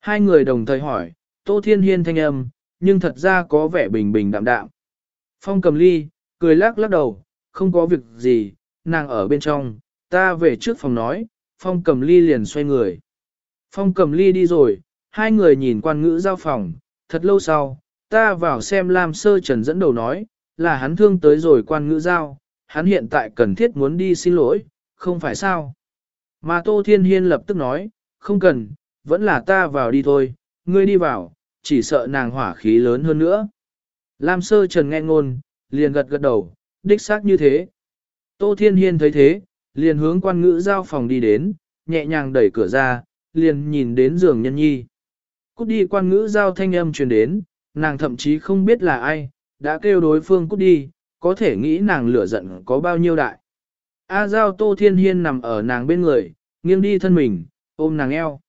Hai người đồng thời hỏi, Tô Thiên Hiên thanh âm, nhưng thật ra có vẻ bình bình đạm đạm. Phong cầm ly, cười lắc lắc đầu, không có việc gì, nàng ở bên trong, ta về trước phòng nói, Phong cầm ly liền xoay người. Phong cầm ly đi rồi, hai người nhìn quan ngữ giao phòng, thật lâu sau, ta vào xem Lam Sơ Trần dẫn đầu nói, là hắn thương tới rồi quan ngữ giao, hắn hiện tại cần thiết muốn đi xin lỗi, không phải sao. Mà Tô Thiên Hiên lập tức nói, không cần, vẫn là ta vào đi thôi, ngươi đi vào, chỉ sợ nàng hỏa khí lớn hơn nữa. Lam Sơ Trần nghe ngôn, liền gật gật đầu, đích xác như thế. Tô Thiên Hiên thấy thế, liền hướng quan ngữ giao phòng đi đến, nhẹ nhàng đẩy cửa ra, liền nhìn đến giường nhân nhi. Cút đi quan ngữ giao thanh âm truyền đến, nàng thậm chí không biết là ai, đã kêu đối phương cút đi, có thể nghĩ nàng lửa giận có bao nhiêu đại. A giao tô thiên hiên nằm ở nàng bên người, nghiêng đi thân mình, ôm nàng eo.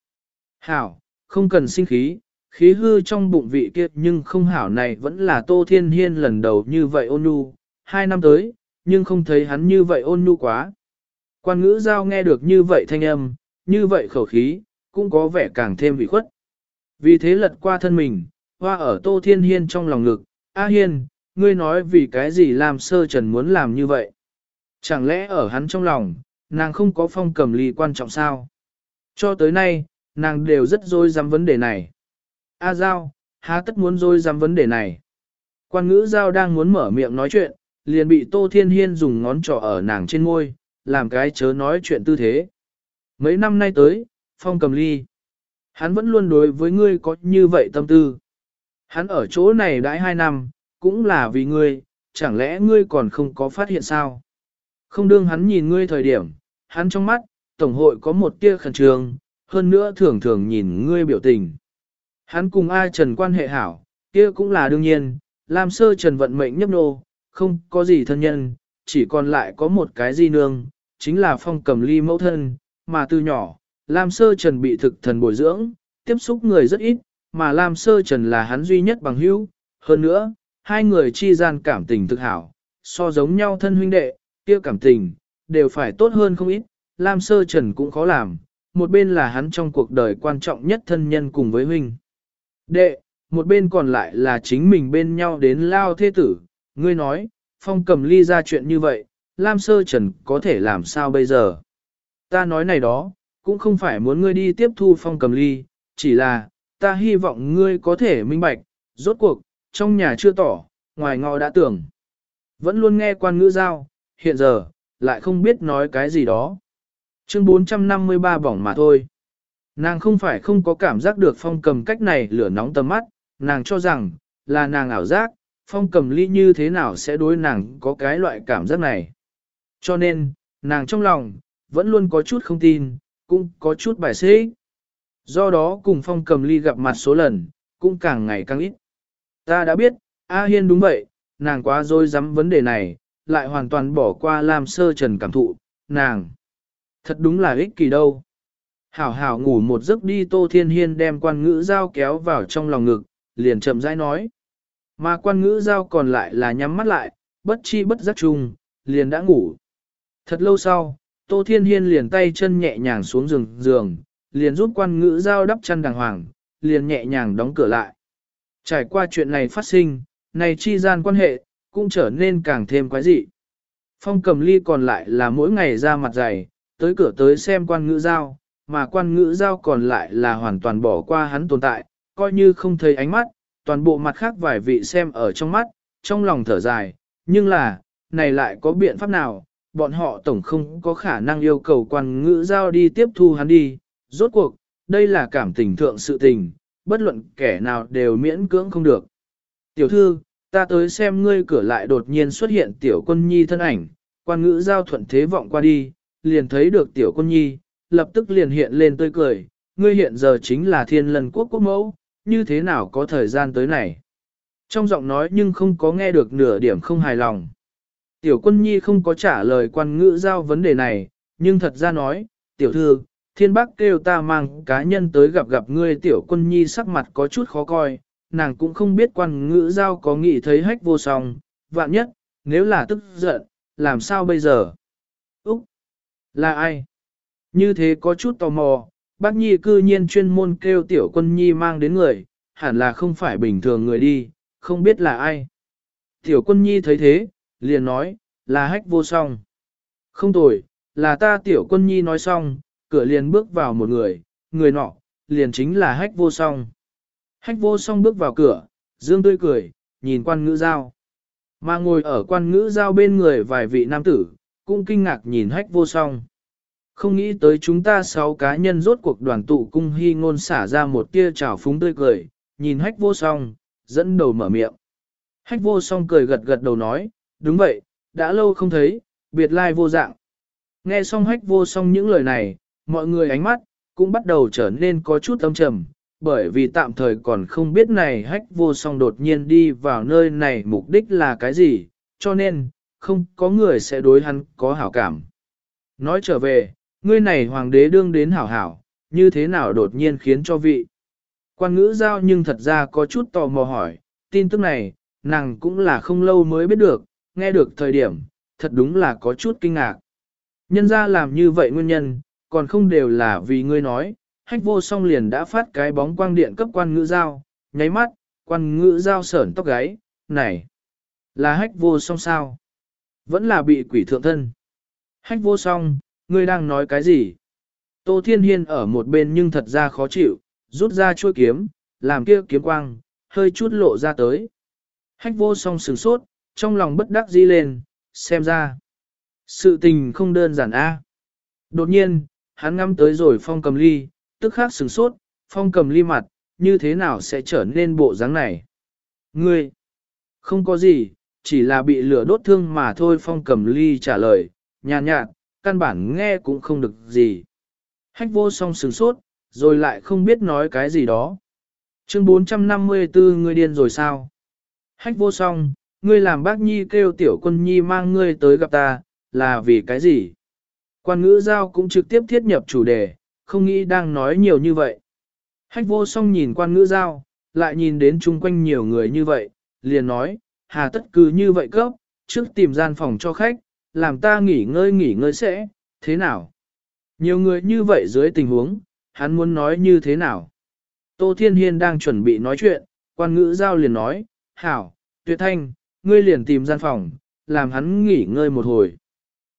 Hảo, không cần sinh khí, khí hư trong bụng vị kia nhưng không hảo này vẫn là tô thiên hiên lần đầu như vậy ôn nhu, hai năm tới, nhưng không thấy hắn như vậy ôn nhu quá. Quan ngữ giao nghe được như vậy thanh âm, như vậy khẩu khí, cũng có vẻ càng thêm vị khuất. Vì thế lật qua thân mình, hoa ở Tô Thiên Hiên trong lòng ngực, A Hiên, ngươi nói vì cái gì làm sơ trần muốn làm như vậy? Chẳng lẽ ở hắn trong lòng, nàng không có phong cầm ly quan trọng sao? Cho tới nay, nàng đều rất dối dám vấn đề này. A Giao, há tất muốn dối dám vấn đề này? Quan ngữ Giao đang muốn mở miệng nói chuyện, liền bị Tô Thiên Hiên dùng ngón trỏ ở nàng trên môi, làm cái chớ nói chuyện tư thế. Mấy năm nay tới, phong cầm ly. Hắn vẫn luôn đối với ngươi có như vậy tâm tư. Hắn ở chỗ này đãi hai năm, cũng là vì ngươi, chẳng lẽ ngươi còn không có phát hiện sao? Không đương hắn nhìn ngươi thời điểm, hắn trong mắt, Tổng hội có một tia khẩn trương, hơn nữa thường thường nhìn ngươi biểu tình. Hắn cùng ai Trần quan hệ hảo, kia cũng là đương nhiên, làm sơ Trần vận mệnh nhấp nô, không có gì thân nhân, chỉ còn lại có một cái di nương, chính là phong cầm ly mẫu thân, mà từ nhỏ, Lam Sơ Trần bị thực thần bồi dưỡng, tiếp xúc người rất ít, mà Lam Sơ Trần là hắn duy nhất bằng hữu. Hơn nữa, hai người chi gian cảm tình thực hảo, so giống nhau thân huynh đệ, kia cảm tình, đều phải tốt hơn không ít. Lam Sơ Trần cũng khó làm, một bên là hắn trong cuộc đời quan trọng nhất thân nhân cùng với huynh. Đệ, một bên còn lại là chính mình bên nhau đến lao thế tử, ngươi nói, phong cầm ly ra chuyện như vậy, Lam Sơ Trần có thể làm sao bây giờ? Ta nói này đó, cũng không phải muốn ngươi đi tiếp thu phong cầm ly, chỉ là, ta hy vọng ngươi có thể minh bạch, rốt cuộc, trong nhà chưa tỏ, ngoài ngò đã tưởng. Vẫn luôn nghe quan ngữ giao, hiện giờ, lại không biết nói cái gì đó. Chương 453 bỏng mà thôi. Nàng không phải không có cảm giác được phong cầm cách này lửa nóng tầm mắt, nàng cho rằng, là nàng ảo giác, phong cầm ly như thế nào sẽ đối nàng có cái loại cảm giác này. Cho nên, nàng trong lòng, vẫn luôn có chút không tin, cũng có chút bài xế. Do đó cùng phong cầm ly gặp mặt số lần, cũng càng ngày càng ít. Ta đã biết, A Hiên đúng vậy, nàng quá dối dám vấn đề này, lại hoàn toàn bỏ qua làm sơ trần cảm thụ, nàng. Thật đúng là ích kỳ đâu. Hảo hảo ngủ một giấc đi Tô Thiên Hiên đem quan ngữ dao kéo vào trong lòng ngực, liền chậm rãi nói. Mà quan ngữ dao còn lại là nhắm mắt lại, bất chi bất giác chung, liền đã ngủ. Thật lâu sau, Tô Thiên Hiên liền tay chân nhẹ nhàng xuống giường, giường liền giúp quan ngữ giao đắp chăn đàng hoàng, liền nhẹ nhàng đóng cửa lại. Trải qua chuyện này phát sinh, này chi gian quan hệ, cũng trở nên càng thêm quái dị. Phong cầm ly còn lại là mỗi ngày ra mặt dày, tới cửa tới xem quan ngữ giao, mà quan ngữ giao còn lại là hoàn toàn bỏ qua hắn tồn tại, coi như không thấy ánh mắt, toàn bộ mặt khác vài vị xem ở trong mắt, trong lòng thở dài, nhưng là, này lại có biện pháp nào, bọn họ tổng không có khả năng yêu cầu quan ngữ giao đi tiếp thu hắn đi. Rốt cuộc, đây là cảm tình thượng sự tình, bất luận kẻ nào đều miễn cưỡng không được. Tiểu thư, ta tới xem ngươi cửa lại đột nhiên xuất hiện tiểu quân nhi thân ảnh, quan ngữ giao thuận thế vọng qua đi, liền thấy được tiểu quân nhi, lập tức liền hiện lên tươi cười, ngươi hiện giờ chính là thiên lần quốc quốc mẫu, như thế nào có thời gian tới này. Trong giọng nói nhưng không có nghe được nửa điểm không hài lòng. Tiểu quân nhi không có trả lời quan ngữ giao vấn đề này, nhưng thật ra nói, tiểu thư, thiên bác kêu ta mang cá nhân tới gặp gặp ngươi tiểu quân nhi sắc mặt có chút khó coi, nàng cũng không biết quan ngữ giao có nghĩ thấy hách vô song, vạn nhất, nếu là tức giận, làm sao bây giờ? Úc! Là ai? Như thế có chút tò mò, bác nhi cư nhiên chuyên môn kêu tiểu quân nhi mang đến người, hẳn là không phải bình thường người đi, không biết là ai. Tiểu quân nhi thấy thế, liền nói, là hách vô song. Không tồi, là ta tiểu quân nhi nói xong, cửa liền bước vào một người, người nọ, liền chính là hách vô song. Hách vô song bước vào cửa, dương tươi cười, nhìn quan ngữ giao. Mà ngồi ở quan ngữ giao bên người vài vị nam tử, cũng kinh ngạc nhìn hách vô song. Không nghĩ tới chúng ta sáu cá nhân rốt cuộc đoàn tụ cung hy ngôn xả ra một tia trào phúng tươi cười, nhìn hách vô song, dẫn đầu mở miệng. Hách vô song cười gật gật đầu nói, đúng vậy, đã lâu không thấy, biệt lai vô dạng. Nghe xong hách vô song những lời này, mọi người ánh mắt, cũng bắt đầu trở nên có chút âm trầm, bởi vì tạm thời còn không biết này hách vô song đột nhiên đi vào nơi này mục đích là cái gì, cho nên, không có người sẽ đối hắn có hảo cảm. Nói trở về, ngươi này hoàng đế đương đến hảo hảo, như thế nào đột nhiên khiến cho vị. Quan ngữ giao nhưng thật ra có chút tò mò hỏi, tin tức này, nàng cũng là không lâu mới biết được, nghe được thời điểm, thật đúng là có chút kinh ngạc. Nhân ra làm như vậy nguyên nhân, còn không đều là vì ngươi nói, hách vô song liền đã phát cái bóng quang điện cấp quan ngữ giao, nháy mắt, quan ngữ giao sởn tóc gáy, này, là hách vô song sao? Vẫn là bị quỷ thượng thân. Hách vô song, ngươi đang nói cái gì? Tô Thiên Hiên ở một bên nhưng thật ra khó chịu, rút ra chuôi kiếm, làm kia kiếm quang, hơi chút lộ ra tới. Hách vô song sửng sốt, trong lòng bất đắc dĩ lên, xem ra. Sự tình không đơn giản a. Đột nhiên, hắn ngắm tới rồi phong cầm ly, tức khắc sửng sốt, phong cầm ly mặt, như thế nào sẽ trở nên bộ dáng này? Ngươi, không có gì, chỉ là bị lửa đốt thương mà thôi phong cầm ly trả lời, nhàn nhạt, nhạt, căn bản nghe cũng không được gì. Hách vô song sừng sốt, rồi lại không biết nói cái gì đó. Chương 454 ngươi điên rồi sao? Hách vô song, ngươi làm bác nhi kêu tiểu quân nhi mang ngươi tới gặp ta, là vì cái gì? Quan ngữ giao cũng trực tiếp thiết nhập chủ đề, không nghĩ đang nói nhiều như vậy. Hách vô song nhìn quan ngữ giao, lại nhìn đến chung quanh nhiều người như vậy, liền nói, hà tất cứ như vậy cấp, trước tìm gian phòng cho khách, làm ta nghỉ ngơi nghỉ ngơi sẽ, thế nào? Nhiều người như vậy dưới tình huống, hắn muốn nói như thế nào? Tô Thiên Hiên đang chuẩn bị nói chuyện, quan ngữ giao liền nói, hảo, tuyệt thanh, ngươi liền tìm gian phòng, làm hắn nghỉ ngơi một hồi.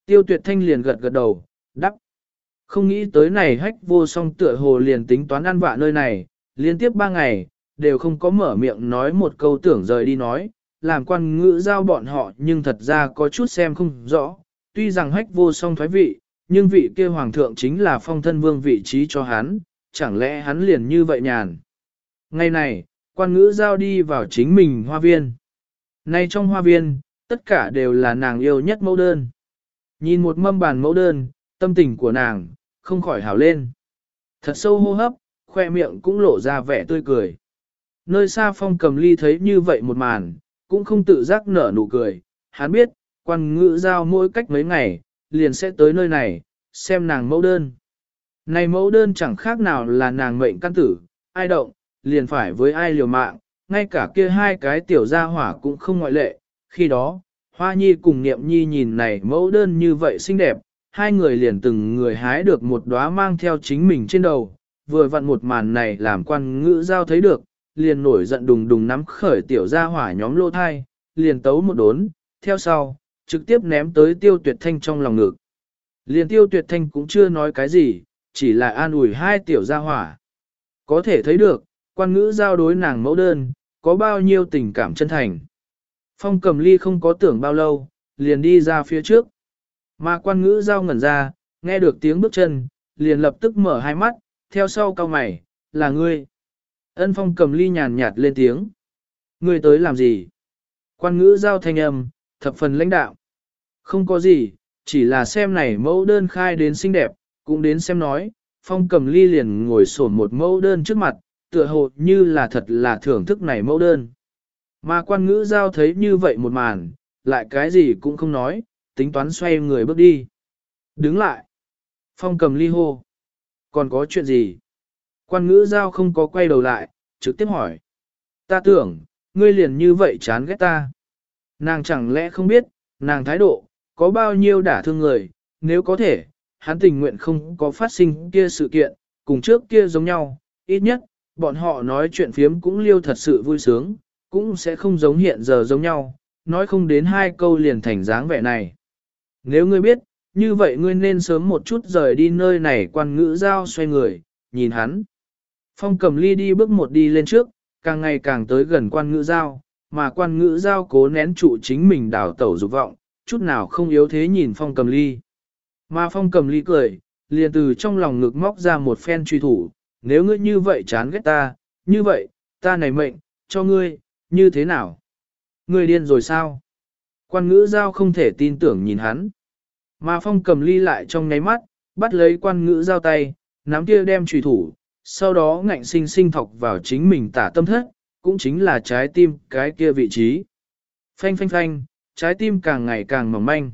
Tiêu tuyệt thanh liền gật gật đầu, đắp. Không nghĩ tới này hách vô song tựa hồ liền tính toán ăn vạ nơi này, liên tiếp ba ngày, đều không có mở miệng nói một câu tưởng rời đi nói, làm quan ngữ giao bọn họ nhưng thật ra có chút xem không rõ, tuy rằng hách vô song thoái vị, nhưng vị kia hoàng thượng chính là phong thân vương vị trí cho hắn, chẳng lẽ hắn liền như vậy nhàn. Ngày này, quan ngữ giao đi vào chính mình hoa viên. Nay trong hoa viên, tất cả đều là nàng yêu nhất mẫu đơn. Nhìn một mâm bàn mẫu đơn, tâm tình của nàng, không khỏi hào lên. Thật sâu hô hấp, khoe miệng cũng lộ ra vẻ tươi cười. Nơi xa phong cầm ly thấy như vậy một màn, cũng không tự giác nở nụ cười. Hắn biết, quan ngữ giao mỗi cách mấy ngày, liền sẽ tới nơi này, xem nàng mẫu đơn. Này mẫu đơn chẳng khác nào là nàng mệnh căn tử, ai động, liền phải với ai liều mạng, ngay cả kia hai cái tiểu gia hỏa cũng không ngoại lệ. Khi đó, Hoa Nhi cùng Niệm Nhi nhìn này mẫu đơn như vậy xinh đẹp, hai người liền từng người hái được một đóa mang theo chính mình trên đầu, vừa vặn một màn này làm quan ngữ giao thấy được, liền nổi giận đùng đùng nắm khởi tiểu gia hỏa nhóm lô thai, liền tấu một đốn, theo sau, trực tiếp ném tới tiêu tuyệt thanh trong lòng ngực. Liền tiêu tuyệt thanh cũng chưa nói cái gì, chỉ là an ủi hai tiểu gia hỏa. Có thể thấy được, quan ngữ giao đối nàng mẫu đơn, có bao nhiêu tình cảm chân thành. Phong cầm ly không có tưởng bao lâu, liền đi ra phía trước. Mà quan ngữ giao ngẩn ra, nghe được tiếng bước chân, liền lập tức mở hai mắt, theo sau cao mày, là ngươi. Ân phong cầm ly nhàn nhạt lên tiếng. Ngươi tới làm gì? Quan ngữ giao thanh âm, thập phần lãnh đạo. Không có gì, chỉ là xem này mẫu đơn khai đến xinh đẹp, cũng đến xem nói, phong cầm ly liền ngồi sổn một mẫu đơn trước mặt, tựa hồ như là thật là thưởng thức này mẫu đơn. Mà quan ngữ giao thấy như vậy một màn, lại cái gì cũng không nói, tính toán xoay người bước đi. Đứng lại. Phong cầm ly hô. Còn có chuyện gì? Quan ngữ giao không có quay đầu lại, trực tiếp hỏi. Ta tưởng, ngươi liền như vậy chán ghét ta. Nàng chẳng lẽ không biết, nàng thái độ, có bao nhiêu đả thương người, nếu có thể, hắn tình nguyện không có phát sinh kia sự kiện, cùng trước kia giống nhau, ít nhất, bọn họ nói chuyện phiếm cũng liêu thật sự vui sướng, cũng sẽ không giống hiện giờ giống nhau, nói không đến hai câu liền thành dáng vẻ này. Nếu ngươi biết, như vậy ngươi nên sớm một chút rời đi nơi này quan ngữ giao xoay người, nhìn hắn. Phong cầm ly đi bước một đi lên trước, càng ngày càng tới gần quan ngữ giao, mà quan ngữ giao cố nén trụ chính mình đào tẩu dục vọng, chút nào không yếu thế nhìn phong cầm ly. Mà phong cầm ly cười, liền từ trong lòng ngực móc ra một phen truy thủ, nếu ngươi như vậy chán ghét ta, như vậy, ta này mệnh, cho ngươi, như thế nào? Ngươi điên rồi sao? Quan ngữ giao không thể tin tưởng nhìn hắn. Mà phong cầm ly lại trong nháy mắt, bắt lấy quan ngữ giao tay, nắm kia đem trùy thủ, sau đó ngạnh sinh sinh thọc vào chính mình tả tâm thất, cũng chính là trái tim cái kia vị trí. Phanh phanh phanh, trái tim càng ngày càng mỏng manh.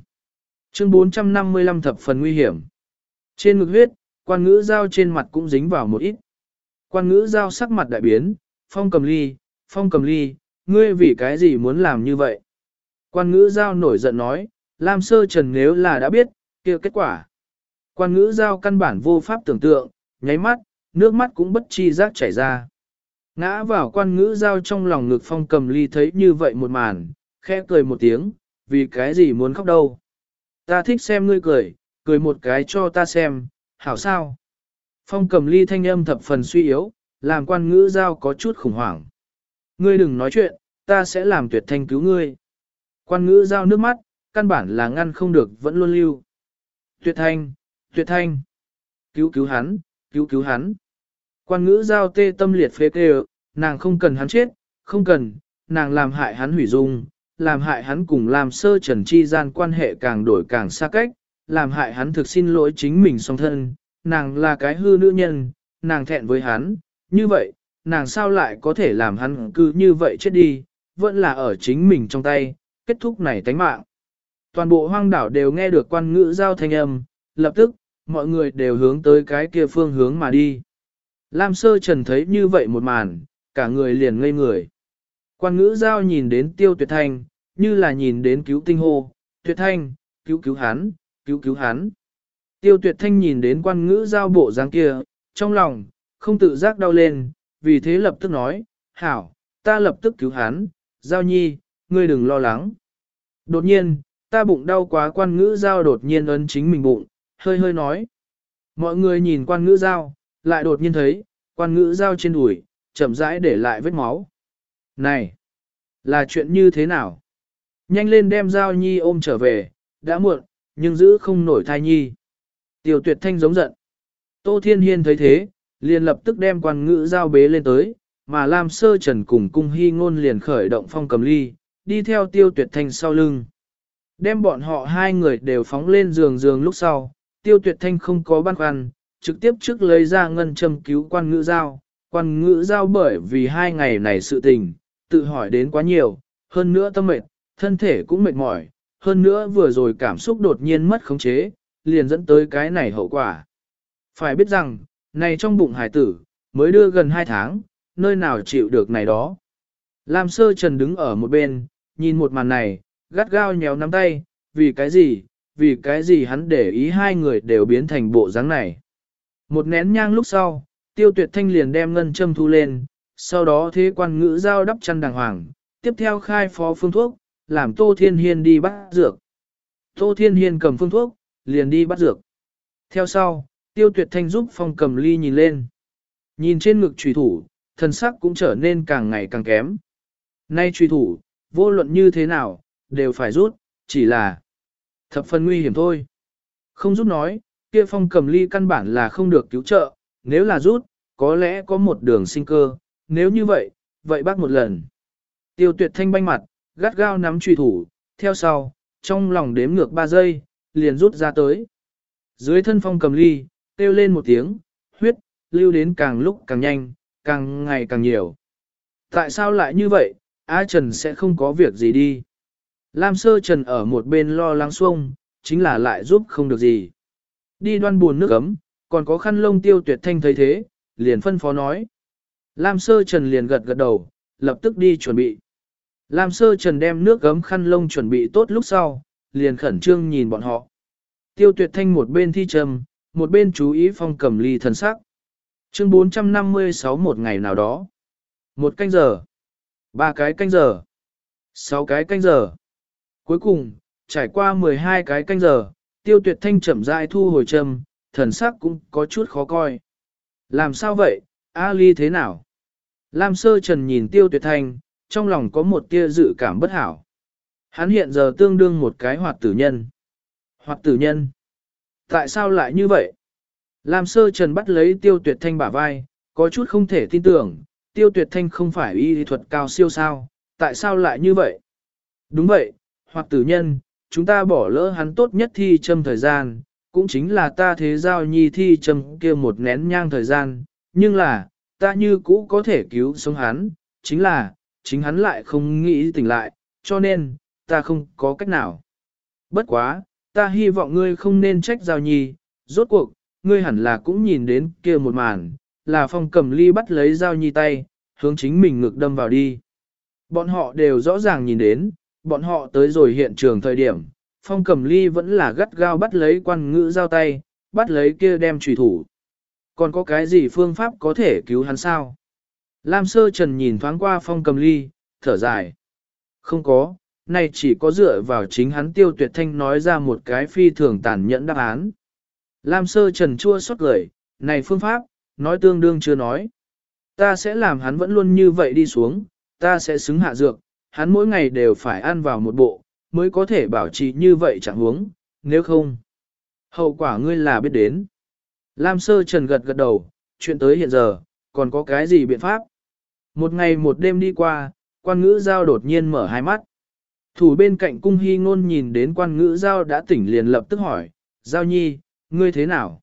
Chương 455 thập phần nguy hiểm. Trên ngực huyết, quan ngữ giao trên mặt cũng dính vào một ít. Quan ngữ giao sắc mặt đại biến, phong cầm ly, phong cầm ly, ngươi vì cái gì muốn làm như vậy? Quan ngữ giao nổi giận nói, Lam sơ trần nếu là đã biết, kia kết quả. Quan ngữ giao căn bản vô pháp tưởng tượng, nháy mắt, nước mắt cũng bất chi giác chảy ra. Ngã vào quan ngữ giao trong lòng ngực phong cầm ly thấy như vậy một màn, khẽ cười một tiếng, vì cái gì muốn khóc đâu. Ta thích xem ngươi cười, cười một cái cho ta xem, hảo sao. Phong cầm ly thanh âm thập phần suy yếu, làm quan ngữ giao có chút khủng hoảng. Ngươi đừng nói chuyện, ta sẽ làm tuyệt thanh cứu ngươi. Quan ngữ giao nước mắt, căn bản là ngăn không được vẫn luôn lưu. Tuyệt thanh, tuyệt thanh, cứu cứu hắn, cứu cứu hắn. Quan ngữ giao tê tâm liệt phế kêu, nàng không cần hắn chết, không cần, nàng làm hại hắn hủy dung, làm hại hắn cùng làm sơ trần chi gian quan hệ càng đổi càng xa cách, làm hại hắn thực xin lỗi chính mình song thân, nàng là cái hư nữ nhân, nàng thẹn với hắn, như vậy, nàng sao lại có thể làm hắn cứ như vậy chết đi, vẫn là ở chính mình trong tay, kết thúc này tánh mạng. Toàn bộ hoang đảo đều nghe được quan ngữ giao thanh âm, lập tức, mọi người đều hướng tới cái kia phương hướng mà đi. Lam sơ trần thấy như vậy một màn, cả người liền ngây người. Quan ngữ giao nhìn đến tiêu tuyệt thanh, như là nhìn đến cứu tinh hô, tuyệt thanh, cứu cứu hắn, cứu cứu hắn. Tiêu tuyệt thanh nhìn đến quan ngữ giao bộ dáng kia, trong lòng, không tự giác đau lên, vì thế lập tức nói, hảo, ta lập tức cứu hắn, giao nhi, ngươi đừng lo lắng. Đột nhiên, ta bụng đau quá quan ngữ giao đột nhiên ấn chính mình bụng, hơi hơi nói. Mọi người nhìn quan ngữ giao, lại đột nhiên thấy, quan ngữ giao trên đùi, chậm rãi để lại vết máu. Này, là chuyện như thế nào? Nhanh lên đem giao nhi ôm trở về, đã muộn, nhưng giữ không nổi thai nhi. Tiêu tuyệt thanh giống giận. Tô Thiên Hiên thấy thế, liền lập tức đem quan ngữ giao bế lên tới, mà Lam Sơ Trần cùng cung hy ngôn liền khởi động phong cầm ly, đi theo tiêu tuyệt thanh sau lưng. Đem bọn họ hai người đều phóng lên giường giường lúc sau, tiêu tuyệt thanh không có băn khoăn, trực tiếp trước lấy ra ngân châm cứu quan ngữ giao. Quan ngữ giao bởi vì hai ngày này sự tình, tự hỏi đến quá nhiều, hơn nữa tâm mệt, thân thể cũng mệt mỏi, hơn nữa vừa rồi cảm xúc đột nhiên mất khống chế, liền dẫn tới cái này hậu quả. Phải biết rằng, này trong bụng hải tử, mới đưa gần hai tháng, nơi nào chịu được này đó. Lam sơ trần đứng ở một bên, nhìn một màn này, gắt gao nhéo nắm tay, vì cái gì, vì cái gì hắn để ý hai người đều biến thành bộ dáng này. Một nén nhang lúc sau, tiêu tuyệt thanh liền đem ngân châm thu lên, sau đó thế quan ngữ giao đắp chăn đàng hoàng, tiếp theo khai phó phương thuốc, làm Tô Thiên Hiên đi bắt dược. Tô Thiên Hiên cầm phương thuốc, liền đi bắt dược. Theo sau, tiêu tuyệt thanh giúp phong cầm ly nhìn lên. Nhìn trên ngực trùy thủ, thần sắc cũng trở nên càng ngày càng kém. Nay trùy thủ, vô luận như thế nào, đều phải rút, chỉ là thập phần nguy hiểm thôi. Không rút nói, kia phong cầm ly căn bản là không được cứu trợ, nếu là rút, có lẽ có một đường sinh cơ, nếu như vậy, vậy bác một lần. Tiêu tuyệt thanh banh mặt, gắt gao nắm trùy thủ, theo sau, trong lòng đếm ngược 3 giây, liền rút ra tới. Dưới thân phong cầm ly, kêu lên một tiếng, huyết, lưu đến càng lúc càng nhanh, càng ngày càng nhiều. Tại sao lại như vậy, A Trần sẽ không có việc gì đi. Lam Sơ Trần ở một bên lo lắng xuông, chính là lại giúp không được gì. Đi đoan buồn nước ấm, còn có khăn lông tiêu tuyệt thanh thấy thế, liền phân phó nói. Lam Sơ Trần liền gật gật đầu, lập tức đi chuẩn bị. Lam Sơ Trần đem nước gấm khăn lông chuẩn bị tốt lúc sau, liền khẩn trương nhìn bọn họ. Tiêu tuyệt thanh một bên thi trầm, một bên chú ý phong cầm ly thần sắc. Chương 456 một ngày nào đó. Một canh giờ. Ba cái canh giờ. Sáu cái canh giờ. Cuối cùng, trải qua 12 cái canh giờ, tiêu tuyệt thanh chậm rãi thu hồi trầm, thần sắc cũng có chút khó coi. Làm sao vậy, A Ly thế nào? Lam sơ trần nhìn tiêu tuyệt thanh, trong lòng có một tia dự cảm bất hảo. Hắn hiện giờ tương đương một cái hoạt tử nhân. Hoạt tử nhân. Tại sao lại như vậy? Lam sơ trần bắt lấy tiêu tuyệt thanh bả vai, có chút không thể tin tưởng, tiêu tuyệt thanh không phải y thuật cao siêu sao, tại sao lại như vậy? Đúng vậy, hoặc tử nhân, chúng ta bỏ lỡ hắn tốt nhất thi châm thời gian, cũng chính là ta thế giao nhi thi châm kia một nén nhang thời gian, nhưng là, ta như cũ có thể cứu sống hắn, chính là, chính hắn lại không nghĩ tỉnh lại, cho nên, ta không có cách nào. Bất quá, ta hy vọng ngươi không nên trách giao nhi, rốt cuộc, ngươi hẳn là cũng nhìn đến kia một màn, là phong cầm ly bắt lấy giao nhi tay, hướng chính mình ngực đâm vào đi. Bọn họ đều rõ ràng nhìn đến, bọn họ tới rồi hiện trường thời điểm, phong cầm ly vẫn là gắt gao bắt lấy quan ngữ giao tay, bắt lấy kia đem trùy thủ. Còn có cái gì phương pháp có thể cứu hắn sao? Lam sơ trần nhìn thoáng qua phong cầm ly, thở dài. Không có, này chỉ có dựa vào chính hắn tiêu tuyệt thanh nói ra một cái phi thường tàn nhẫn đáp án. Lam sơ trần chua xót gửi, này phương pháp, nói tương đương chưa nói. Ta sẽ làm hắn vẫn luôn như vậy đi xuống, ta sẽ xứng hạ dược, hắn mỗi ngày đều phải ăn vào một bộ, mới có thể bảo trì như vậy chẳng huống, nếu không. Hậu quả ngươi là biết đến. Lam sơ trần gật gật đầu, chuyện tới hiện giờ, còn có cái gì biện pháp? Một ngày một đêm đi qua, quan ngữ giao đột nhiên mở hai mắt. Thủ bên cạnh cung hy ngôn nhìn đến quan ngữ giao đã tỉnh liền lập tức hỏi, giao nhi, ngươi thế nào?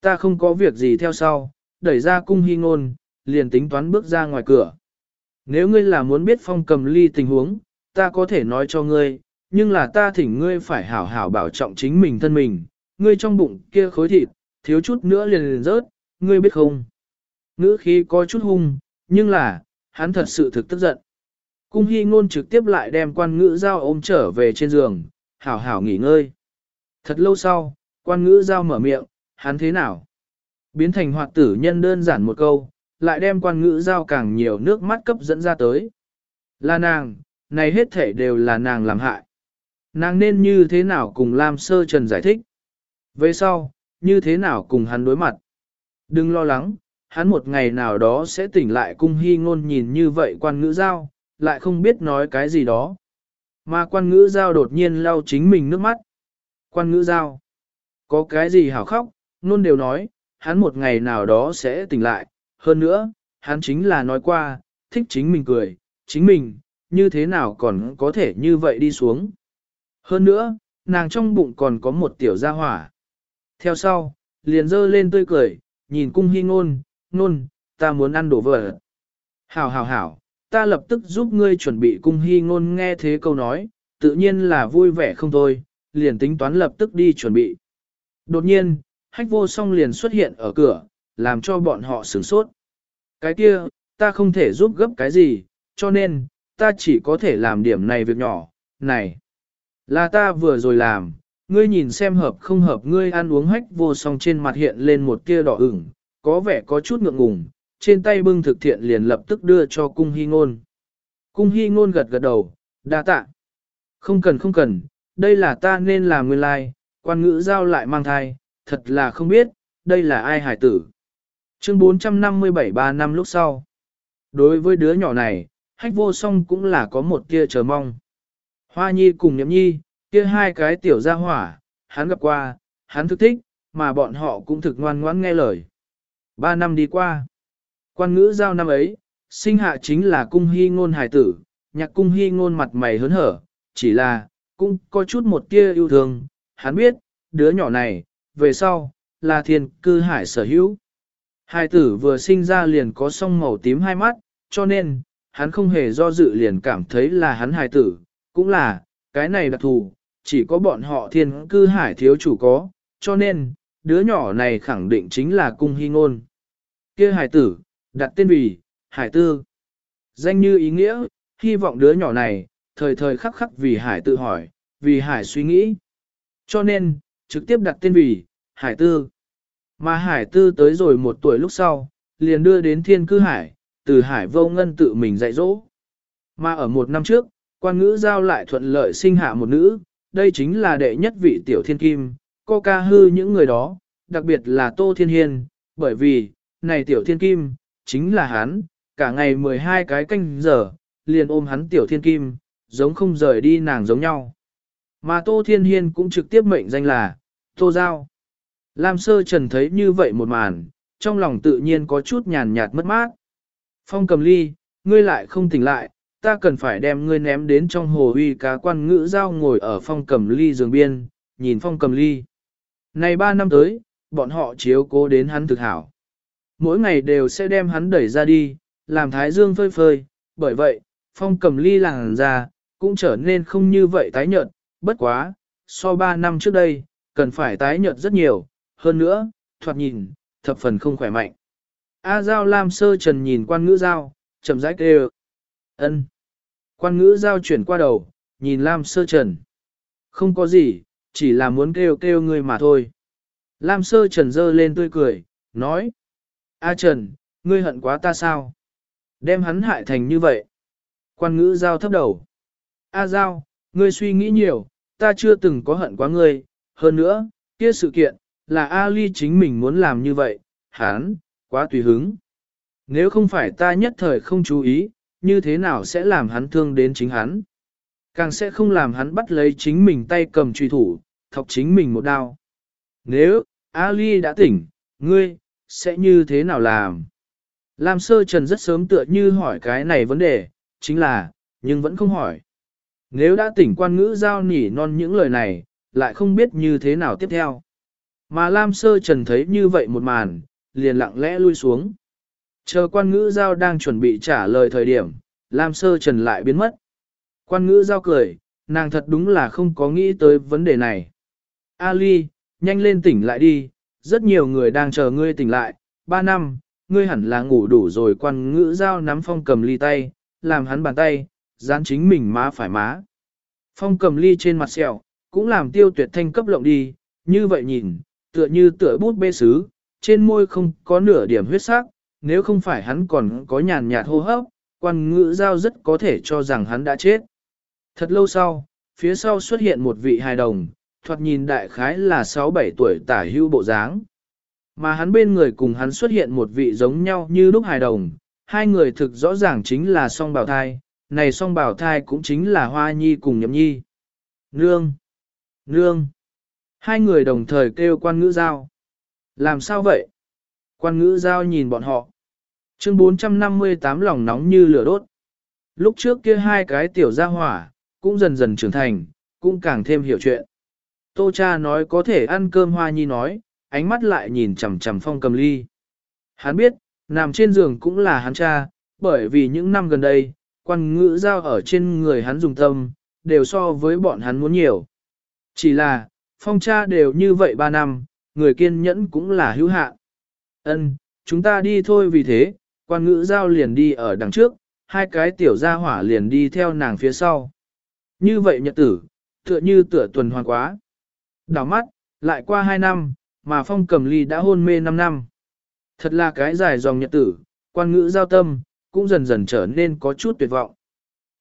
Ta không có việc gì theo sau, đẩy ra cung hy ngôn, liền tính toán bước ra ngoài cửa. Nếu ngươi là muốn biết phong cầm ly tình huống, ta có thể nói cho ngươi, nhưng là ta thỉnh ngươi phải hảo hảo bảo trọng chính mình thân mình, ngươi trong bụng kia khối thịt, thiếu chút nữa liền liền rớt, ngươi biết không? Ngữ khí có chút hung, nhưng là, hắn thật sự thực tức giận. Cung hy ngôn trực tiếp lại đem quan ngữ giao ôm trở về trên giường, hảo hảo nghỉ ngơi. Thật lâu sau, quan ngữ giao mở miệng, hắn thế nào? Biến thành hoạt tử nhân đơn giản một câu, lại đem quan ngữ giao càng nhiều nước mắt cấp dẫn ra tới. Là nàng, này hết thể đều là nàng làm hại. Nàng nên như thế nào cùng Lam Sơ Trần giải thích? Về sau, như thế nào cùng hắn đối mặt? Đừng lo lắng, hắn một ngày nào đó sẽ tỉnh lại cung hy ngôn nhìn như vậy quan ngữ giao, lại không biết nói cái gì đó. Mà quan ngữ giao đột nhiên lau chính mình nước mắt. Quan ngữ giao, có cái gì hảo khóc, luôn đều nói, hắn một ngày nào đó sẽ tỉnh lại, hơn nữa, hắn chính là nói qua, thích chính mình cười, chính mình, như thế nào còn có thể như vậy đi xuống. Hơn nữa, nàng trong bụng còn có một tiểu gia hỏa. Theo sau, liền dơ lên tươi cười, nhìn cung hy ngôn, ngôn, ta muốn ăn đồ vỡ. Hảo hảo hảo, ta lập tức giúp ngươi chuẩn bị cung hy ngôn nghe thế câu nói, tự nhiên là vui vẻ không thôi, liền tính toán lập tức đi chuẩn bị. Đột nhiên, hách vô song liền xuất hiện ở cửa, làm cho bọn họ sửng sốt. Cái kia, ta không thể giúp gấp cái gì, cho nên, ta chỉ có thể làm điểm này việc nhỏ, này. Là ta vừa rồi làm, ngươi nhìn xem hợp không hợp ngươi ăn uống hách vô song trên mặt hiện lên một tia đỏ ửng, có vẻ có chút ngượng ngùng, trên tay bưng thực thiện liền lập tức đưa cho cung hy ngôn. Cung hy ngôn gật gật đầu, đa tạ. Không cần không cần, đây là ta nên làm nguyên lai, like, quan ngữ giao lại mang thai, thật là không biết, đây là ai hải tử. Chương 457 ba năm lúc sau. Đối với đứa nhỏ này, hách vô song cũng là có một tia chờ mong. Hoa nhi cùng nhậm nhi, kia hai cái tiểu gia hỏa, hắn gặp qua, hắn thức thích, mà bọn họ cũng thực ngoan ngoãn nghe lời. Ba năm đi qua. Quan ngữ giao năm ấy, sinh hạ chính là cung hy ngôn hải tử, nhạc cung hy ngôn mặt mày hớn hở, chỉ là, cũng có chút một tia yêu thương, hắn biết, đứa nhỏ này, về sau, là thiên cư hải sở hữu. Hai tử vừa sinh ra liền có song màu tím hai mắt, cho nên, hắn không hề do dự liền cảm thấy là hắn hài tử, cũng là, cái này đặc thù, chỉ có bọn họ thiên cư hải thiếu chủ có, cho nên, đứa nhỏ này khẳng định chính là cung hy ngôn. kia hải tử, đặt tên vì, hải tư. Danh như ý nghĩa, hy vọng đứa nhỏ này, thời thời khắc khắc vì hải tự hỏi, vì hải suy nghĩ. Cho nên, trực tiếp đặt tên vì, hải tư. Mà hải tư tới rồi một tuổi lúc sau, liền đưa đến thiên cư hải, từ hải vô ngân tự mình dạy dỗ. Mà ở một năm trước, quan ngữ giao lại thuận lợi sinh hạ một nữ, đây chính là đệ nhất vị tiểu thiên kim, cô ca hư những người đó, đặc biệt là Tô Thiên Hiên, bởi vì, này tiểu thiên kim, chính là hắn, cả ngày 12 cái canh giờ, liền ôm hắn tiểu thiên kim, giống không rời đi nàng giống nhau. Mà Tô Thiên Hiên cũng trực tiếp mệnh danh là, Tô Giao. Lam Sơ Trần thấy như vậy một màn, trong lòng tự nhiên có chút nhàn nhạt mất mát. Phong cầm ly, ngươi lại không tỉnh lại, ta cần phải đem ngươi ném đến trong hồ uy cá quan ngữ giao ngồi ở phong cầm ly giường biên, nhìn phong cầm ly. Này ba năm tới, bọn họ chiếu cố đến hắn thực hảo. Mỗi ngày đều sẽ đem hắn đẩy ra đi, làm thái dương phơi phơi, bởi vậy, phong cầm ly làng ra, cũng trở nên không như vậy tái nhợt, bất quá, so ba năm trước đây, cần phải tái nhợt rất nhiều, hơn nữa, thoạt nhìn, thập phần không khỏe mạnh. A Giao Lam Sơ Trần nhìn quan ngữ giao, chậm rãi kêu. ân. Quan ngữ giao chuyển qua đầu, nhìn Lam Sơ Trần. Không có gì, chỉ là muốn kêu kêu người mà thôi. Lam Sơ Trần dơ lên tươi cười, nói. A Trần, ngươi hận quá ta sao? Đem hắn hại thành như vậy. Quan ngữ giao thấp đầu. A Giao, ngươi suy nghĩ nhiều, ta chưa từng có hận quá ngươi. Hơn nữa, kia sự kiện, là Ali chính mình muốn làm như vậy, hắn, quá tùy hứng. Nếu không phải ta nhất thời không chú ý, như thế nào sẽ làm hắn thương đến chính hắn? Càng sẽ không làm hắn bắt lấy chính mình tay cầm truy thủ, thọc chính mình một đao. Nếu, Ali đã tỉnh, ngươi, sẽ như thế nào làm? Lam sơ trần rất sớm tựa như hỏi cái này vấn đề, chính là, nhưng vẫn không hỏi. Nếu đã tỉnh quan ngữ giao nỉ non những lời này, lại không biết như thế nào tiếp theo. Mà Lam sơ trần thấy như vậy một màn, liền lặng lẽ lui xuống. Chờ quan ngữ giao đang chuẩn bị trả lời thời điểm, Lam sơ trần lại biến mất. Quan ngữ giao cười, nàng thật đúng là không có nghĩ tới vấn đề này. Ali, nhanh lên tỉnh lại đi, rất nhiều người đang chờ ngươi tỉnh lại, ba năm, ngươi hẳn là ngủ đủ rồi quan ngữ giao nắm phong cầm ly tay, làm hắn bàn tay, dán chính mình má phải má. Phong cầm ly trên mặt sẹo, cũng làm tiêu tuyệt thanh cấp lộng đi, như vậy nhìn, tựa như tựa bút bê sứ, trên môi không có nửa điểm huyết sắc, nếu không phải hắn còn có nhàn nhạt hô hấp, quan ngữ giao rất có thể cho rằng hắn đã chết. Thật lâu sau, phía sau xuất hiện một vị hài đồng, thoạt nhìn đại khái là 6-7 tuổi tả hưu bộ dáng. Mà hắn bên người cùng hắn xuất hiện một vị giống nhau như lúc hài đồng, hai người thực rõ ràng chính là song bảo thai, này song bảo thai cũng chính là Hoa Nhi cùng Nhậm Nhi. Nương! Nương! Hai người đồng thời kêu quan ngữ giao. Làm sao vậy? Quan ngữ giao nhìn bọn họ. Chương 458 lòng nóng như lửa đốt. Lúc trước kia hai cái tiểu gia hỏa, cũng dần dần trưởng thành, cũng càng thêm hiểu chuyện. Tô cha nói có thể ăn cơm hoa nhi nói, ánh mắt lại nhìn chằm chằm phong cầm ly. Hắn biết, nằm trên giường cũng là hắn cha, bởi vì những năm gần đây, quan ngữ giao ở trên người hắn dùng tâm, đều so với bọn hắn muốn nhiều. Chỉ là, phong cha đều như vậy ba năm, người kiên nhẫn cũng là hữu hạn. Ân, chúng ta đi thôi vì thế, quan ngữ giao liền đi ở đằng trước, hai cái tiểu gia hỏa liền đi theo nàng phía sau. Như vậy nhật tử, tựa như tựa tuần hoàn quá. Đảo mắt, lại qua hai năm, mà phong cầm ly đã hôn mê năm năm. Thật là cái dài dòng nhật tử, quan ngữ giao tâm, cũng dần dần trở nên có chút tuyệt vọng.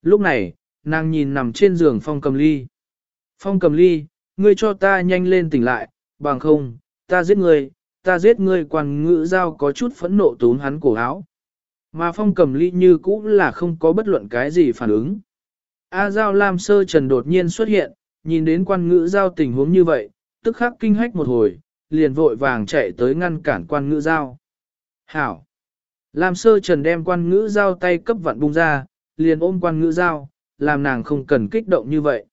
Lúc này, nàng nhìn nằm trên giường phong cầm ly. Phong cầm ly, ngươi cho ta nhanh lên tỉnh lại, bằng không, ta giết ngươi, ta giết ngươi quan ngữ giao có chút phẫn nộ tốn hắn cổ áo. Mà phong cầm ly như cũ là không có bất luận cái gì phản ứng. A giao lam sơ trần đột nhiên xuất hiện, nhìn đến quan ngữ giao tình huống như vậy, tức khắc kinh hách một hồi, liền vội vàng chạy tới ngăn cản quan ngữ giao. Hảo! Lam sơ trần đem quan ngữ giao tay cấp vặn bung ra, liền ôm quan ngữ giao, làm nàng không cần kích động như vậy.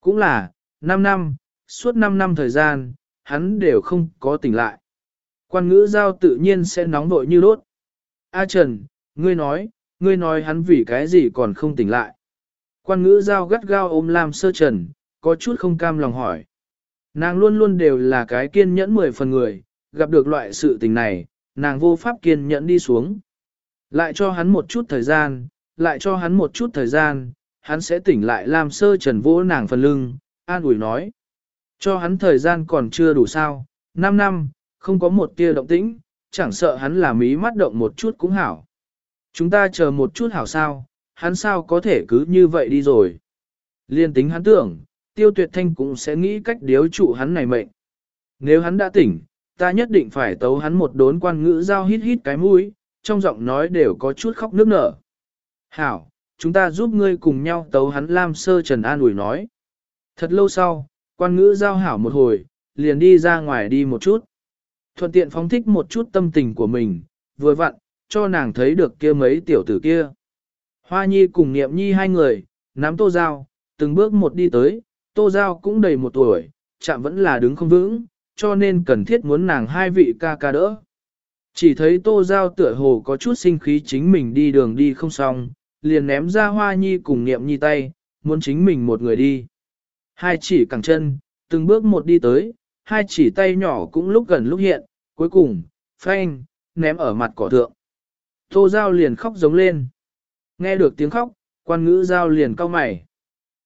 Cũng là, 5 năm, suốt 5 năm thời gian, hắn đều không có tỉnh lại. Quan ngữ giao tự nhiên sẽ nóng vội như đốt. A Trần, ngươi nói, ngươi nói hắn vì cái gì còn không tỉnh lại. Quan ngữ giao gắt gao ôm Lam Sơ Trần, có chút không cam lòng hỏi. Nàng luôn luôn đều là cái kiên nhẫn mười phần người, gặp được loại sự tình này, nàng vô pháp kiên nhẫn đi xuống. Lại cho hắn một chút thời gian, lại cho hắn một chút thời gian, hắn sẽ tỉnh lại Lam Sơ Trần vỗ nàng phần lưng, an ủi nói. Cho hắn thời gian còn chưa đủ sao, 5 năm, không có một tia động tĩnh, chẳng sợ hắn là mí mắt động một chút cũng hảo. Chúng ta chờ một chút hảo sao, hắn sao có thể cứ như vậy đi rồi. Liên tính hắn tưởng, tiêu tuyệt thanh cũng sẽ nghĩ cách điếu trụ hắn này mệnh. Nếu hắn đã tỉnh, ta nhất định phải tấu hắn một đốn quan ngữ giao hít hít cái mũi, trong giọng nói đều có chút khóc nước nở. Hảo, chúng ta giúp ngươi cùng nhau tấu hắn Lam Sơ Trần An ủi nói. Thật lâu sau, quan ngữ giao hảo một hồi, liền đi ra ngoài đi một chút. Thuận tiện phóng thích một chút tâm tình của mình, vừa vặn, cho nàng thấy được kia mấy tiểu tử kia. Hoa nhi cùng niệm nhi hai người, nắm tô giao, từng bước một đi tới, tô giao cũng đầy một tuổi, chạm vẫn là đứng không vững, cho nên cần thiết muốn nàng hai vị ca ca đỡ. Chỉ thấy tô giao tựa hồ có chút sinh khí chính mình đi đường đi không xong, liền ném ra hoa nhi cùng niệm nhi tay, muốn chính mình một người đi. Hai chỉ cẳng chân, từng bước một đi tới, hai chỉ tay nhỏ cũng lúc gần lúc hiện, cuối cùng, phanh, ném ở mặt cỏ thượng. Tô Giao liền khóc giống lên. Nghe được tiếng khóc, quan ngữ Giao liền cau mày.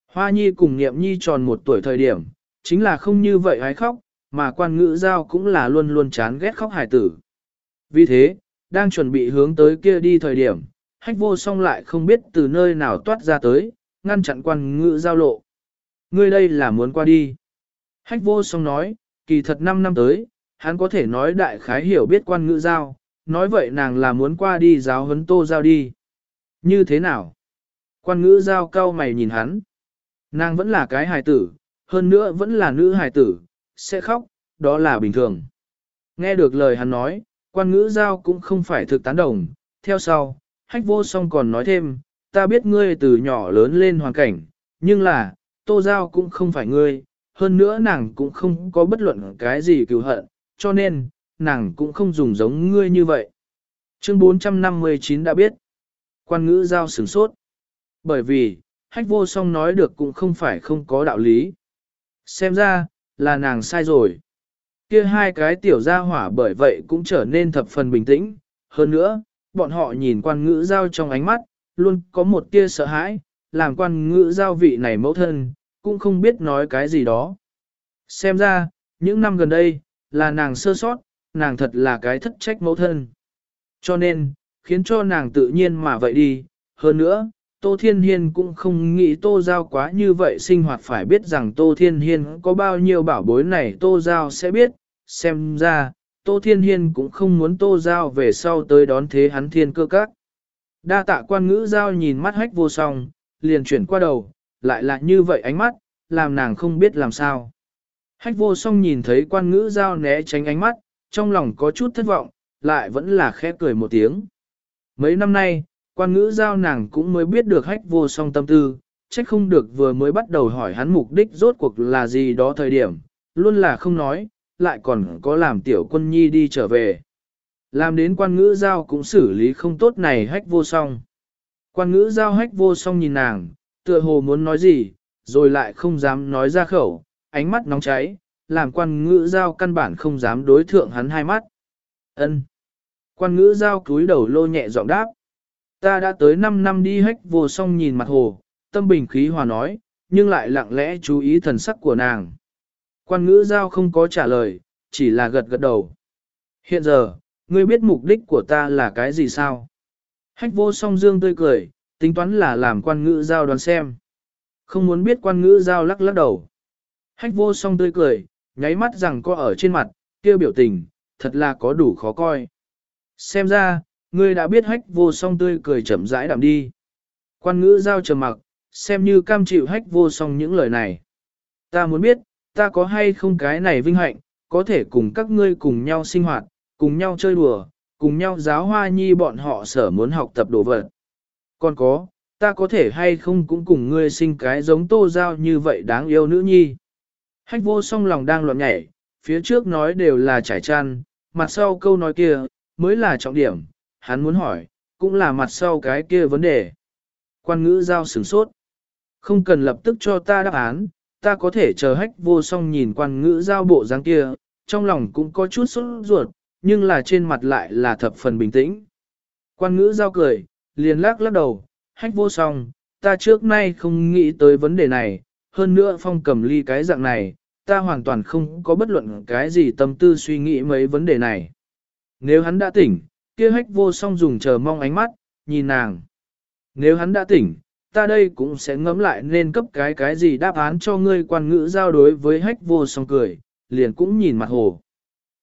Hoa nhi cùng niệm nhi tròn một tuổi thời điểm, chính là không như vậy hái khóc, mà quan ngữ Giao cũng là luôn luôn chán ghét khóc hải tử. Vì thế, đang chuẩn bị hướng tới kia đi thời điểm, hách vô song lại không biết từ nơi nào toát ra tới, ngăn chặn quan ngữ Giao lộ. Ngươi đây là muốn qua đi. Hách vô song nói, kỳ thật 5 năm tới, hắn có thể nói đại khái hiểu biết quan ngữ giao, nói vậy nàng là muốn qua đi giáo huấn tô giao đi. Như thế nào? Quan ngữ giao cao mày nhìn hắn. Nàng vẫn là cái hài tử, hơn nữa vẫn là nữ hài tử, sẽ khóc, đó là bình thường. Nghe được lời hắn nói, quan ngữ giao cũng không phải thực tán đồng. Theo sau, hách vô song còn nói thêm, ta biết ngươi từ nhỏ lớn lên hoàn cảnh, nhưng là, tô giao cũng không phải ngươi, hơn nữa nàng cũng không có bất luận cái gì cứu hận, cho nên, nàng cũng không dùng giống ngươi như vậy. Chương 459 đã biết. Quan ngữ giao sửng sốt. Bởi vì, hách vô song nói được cũng không phải không có đạo lý. Xem ra, là nàng sai rồi. Kia hai cái tiểu gia hỏa bởi vậy cũng trở nên thập phần bình tĩnh. Hơn nữa, bọn họ nhìn quan ngữ giao trong ánh mắt, luôn có một tia sợ hãi, làm quan ngữ giao vị này mẫu thân, cũng không biết nói cái gì đó. Xem ra, những năm gần đây, là nàng sơ sót, nàng thật là cái thất trách mẫu thân. Cho nên, khiến cho nàng tự nhiên mà vậy đi. Hơn nữa, Tô Thiên Hiên cũng không nghĩ Tô Giao quá như vậy sinh hoạt phải biết rằng Tô Thiên Hiên có bao nhiêu bảo bối này Tô Giao sẽ biết. Xem ra, Tô Thiên Hiên cũng không muốn Tô Giao về sau tới đón thế hắn thiên cơ các. Đa tạ quan ngữ Giao nhìn mắt hách vô song, liền chuyển qua đầu, lại là như vậy ánh mắt, làm nàng không biết làm sao. Hách vô song nhìn thấy quan ngữ giao né tránh ánh mắt, trong lòng có chút thất vọng, lại vẫn là khẽ cười một tiếng. Mấy năm nay, quan ngữ giao nàng cũng mới biết được hách vô song tâm tư, trách không được vừa mới bắt đầu hỏi hắn mục đích rốt cuộc là gì đó thời điểm, luôn là không nói, lại còn có làm tiểu quân nhi đi trở về. Làm đến quan ngữ giao cũng xử lý không tốt này hách vô song. Quan ngữ giao hách vô song nhìn nàng, tựa hồ muốn nói gì, rồi lại không dám nói ra khẩu, ánh mắt nóng cháy, làm quan ngữ giao căn bản không dám đối thượng hắn hai mắt. Ân. Quan ngữ giao cúi đầu lô nhẹ giọng đáp. Ta đã tới 5 năm đi hách vô song nhìn mặt hồ, tâm bình khí hòa nói, nhưng lại lặng lẽ chú ý thần sắc của nàng. Quan ngữ giao không có trả lời, chỉ là gật gật đầu. Hiện giờ, ngươi biết mục đích của ta là cái gì sao? Hách vô song dương tươi cười, tính toán là làm quan ngữ giao đoán xem. Không muốn biết quan ngữ giao lắc lắc đầu. Hách vô song tươi cười, nháy mắt rằng có ở trên mặt, kêu biểu tình, thật là có đủ khó coi. Xem ra, ngươi đã biết hách vô song tươi cười chậm rãi đạm đi. Quan ngữ giao trầm mặc, xem như cam chịu hách vô song những lời này. Ta muốn biết, ta có hay không cái này vinh hạnh, có thể cùng các ngươi cùng nhau sinh hoạt, cùng nhau chơi đùa, cùng nhau giáo hoa nhi bọn họ sở muốn học tập đồ vật. Còn có, ta có thể hay không cũng cùng ngươi sinh cái giống tô giao như vậy đáng yêu nữ nhi. Hách vô song lòng đang loạn nhảy, phía trước nói đều là trải chăn, mặt sau câu nói kia, mới là trọng điểm, hắn muốn hỏi, cũng là mặt sau cái kia vấn đề. Quan ngữ giao sửng sốt. Không cần lập tức cho ta đáp án, ta có thể chờ hách vô song nhìn quan ngữ giao bộ dáng kia, trong lòng cũng có chút sốt ruột, nhưng là trên mặt lại là thập phần bình tĩnh. Quan ngữ giao cười, liền lắc lắc đầu, hách vô song, ta trước nay không nghĩ tới vấn đề này, hơn nữa phong cầm ly cái dạng này, ta hoàn toàn không có bất luận cái gì tâm tư suy nghĩ mấy vấn đề này. Nếu hắn đã tỉnh, kia hách vô song dùng chờ mong ánh mắt, nhìn nàng. Nếu hắn đã tỉnh, ta đây cũng sẽ ngẫm lại nên cấp cái cái gì đáp án cho ngươi quan ngữ giao đối với hách vô song cười, liền cũng nhìn mặt hồ.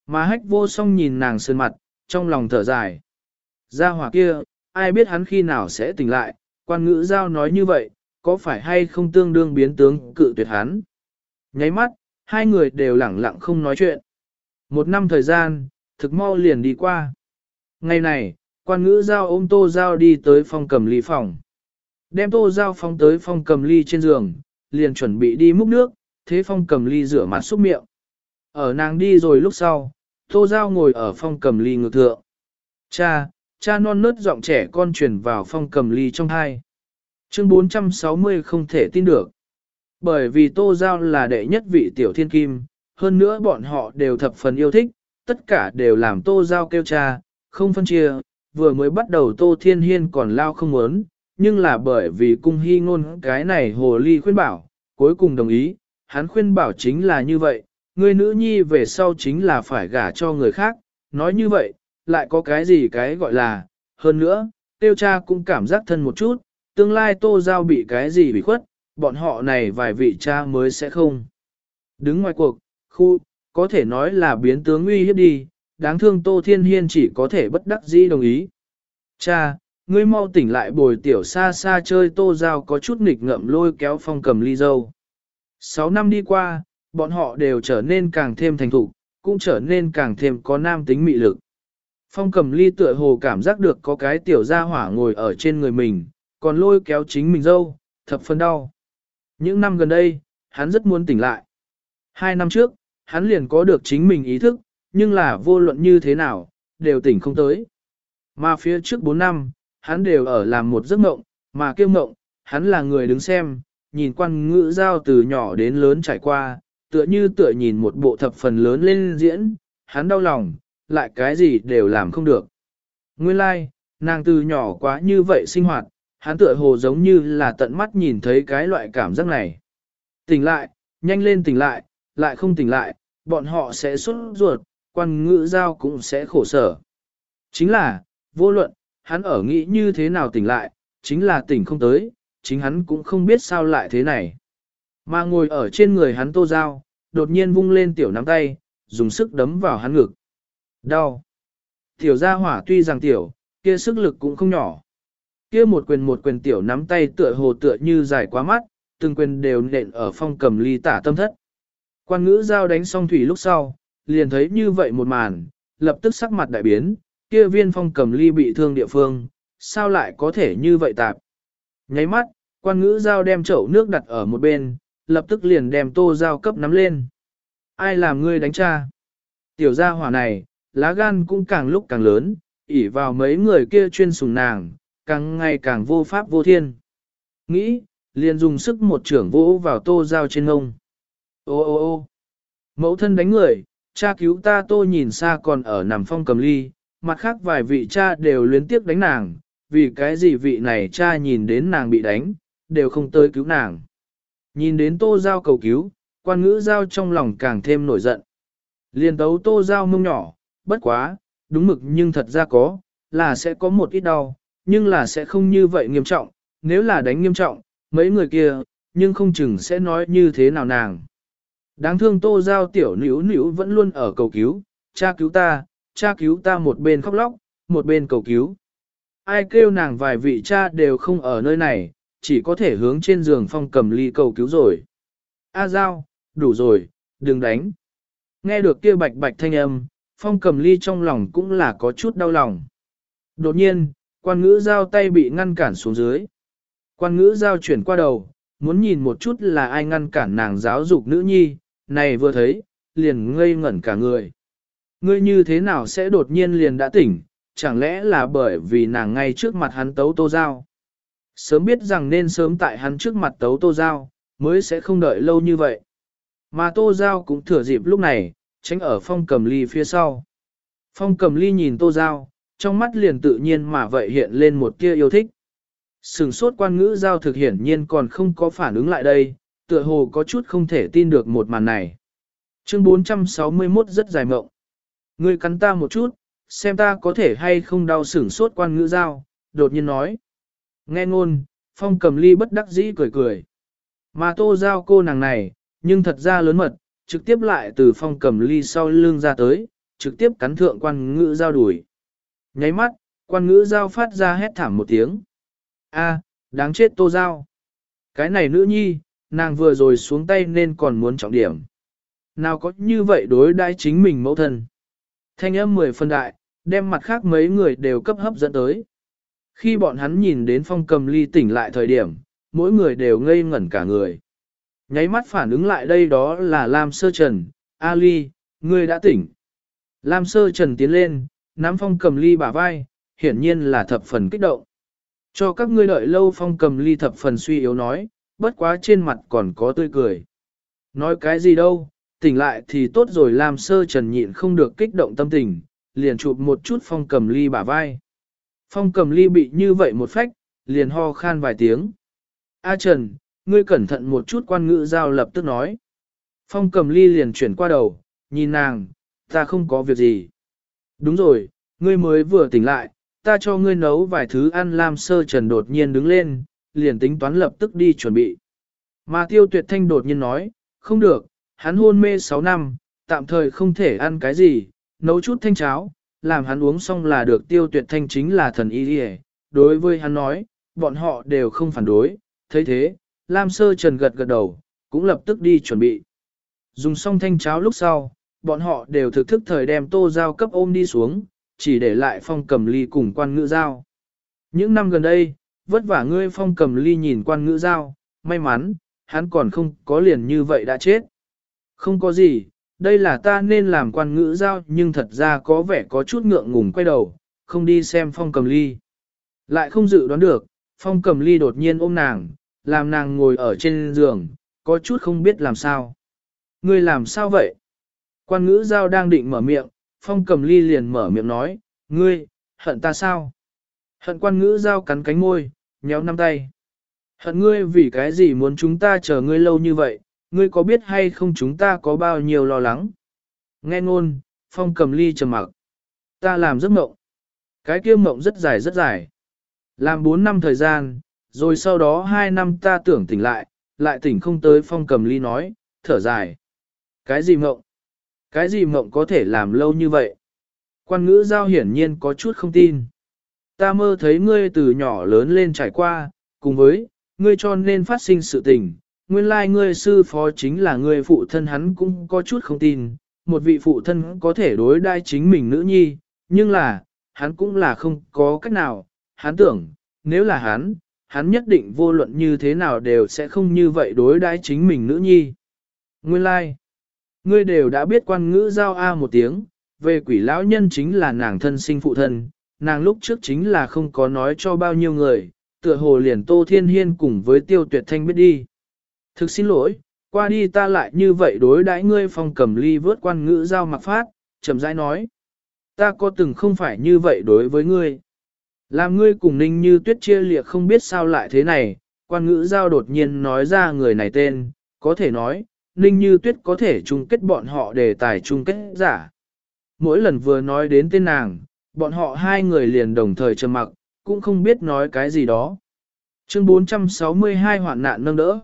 Mà hách vô song nhìn nàng sơn mặt, trong lòng thở dài. gia hỏa kia, ai biết hắn khi nào sẽ tỉnh lại, quan ngữ giao nói như vậy, có phải hay không tương đương biến tướng cự tuyệt hắn. Nháy mắt, hai người đều lẳng lặng không nói chuyện. Một năm thời gian, thực mau liền đi qua. Ngày này, quan ngữ giao ôm tô giao đi tới phòng cầm ly phòng. Đem tô giao phong tới phòng cầm ly trên giường, liền chuẩn bị đi múc nước, thế phong cầm ly rửa mặt xúc miệng. Ở nàng đi rồi lúc sau, tô giao ngồi ở phòng cầm ly ngược thượng. Cha, cha non nớt giọng trẻ con truyền vào phong cầm ly trong hai. Chương 460 không thể tin được. Bởi vì Tô Giao là đệ nhất vị tiểu thiên kim, hơn nữa bọn họ đều thập phần yêu thích, tất cả đều làm Tô Giao kêu cha, không phân chia, vừa mới bắt đầu Tô Thiên Hiên còn lao không muốn, nhưng là bởi vì cung hy ngôn cái này hồ ly khuyên bảo, cuối cùng đồng ý, hắn khuyên bảo chính là như vậy, người nữ nhi về sau chính là phải gả cho người khác, nói như vậy, lại có cái gì cái gọi là, hơn nữa, tiêu cha cũng cảm giác thân một chút, tương lai tô giao bị cái gì bị khuất, bọn họ này vài vị cha mới sẽ không. Đứng ngoài cuộc, khu, có thể nói là biến tướng uy hiếp đi, đáng thương Tô Thiên Hiên chỉ có thể bất đắc dĩ đồng ý. Cha, ngươi mau tỉnh lại bồi tiểu xa xa chơi tô giao có chút nghịch ngợm lôi kéo phong cầm ly dâu. Sáu năm đi qua, bọn họ đều trở nên càng thêm thành thục, cũng trở nên càng thêm có nam tính mị lực. Phong cầm ly tựa hồ cảm giác được có cái tiểu gia hỏa ngồi ở trên người mình, còn lôi kéo chính mình dâu, thập phân đau. Những năm gần đây, hắn rất muốn tỉnh lại. Hai năm trước, hắn liền có được chính mình ý thức, nhưng là vô luận như thế nào, đều tỉnh không tới. Mà phía trước bốn năm, hắn đều ở làm một giấc mộng, mà kêu mộng, hắn là người đứng xem, nhìn quan ngữ giao từ nhỏ đến lớn trải qua, tựa như tựa nhìn một bộ thập phần lớn lên diễn, hắn đau lòng, lại cái gì đều làm không được. Nguyên lai, like, nàng từ nhỏ quá như vậy sinh hoạt, hắn tựa hồ giống như là tận mắt nhìn thấy cái loại cảm giác này. Tỉnh lại, nhanh lên tỉnh lại, lại không tỉnh lại, bọn họ sẽ xuất ruột, quan ngữ giao cũng sẽ khổ sở. Chính là, vô luận, hắn ở nghĩ như thế nào tỉnh lại, chính là tỉnh không tới, chính hắn cũng không biết sao lại thế này. Mà ngồi ở trên người hắn tô dao, đột nhiên vung lên tiểu nắm tay, dùng sức đấm vào hắn ngực. Đau. Tiểu gia hỏa tuy rằng tiểu, kia sức lực cũng không nhỏ. Kia một quyền một quyền tiểu nắm tay tựa hồ tựa như dài quá mắt, từng quyền đều nện ở phong cầm ly tả tâm thất. Quan ngữ giao đánh xong thủy lúc sau, liền thấy như vậy một màn, lập tức sắc mặt đại biến, kia viên phong cầm ly bị thương địa phương, sao lại có thể như vậy tạp. Nháy mắt, quan ngữ giao đem chậu nước đặt ở một bên, lập tức liền đem tô giao cấp nắm lên. Ai làm ngươi đánh cha? Tiểu gia hỏa này, lá gan cũng càng lúc càng lớn, ỉ vào mấy người kia chuyên sùng nàng, càng ngày càng vô pháp vô thiên. Nghĩ, liền dùng sức một trưởng vỗ vào tô giao trên ngông. Ô ô ô mẫu thân đánh người, cha cứu ta tô nhìn xa còn ở nằm phong cầm ly, mặt khác vài vị cha đều luyến tiếc đánh nàng, vì cái gì vị này cha nhìn đến nàng bị đánh, đều không tới cứu nàng. Nhìn đến tô giao cầu cứu, quan ngữ giao trong lòng càng thêm nổi giận. Liên tấu tô giao mông nhỏ, bất quá, đúng mực nhưng thật ra có, là sẽ có một ít đau, nhưng là sẽ không như vậy nghiêm trọng, nếu là đánh nghiêm trọng, mấy người kia, nhưng không chừng sẽ nói như thế nào nàng. Đáng thương tô giao tiểu nữ nữ vẫn luôn ở cầu cứu, cha cứu ta, cha cứu ta một bên khóc lóc, một bên cầu cứu. Ai kêu nàng vài vị cha đều không ở nơi này, chỉ có thể hướng trên giường phong cầm ly cầu cứu rồi. A giao, đủ rồi, đừng đánh. Nghe được kia bạch bạch thanh âm, phong cầm ly trong lòng cũng là có chút đau lòng. Đột nhiên, quan ngữ giao tay bị ngăn cản xuống dưới. Quan ngữ giao chuyển qua đầu, muốn nhìn một chút là ai ngăn cản nàng giáo dục nữ nhi, này vừa thấy, liền ngây ngẩn cả người. Ngươi như thế nào sẽ đột nhiên liền đã tỉnh, chẳng lẽ là bởi vì nàng ngay trước mặt hắn tấu tô giao. Sớm biết rằng nên sớm tại hắn trước mặt tấu tô giao, mới sẽ không đợi lâu như vậy. Mà tô giao cũng thừa dịp lúc này, tránh ở phong cầm ly phía sau. Phong cầm ly nhìn tô giao, trong mắt liền tự nhiên mà vậy hiện lên một tia yêu thích. Sừng sốt quan ngữ giao thực hiển nhiên còn không có phản ứng lại đây, tựa hồ có chút không thể tin được một màn này. Chương 461 rất dài mộng. Ngươi cắn ta một chút, xem ta có thể hay không đau sửng sốt quan ngữ giao, đột nhiên nói. Nghe ngôn, phong cầm ly bất đắc dĩ cười cười. Mà tô giao cô nàng này, nhưng thật ra lớn mật, trực tiếp lại từ phong cầm ly sau lưng ra tới, trực tiếp cắn thượng quan ngữ giao đuổi. Nháy mắt, quan ngữ giao phát ra hét thảm một tiếng. A, đáng chết tô giao. Cái này nữ nhi, nàng vừa rồi xuống tay nên còn muốn trọng điểm. Nào có như vậy đối đãi chính mình mẫu thân. Thanh âm mười phân đại, đem mặt khác mấy người đều cấp hấp dẫn tới. Khi bọn hắn nhìn đến phong cầm ly tỉnh lại thời điểm, mỗi người đều ngây ngẩn cả người. Nháy mắt phản ứng lại đây đó là Lam Sơ Trần, Ali, ngươi đã tỉnh. Lam Sơ Trần tiến lên, nắm phong cầm ly bả vai, hiển nhiên là thập phần kích động. Cho các ngươi đợi lâu phong cầm ly thập phần suy yếu nói, bất quá trên mặt còn có tươi cười. Nói cái gì đâu, tỉnh lại thì tốt rồi Lam Sơ Trần nhịn không được kích động tâm tình, liền chụp một chút phong cầm ly bả vai. Phong cầm ly bị như vậy một phách, liền ho khan vài tiếng. A Trần, ngươi cẩn thận một chút quan ngữ giao lập tức nói. Phong cầm ly liền chuyển qua đầu, nhìn nàng, ta không có việc gì. Đúng rồi, ngươi mới vừa tỉnh lại, ta cho ngươi nấu vài thứ ăn Lam Sơ Trần đột nhiên đứng lên, liền tính toán lập tức đi chuẩn bị. Mà Tiêu Tuyệt Thanh đột nhiên nói, không được, hắn hôn mê 6 năm, tạm thời không thể ăn cái gì, nấu chút thanh cháo, làm hắn uống xong là được tiêu tuyệt thanh chính là thần y đi Đối với hắn nói, bọn họ đều không phản đối, thấy thế, Lam Sơ Trần gật gật đầu, cũng lập tức đi chuẩn bị. Dùng xong thanh cháo lúc sau, bọn họ đều thực thức thời đem tô giao cấp ôm đi xuống, chỉ để lại phong cầm ly cùng quan ngữ giao. Những năm gần đây, vất vả ngươi phong cầm ly nhìn quan ngữ giao, may mắn, hắn còn không có liền như vậy đã chết. Không có gì, đây là ta nên làm quan ngữ giao nhưng thật ra có vẻ có chút ngượng ngùng quay đầu, không đi xem phong cầm ly. Lại không dự đoán được, phong cầm ly đột nhiên ôm nàng, làm nàng ngồi ở trên giường, có chút không biết làm sao. Ngươi làm sao vậy? Quan ngữ giao đang định mở miệng, phong cầm ly liền mở miệng nói, ngươi, hận ta sao? Hận quan ngữ giao cắn cánh môi, nhéo năm tay. Hận ngươi vì cái gì muốn chúng ta chờ ngươi lâu như vậy, Ngươi có biết hay không chúng ta có bao nhiêu lo lắng? Nghe ngôn, phong cầm ly trầm mặc. Ta làm giấc mộng. Cái kia mộng rất dài rất dài. Làm 4 năm thời gian, rồi sau đó 2 năm ta tưởng tỉnh lại, lại tỉnh không tới phong cầm ly nói, thở dài. Cái gì mộng? Cái gì mộng có thể làm lâu như vậy? Quan ngữ giao hiển nhiên có chút không tin. Ta mơ thấy ngươi từ nhỏ lớn lên trải qua, cùng với, ngươi cho nên phát sinh sự tình, nguyên lai like ngươi sư phó chính là ngươi phụ thân hắn cũng có chút không tin, một vị phụ thân có thể đối đai chính mình nữ nhi, nhưng là, hắn cũng là không có cách nào, hắn tưởng, nếu là hắn, hắn nhất định vô luận như thế nào đều sẽ không như vậy đối đãi chính mình nữ nhi. Nguyên lai, like, ngươi đều đã biết quan ngữ giao A một tiếng, về quỷ lão nhân chính là nàng thân sinh phụ thân, nàng lúc trước chính là không có nói cho bao nhiêu người, tựa hồ liền Tô Thiên Hiên cùng với Tiêu Tuyệt Thanh biết đi. Thực xin lỗi, qua đi ta lại như vậy đối đãi ngươi phong cầm ly vớt quan ngữ giao mặc phát, chậm rãi nói. Ta có từng không phải như vậy đối với ngươi. Làm ngươi cùng ninh như tuyết chia liệt không biết sao lại thế này, quan ngữ giao đột nhiên nói ra người này tên, có thể nói, ninh như tuyết có thể chung kết bọn họ để tài chung kết giả. Mỗi lần vừa nói đến tên nàng, bọn họ hai người liền đồng thời trầm mặc, cũng không biết nói cái gì đó. Chương 462 hoạn nạn nâng đỡ.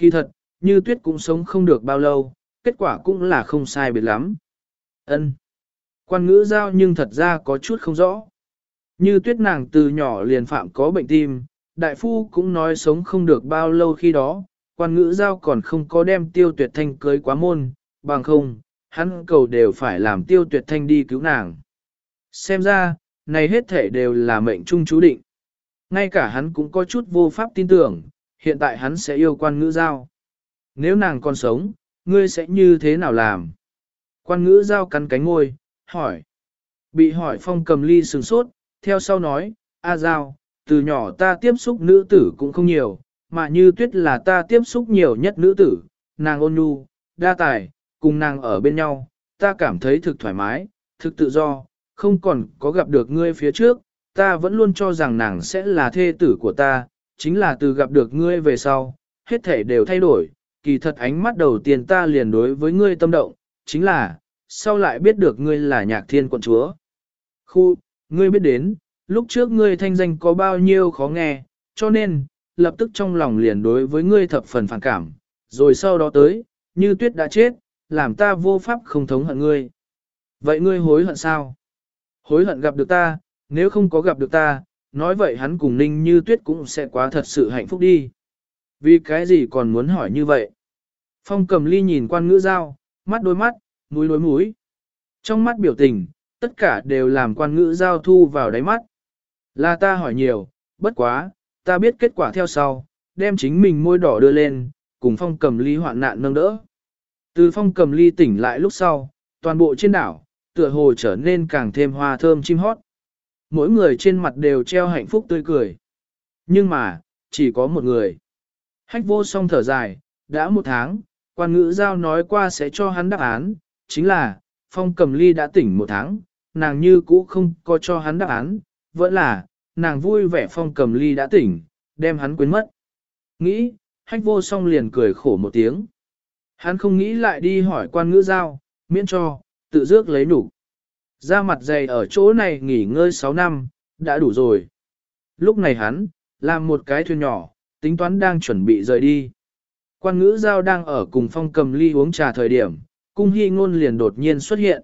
Kỳ thật, như tuyết cũng sống không được bao lâu, kết quả cũng là không sai biệt lắm. Ân. Quan ngữ giao nhưng thật ra có chút không rõ. Như tuyết nàng từ nhỏ liền phạm có bệnh tim, đại phu cũng nói sống không được bao lâu khi đó, quan ngữ giao còn không có đem tiêu tuyệt thanh cưới quá môn, bằng không, hắn cầu đều phải làm tiêu tuyệt thanh đi cứu nàng. Xem ra, này hết thể đều là mệnh trung chú định. Ngay cả hắn cũng có chút vô pháp tin tưởng, hiện tại hắn sẽ yêu quan ngữ giao. Nếu nàng còn sống, ngươi sẽ như thế nào làm? Quan ngữ giao cắn cánh ngôi, hỏi. Bị hỏi phong cầm ly sừng sốt, theo sau nói, A giao, từ nhỏ ta tiếp xúc nữ tử cũng không nhiều, mà như tuyết là ta tiếp xúc nhiều nhất nữ tử, nàng ôn nhu, đa tài, cùng nàng ở bên nhau, ta cảm thấy thực thoải mái, thực tự do, không còn có gặp được ngươi phía trước, ta vẫn luôn cho rằng nàng sẽ là thê tử của ta, chính là từ gặp được ngươi về sau, hết thể đều thay đổi, kỳ thật ánh mắt đầu tiên ta liền đối với ngươi tâm động, chính là, sau lại biết được ngươi là nhạc thiên quận chúa. Khu, ngươi biết đến, lúc trước ngươi thanh danh có bao nhiêu khó nghe, cho nên, lập tức trong lòng liền đối với ngươi thập phần phản cảm, rồi sau đó tới, như tuyết đã chết, làm ta vô pháp không thống hận ngươi. Vậy ngươi hối hận sao? Hối hận gặp được ta, nếu không có gặp được ta, nói vậy hắn cùng ninh như tuyết cũng sẽ quá thật sự hạnh phúc đi. Vì cái gì còn muốn hỏi như vậy? Phong cầm ly nhìn quan ngữ giao, mắt đôi mắt, mũi đối mũi. Trong mắt biểu tình, tất cả đều làm quan ngữ giao thu vào đáy mắt. Là ta hỏi nhiều, bất quá, ta biết kết quả theo sau, đem chính mình môi đỏ đưa lên, cùng phong cầm ly hoạn nạn nâng đỡ. Từ phong cầm ly tỉnh lại lúc sau, toàn bộ trên đảo, tựa hồ trở nên càng thêm hoa thơm chim hót. Mỗi người trên mặt đều treo hạnh phúc tươi cười. Nhưng mà, chỉ có một người. Hách vô song thở dài, đã một tháng, quan ngữ giao nói qua sẽ cho hắn đáp án, chính là, phong cầm ly đã tỉnh một tháng, nàng như cũ không có cho hắn đáp án, vẫn là, nàng vui vẻ phong cầm ly đã tỉnh, đem hắn quên mất. Nghĩ, hách vô song liền cười khổ một tiếng. Hắn không nghĩ lại đi hỏi quan ngữ giao, miễn cho, tự dước lấy đủ. Ra mặt dày ở chỗ này nghỉ ngơi 6 năm, đã đủ rồi. Lúc này hắn, làm một cái thuyền nhỏ, tính toán đang chuẩn bị rời đi. Quan ngữ giao đang ở cùng phong cầm ly uống trà thời điểm, cung hy ngôn liền đột nhiên xuất hiện.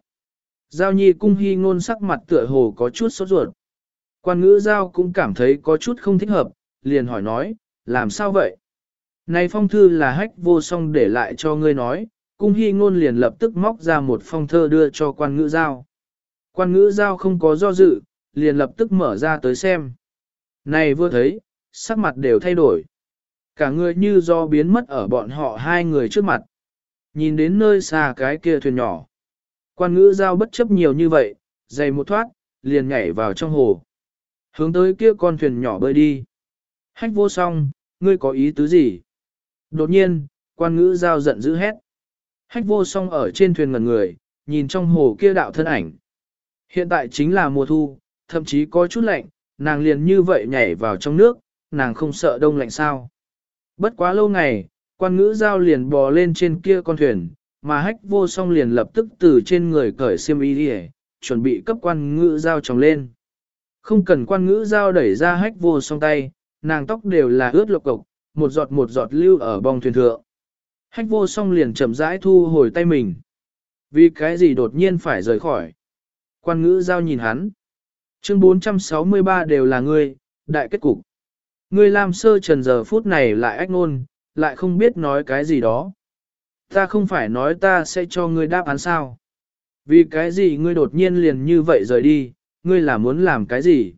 Giao nhi cung hy ngôn sắc mặt tựa hồ có chút sốt ruột. Quan ngữ giao cũng cảm thấy có chút không thích hợp, liền hỏi nói, làm sao vậy? Này phong thư là hách vô song để lại cho ngươi nói, cung hy ngôn liền lập tức móc ra một phong thơ đưa cho quan ngữ giao. Quan ngữ giao không có do dự, liền lập tức mở ra tới xem. Này vừa thấy, sắc mặt đều thay đổi. Cả người như do biến mất ở bọn họ hai người trước mặt. Nhìn đến nơi xa cái kia thuyền nhỏ. Quan ngữ giao bất chấp nhiều như vậy, dày một thoát, liền nhảy vào trong hồ. Hướng tới kia con thuyền nhỏ bơi đi. Hách vô song, ngươi có ý tứ gì? Đột nhiên, quan ngữ giao giận dữ hét. Hách vô song ở trên thuyền ngần người, nhìn trong hồ kia đạo thân ảnh. Hiện tại chính là mùa thu, thậm chí có chút lạnh, nàng liền như vậy nhảy vào trong nước, nàng không sợ đông lạnh sao. Bất quá lâu ngày, quan ngữ giao liền bò lên trên kia con thuyền, mà hách vô song liền lập tức từ trên người cởi xiêm y đi chuẩn bị cấp quan ngữ giao tròng lên. Không cần quan ngữ giao đẩy ra hách vô song tay, nàng tóc đều là ướt lộc cộc, một giọt một giọt lưu ở bong thuyền thượng. Hách vô song liền chậm rãi thu hồi tay mình. Vì cái gì đột nhiên phải rời khỏi. Quan ngữ giao nhìn hắn. Chương 463 đều là ngươi, đại kết cục. Ngươi làm sơ trần giờ phút này lại ách ngôn, lại không biết nói cái gì đó. Ta không phải nói ta sẽ cho ngươi đáp án sao. Vì cái gì ngươi đột nhiên liền như vậy rời đi, ngươi là muốn làm cái gì?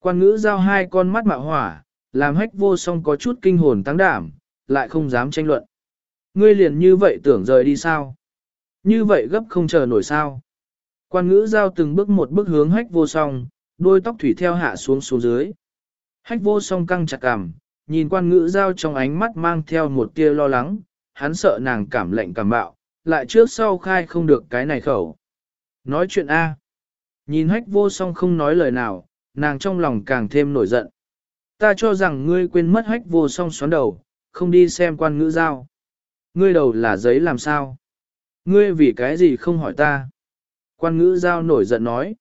Quan ngữ giao hai con mắt mạo hỏa, làm hách vô song có chút kinh hồn tăng đảm, lại không dám tranh luận. Ngươi liền như vậy tưởng rời đi sao? Như vậy gấp không chờ nổi sao? Quan ngữ giao từng bước một bước hướng hách vô song, đôi tóc thủy theo hạ xuống xuống dưới. Hách vô song căng chặt cằm, nhìn quan ngữ giao trong ánh mắt mang theo một tia lo lắng, hắn sợ nàng cảm lạnh cảm bạo, lại trước sau khai không được cái này khẩu. Nói chuyện A. Nhìn hách vô song không nói lời nào, nàng trong lòng càng thêm nổi giận. Ta cho rằng ngươi quên mất hách vô song xoắn đầu, không đi xem quan ngữ giao. Ngươi đầu là giấy làm sao? Ngươi vì cái gì không hỏi ta? Quan ngữ giao nổi giận nói.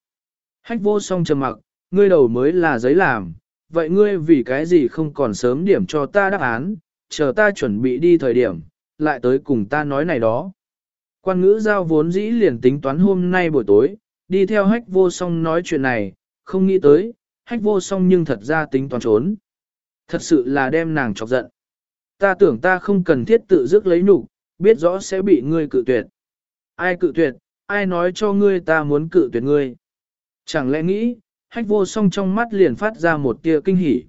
Hách vô song trầm mặc, ngươi đầu mới là giấy làm, vậy ngươi vì cái gì không còn sớm điểm cho ta đáp án, chờ ta chuẩn bị đi thời điểm, lại tới cùng ta nói này đó. Quan ngữ giao vốn dĩ liền tính toán hôm nay buổi tối, đi theo hách vô song nói chuyện này, không nghĩ tới, hách vô song nhưng thật ra tính toán trốn. Thật sự là đem nàng chọc giận. Ta tưởng ta không cần thiết tự dứt lấy nhục, biết rõ sẽ bị ngươi cự tuyệt. Ai cự tuyệt, ai nói cho ngươi ta muốn cự tuyệt ngươi. Chẳng lẽ nghĩ, hách vô song trong mắt liền phát ra một tia kinh hỉ.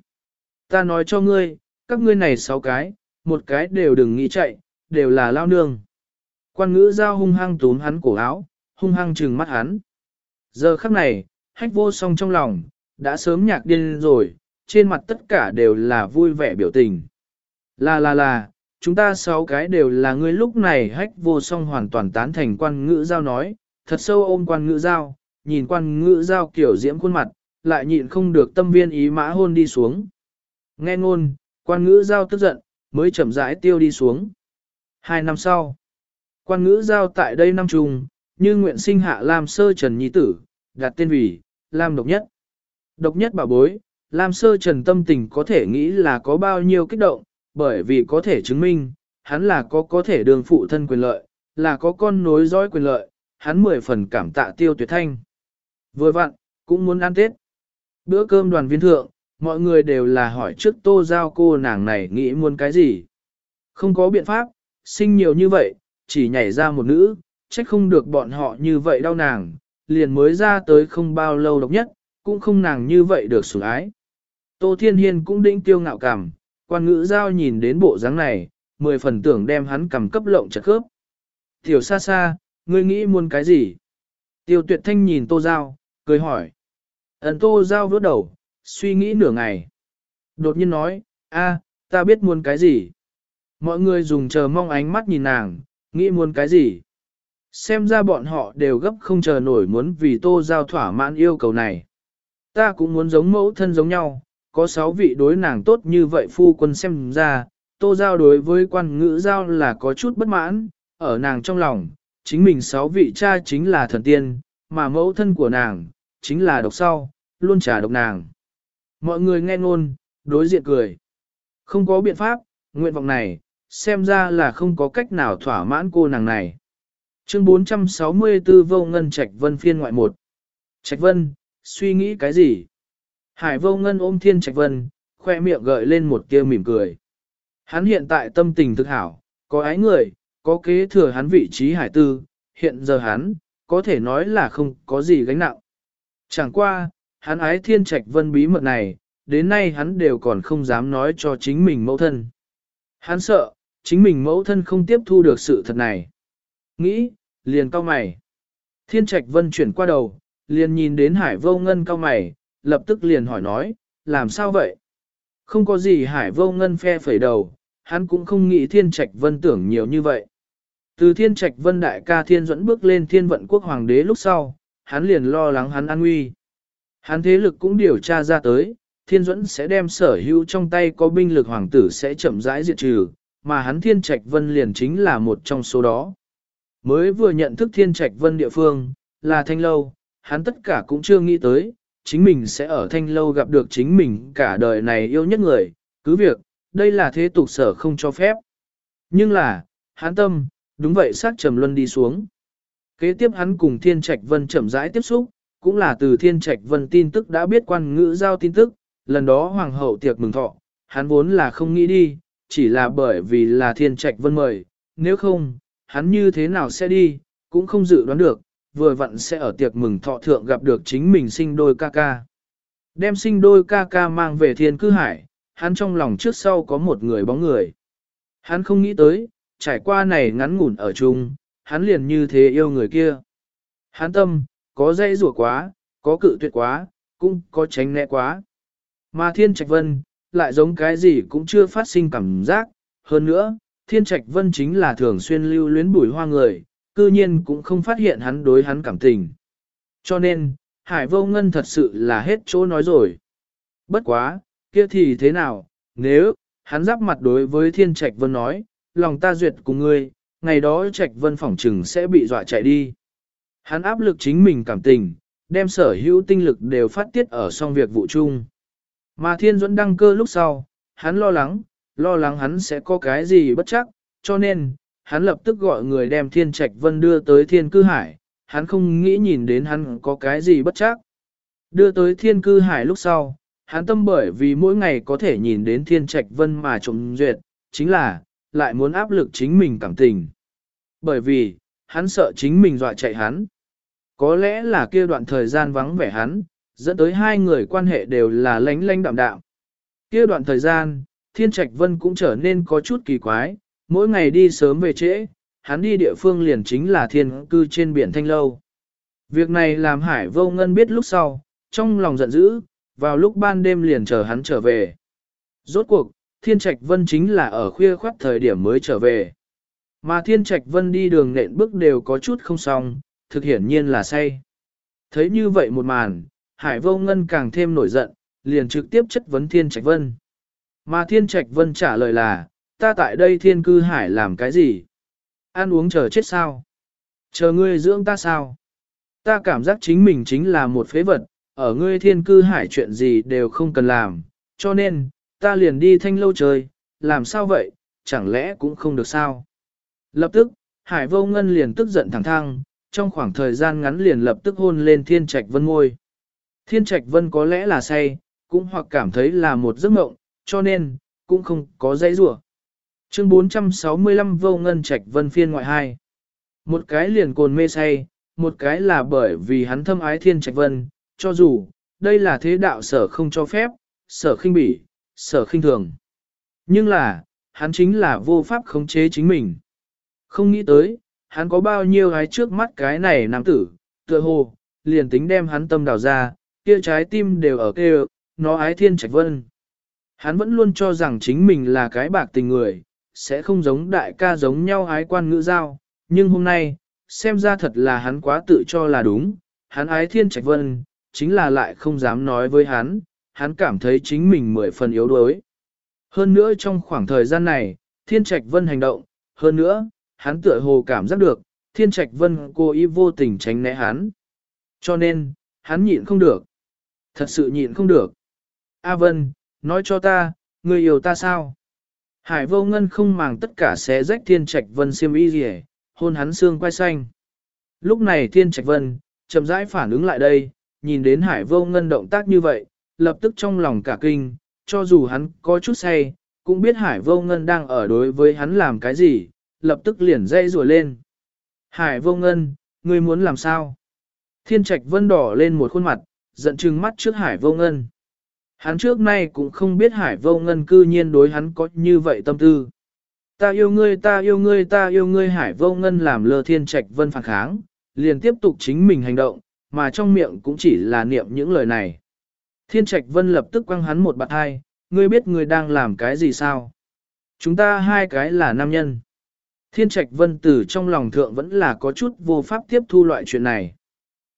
ta nói cho ngươi, các ngươi này sáu cái, một cái đều đừng nghĩ chạy, đều là lao nương. Quan ngữ giao hung hăng túm hắn cổ áo, hung hăng trừng mắt hắn. Giờ khắc này, hách vô song trong lòng, đã sớm nhạc điên rồi, trên mặt tất cả đều là vui vẻ biểu tình. Là là là, chúng ta sáu cái đều là ngươi lúc này hách vô song hoàn toàn tán thành quan ngữ giao nói, thật sâu ôm quan ngữ giao, nhìn quan ngữ giao kiểu diễm khuôn mặt, lại nhịn không được tâm viên ý mã hôn đi xuống. Nghe ngôn, quan ngữ giao tức giận, mới chậm rãi tiêu đi xuống. Hai năm sau, quan ngữ giao tại đây năm trùng, như nguyện sinh hạ Lam Sơ Trần Nhi Tử, đặt tên vì, Lam Độc Nhất. Độc Nhất bảo bối, Lam Sơ Trần tâm tình có thể nghĩ là có bao nhiêu kích động, bởi vì có thể chứng minh, hắn là có có thể đường phụ thân quyền lợi, là có con nối dõi quyền lợi, hắn mười phần cảm tạ tiêu tuyệt thanh. Vừa vặn, cũng muốn ăn Tết. Bữa cơm đoàn viên thượng, mọi người đều là hỏi trước tô giao cô nàng này nghĩ muốn cái gì. Không có biện pháp, sinh nhiều như vậy, chỉ nhảy ra một nữ, trách không được bọn họ như vậy đau nàng, liền mới ra tới không bao lâu độc nhất, cũng không nàng như vậy được sủng ái. Tô Thiên Hiên cũng đĩnh tiêu ngạo cảm, quan ngữ giao nhìn đến bộ dáng này, mười phần tưởng đem hắn cầm cấp lộng chặt khớp. Tiểu xa xa, ngươi nghĩ muốn cái gì? Tiêu tuyệt thanh nhìn tô giao, cười hỏi. Ấn tô giao vớt đầu, suy nghĩ nửa ngày. Đột nhiên nói, a, ta biết muốn cái gì. Mọi người dùng chờ mong ánh mắt nhìn nàng, nghĩ muốn cái gì. Xem ra bọn họ đều gấp không chờ nổi muốn vì tô giao thỏa mãn yêu cầu này. Ta cũng muốn giống mẫu thân giống nhau, có sáu vị đối nàng tốt như vậy phu quân xem ra, tô giao đối với quan ngữ giao là có chút bất mãn, ở nàng trong lòng, chính mình sáu vị cha chính là thần tiên, mà mẫu thân của nàng, chính là độc sau, luôn trả độc nàng. Mọi người nghe ngôn, đối diện cười. Không có biện pháp, nguyện vọng này, xem ra là không có cách nào thỏa mãn cô nàng này. Chương 464 Vô Ngân Trạch Vân phiên ngoại 1 Trạch Vân, suy nghĩ cái gì? Hải Vô Ngân ôm Thiên Trạch Vân, khoe miệng gợi lên một tia mỉm cười. Hắn hiện tại tâm tình thực hảo, có ái người, có kế thừa hắn vị trí hải tư, hiện giờ hắn, có thể nói là không có gì gánh nặng. Chẳng qua, hắn ái Thiên Trạch Vân bí mật này, đến nay hắn đều còn không dám nói cho chính mình mẫu thân. Hắn sợ, chính mình mẫu thân không tiếp thu được sự thật này. Nghĩ, liền cao mày. Thiên Trạch Vân chuyển qua đầu, liền nhìn đến Hải Vô Ngân cao mày, lập tức liền hỏi nói, làm sao vậy? Không có gì Hải Vô Ngân phe phẩy đầu, hắn cũng không nghĩ Thiên Trạch Vân tưởng nhiều như vậy. Từ Thiên Trạch Vân đại ca Thiên dẫn bước lên Thiên vận quốc hoàng đế lúc sau, hắn liền lo lắng hắn an nguy. Hắn thế lực cũng điều tra ra tới, Thiên dẫn sẽ đem sở hữu trong tay có binh lực hoàng tử sẽ chậm rãi diệt trừ, mà hắn Thiên Trạch Vân liền chính là một trong số đó. Mới vừa nhận thức Thiên Trạch Vân địa phương, là Thanh Lâu, hắn tất cả cũng chưa nghĩ tới, chính mình sẽ ở Thanh Lâu gặp được chính mình cả đời này yêu nhất người, cứ việc, đây là thế tục sở không cho phép. Nhưng là, hắn tâm, đúng vậy sát trầm luân đi xuống. Kế tiếp hắn cùng Thiên Trạch Vân chậm rãi tiếp xúc, cũng là từ Thiên Trạch Vân tin tức đã biết quan ngữ giao tin tức, lần đó Hoàng hậu tiệc mừng thọ, hắn vốn là không nghĩ đi, chỉ là bởi vì là Thiên Trạch Vân mời, nếu không, hắn như thế nào sẽ đi, cũng không dự đoán được, vừa vặn sẽ ở tiệc mừng thọ thượng gặp được chính mình sinh đôi ca ca. Đem sinh đôi ca ca mang về thiên cư hải, hắn trong lòng trước sau có một người bóng người. Hắn không nghĩ tới, trải qua này ngắn ngủn ở chung, hắn liền như thế yêu người kia. Hắn tâm, có dây rủa quá, có cự tuyệt quá, cũng có tránh né quá. Mà thiên trạch vân, lại giống cái gì cũng chưa phát sinh cảm giác, hơn nữa, thiên trạch vân chính là thường xuyên lưu luyến bùi hoa người, cư nhiên cũng không phát hiện hắn đối hắn cảm tình. Cho nên, Hải Vô Ngân thật sự là hết chỗ nói rồi. Bất quá, kia thì thế nào, nếu, hắn giáp mặt đối với Thiên Trạch Vân nói, lòng ta duyệt cùng ngươi, ngày đó Trạch Vân phỏng trừng sẽ bị dọa chạy đi. Hắn áp lực chính mình cảm tình, đem sở hữu tinh lực đều phát tiết ở song việc vụ chung. Mà Thiên Duẫn đăng cơ lúc sau, hắn lo lắng, lo lắng hắn sẽ có cái gì bất chắc, cho nên, hắn lập tức gọi người đem thiên trạch vân đưa tới thiên cư hải, hắn không nghĩ nhìn đến hắn có cái gì bất chắc. Đưa tới thiên cư hải lúc sau, hắn tâm bởi vì mỗi ngày có thể nhìn đến thiên trạch vân mà trộm duyệt, chính là, lại muốn áp lực chính mình cảm tình. Bởi vì, hắn sợ chính mình dọa chạy hắn. Có lẽ là kia đoạn thời gian vắng vẻ hắn, dẫn tới hai người quan hệ đều là lánh lánh đạm đạm. kia đoạn thời gian, Thiên Trạch Vân cũng trở nên có chút kỳ quái, mỗi ngày đi sớm về trễ, hắn đi địa phương liền chính là thiên cư trên biển Thanh Lâu. Việc này làm Hải Vô Ngân biết lúc sau, trong lòng giận dữ, vào lúc ban đêm liền chờ hắn trở về. Rốt cuộc, Thiên Trạch Vân chính là ở khuya khoát thời điểm mới trở về. Mà Thiên Trạch Vân đi đường nện bước đều có chút không xong, thực hiển nhiên là say. Thấy như vậy một màn, Hải Vô Ngân càng thêm nổi giận, liền trực tiếp chất vấn Thiên Trạch Vân. Mà Thiên Trạch Vân trả lời là, ta tại đây Thiên Cư Hải làm cái gì? Ăn uống chờ chết sao? Chờ ngươi dưỡng ta sao? Ta cảm giác chính mình chính là một phế vật, ở ngươi Thiên Cư Hải chuyện gì đều không cần làm, cho nên, ta liền đi thanh lâu chơi, làm sao vậy, chẳng lẽ cũng không được sao? Lập tức, Hải Vô Ngân liền tức giận thẳng thăng, trong khoảng thời gian ngắn liền lập tức hôn lên Thiên Trạch Vân ngôi. Thiên Trạch Vân có lẽ là say, cũng hoặc cảm thấy là một giấc mộng, cho nên, cũng không có dãy rủa. Chương 465 Vô Ngân Trạch Vân phiên ngoại hai. Một cái liền cồn mê say, một cái là bởi vì hắn thâm ái Thiên Trạch Vân, cho dù, đây là thế đạo sở không cho phép, sở khinh bỉ, sở khinh thường. Nhưng là, hắn chính là vô pháp khống chế chính mình. Không nghĩ tới, hắn có bao nhiêu gái trước mắt cái này nam tử, tựa hồ, liền tính đem hắn tâm đào ra, kia trái tim đều ở kêu, nó ái thiên trạch vân. Hắn vẫn luôn cho rằng chính mình là cái bạc tình người, sẽ không giống đại ca giống nhau ái quan ngữ giao, nhưng hôm nay, xem ra thật là hắn quá tự cho là đúng, hắn ái thiên trạch vân, chính là lại không dám nói với hắn, hắn cảm thấy chính mình mười phần yếu đuối. Hơn nữa trong khoảng thời gian này, thiên trạch vân hành động, hơn nữa, hắn tựa hồ cảm giác được, thiên trạch vân cố ý vô tình tránh né hắn. Cho nên, hắn nhịn không được. Thật sự nhịn không được. A Vân, nói cho ta, người yêu ta sao? Hải vô ngân không màng tất cả xé rách thiên trạch vân xiêm y gì hôn hắn xương quay xanh. Lúc này thiên trạch vân, chậm rãi phản ứng lại đây, nhìn đến hải vô ngân động tác như vậy, lập tức trong lòng cả kinh, cho dù hắn có chút say, cũng biết hải vô ngân đang ở đối với hắn làm cái gì, lập tức liền dây rùa lên. Hải vô ngân, ngươi muốn làm sao? Thiên trạch vân đỏ lên một khuôn mặt, giận trừng mắt trước hải vô ngân. Hắn trước nay cũng không biết hải vô ngân cư nhiên đối hắn có như vậy tâm tư. Ta yêu ngươi ta yêu ngươi ta yêu ngươi hải vô ngân làm lơ thiên trạch vân phản kháng, liền tiếp tục chính mình hành động, mà trong miệng cũng chỉ là niệm những lời này. Thiên trạch vân lập tức quăng hắn một bạt hai, ngươi biết ngươi đang làm cái gì sao? Chúng ta hai cái là nam nhân. Thiên trạch vân tử trong lòng thượng vẫn là có chút vô pháp tiếp thu loại chuyện này.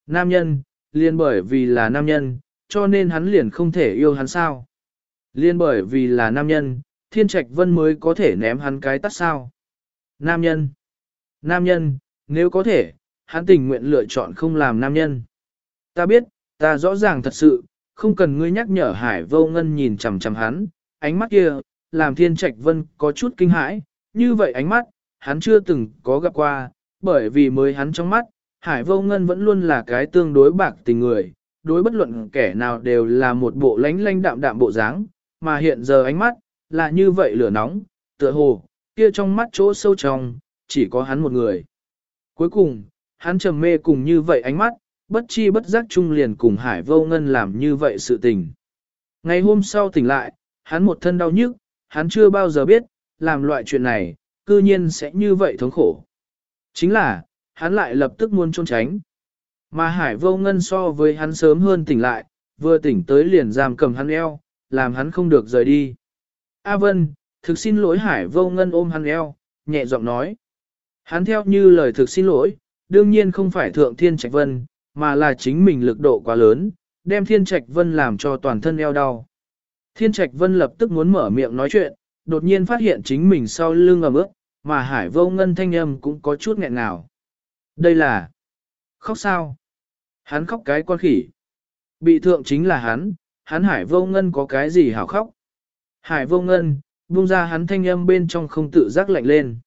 Nam nhân, liền bởi vì là nam nhân, cho nên hắn liền không thể yêu hắn sao. Liên bởi vì là nam nhân, thiên trạch vân mới có thể ném hắn cái tắt sao. Nam nhân. Nam nhân, nếu có thể, hắn tình nguyện lựa chọn không làm nam nhân. Ta biết, ta rõ ràng thật sự, không cần ngươi nhắc nhở hải vô ngân nhìn chằm chằm hắn, ánh mắt kia, làm thiên trạch vân có chút kinh hãi, như vậy ánh mắt, hắn chưa từng có gặp qua, bởi vì mới hắn trong mắt, hải vô ngân vẫn luôn là cái tương đối bạc tình người, đối bất luận kẻ nào đều là một bộ lánh lánh đạm đạm bộ dáng, mà hiện giờ ánh mắt, là như vậy lửa nóng, tựa hồ, kia trong mắt chỗ sâu trong, chỉ có hắn một người. Cuối cùng, hắn trầm mê cùng như vậy ánh mắt, bất chi bất giác chung liền cùng Hải Vô Ngân làm như vậy sự tình. Ngày hôm sau tỉnh lại, hắn một thân đau nhức, hắn chưa bao giờ biết, làm loại chuyện này, cư nhiên sẽ như vậy thống khổ. Chính là, hắn lại lập tức muốn trốn tránh, mà hải vô ngân so với hắn sớm hơn tỉnh lại, vừa tỉnh tới liền giam cầm hắn eo, làm hắn không được rời đi. A Vân, thực xin lỗi hải vô ngân ôm hắn eo, nhẹ giọng nói. Hắn theo như lời thực xin lỗi, đương nhiên không phải thượng thiên trạch vân, mà là chính mình lực độ quá lớn, đem thiên trạch vân làm cho toàn thân eo đau. Thiên trạch vân lập tức muốn mở miệng nói chuyện, đột nhiên phát hiện chính mình sau lưng ẩm ướt, mà hải vô ngân thanh âm cũng có chút nghẹn ngào. Đây là... khóc sao? Hắn khóc cái con khỉ. Bị thượng chính là hắn, hắn hải vô ngân có cái gì hảo khóc. Hải vô ngân, buông ra hắn thanh âm bên trong không tự giác lạnh lên.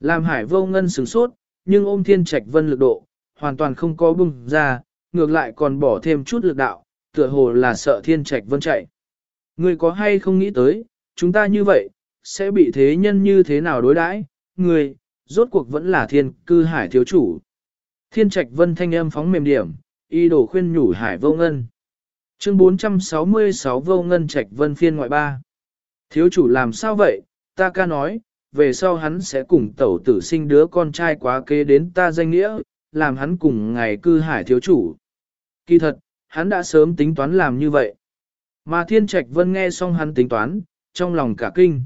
Làm hải vô ngân sửng sốt, nhưng ôm thiên trạch vân lực độ, hoàn toàn không có buông ra, ngược lại còn bỏ thêm chút lực đạo, tựa hồ là sợ thiên trạch vân chạy. Người có hay không nghĩ tới, chúng ta như vậy, sẽ bị thế nhân như thế nào đối đãi? người, rốt cuộc vẫn là thiên cư hải thiếu chủ. Thiên trạch vân thanh âm phóng mềm điểm, y đồ khuyên nhủ hải vô ngân. Chương 466 vô ngân trạch vân phiên ngoại ba. Thiếu chủ làm sao vậy, ta ca nói, về sau hắn sẽ cùng tẩu tử sinh đứa con trai quá kế đến ta danh nghĩa, làm hắn cùng ngày cư hải thiếu chủ. Kỳ thật, hắn đã sớm tính toán làm như vậy. Mà thiên trạch vân nghe xong hắn tính toán, trong lòng cả kinh.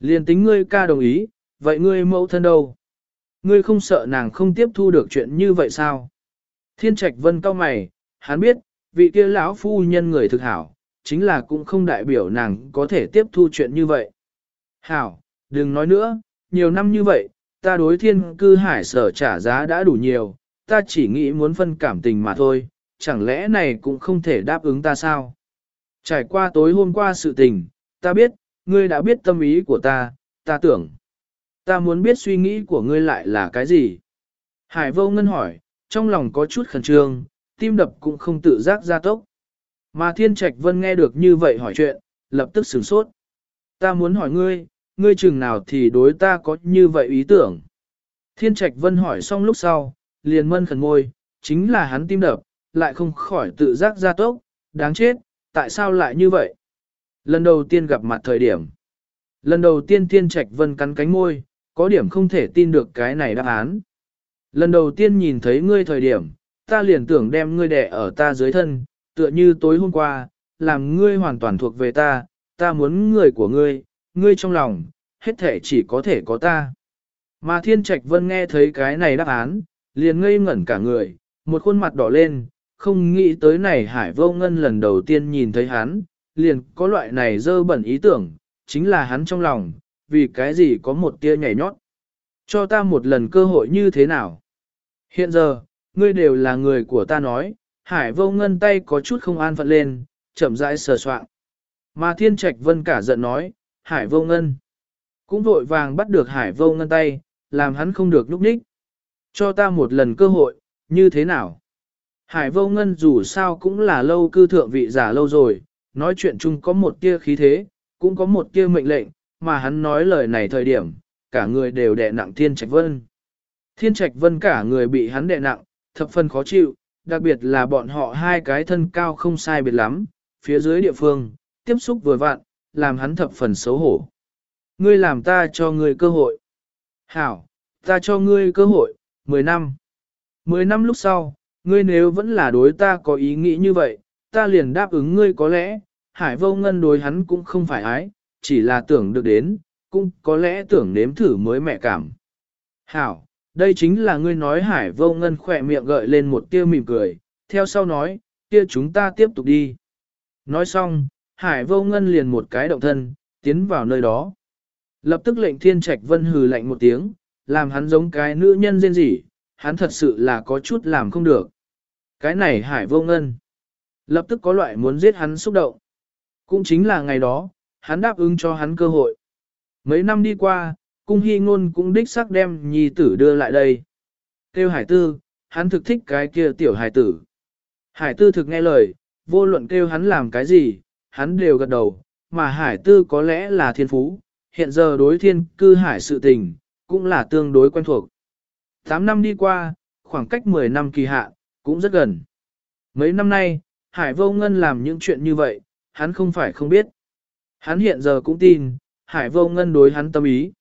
Liền tính ngươi ca đồng ý, vậy ngươi mẫu thân đâu? Ngươi không sợ nàng không tiếp thu được chuyện như vậy sao? Thiên trạch vân cao mày, hắn biết, vị kia lão phu nhân người thực hảo, chính là cũng không đại biểu nàng có thể tiếp thu chuyện như vậy. Hảo, đừng nói nữa, nhiều năm như vậy, ta đối thiên cư hải sở trả giá đã đủ nhiều, ta chỉ nghĩ muốn phân cảm tình mà thôi, chẳng lẽ này cũng không thể đáp ứng ta sao? Trải qua tối hôm qua sự tình, ta biết, ngươi đã biết tâm ý của ta, ta tưởng. Ta muốn biết suy nghĩ của ngươi lại là cái gì? Hải vô ngân hỏi, trong lòng có chút khẩn trương, tim đập cũng không tự giác ra tốc. Mà thiên trạch vân nghe được như vậy hỏi chuyện, lập tức sửng sốt. Ta muốn hỏi ngươi, ngươi chừng nào thì đối ta có như vậy ý tưởng. Thiên trạch vân hỏi xong lúc sau, liền mân khẩn môi, chính là hắn tim đập, lại không khỏi tự giác ra tốc, đáng chết, tại sao lại như vậy? Lần đầu tiên gặp mặt thời điểm. Lần đầu tiên thiên trạch vân cắn cánh môi, có điểm không thể tin được cái này đáp án. Lần đầu tiên nhìn thấy ngươi thời điểm, ta liền tưởng đem ngươi đẻ ở ta dưới thân, tựa như tối hôm qua, làm ngươi hoàn toàn thuộc về ta, ta muốn người của ngươi, ngươi trong lòng, hết thể chỉ có thể có ta. Mà thiên trạch vân nghe thấy cái này đáp án, liền ngây ngẩn cả người, một khuôn mặt đỏ lên, không nghĩ tới này hải vô ngân lần đầu tiên nhìn thấy hắn, liền có loại này dơ bẩn ý tưởng, chính là hắn trong lòng, vì cái gì có một tia nhảy nhót. Cho ta một lần cơ hội như thế nào? Hiện giờ, ngươi đều là người của ta nói, hải vô ngân tay có chút không an phận lên, chậm rãi sờ soạn. Mà thiên trạch vân cả giận nói, hải vô ngân. Cũng vội vàng bắt được hải vô ngân tay, làm hắn không được lúc ních. Cho ta một lần cơ hội, như thế nào? Hải vô ngân dù sao cũng là lâu cư thượng vị giả lâu rồi, nói chuyện chung có một tia khí thế, cũng có một tia mệnh lệnh, mà hắn nói lời này thời điểm, cả người đều đè nặng thiên trạch vân. Thiên trạch vân cả người bị hắn đè nặng, thập phần khó chịu, đặc biệt là bọn họ hai cái thân cao không sai biệt lắm, phía dưới địa phương, tiếp xúc vừa vặn, làm hắn thập phần xấu hổ. Ngươi làm ta cho ngươi cơ hội. Hảo, ta cho ngươi cơ hội, 10 năm. 10 năm lúc sau, ngươi nếu vẫn là đối ta có ý nghĩ như vậy, ta liền đáp ứng ngươi có lẽ, hải vô ngân đối hắn cũng không phải ái, chỉ là tưởng được đến, cũng có lẽ tưởng nếm thử mới mẹ cảm. Hảo, đây chính là ngươi nói hải vô ngân khỏe miệng gợi lên một tia mỉm cười, theo sau nói, kia chúng ta tiếp tục đi. Nói xong, hải vô ngân liền một cái động thân, tiến vào nơi đó. Lập tức lệnh thiên trạch vân hừ lạnh một tiếng, làm hắn giống cái nữ nhân rên rỉ, hắn thật sự là có chút làm không được. Cái này hải vô ngân. Lập tức có loại muốn giết hắn xúc động. Cũng chính là ngày đó, hắn đáp ứng cho hắn cơ hội. Mấy năm đi qua, cung hy ngôn cũng đích xác đem nhi tử đưa lại đây. Kêu hải tư, hắn thực thích cái kia tiểu hải tử. Hải tư thực nghe lời, vô luận kêu hắn làm cái gì, hắn đều gật đầu, mà hải tư có lẽ là thiên phú, hiện giờ đối thiên cư hải sự tình, cũng là tương đối quen thuộc. 8 năm đi qua, khoảng cách 10 năm kỳ hạ, cũng rất gần. Mấy năm nay, Hải Vô Ngân làm những chuyện như vậy, hắn không phải không biết. Hắn hiện giờ cũng tin, Hải Vô Ngân đối hắn tâm ý.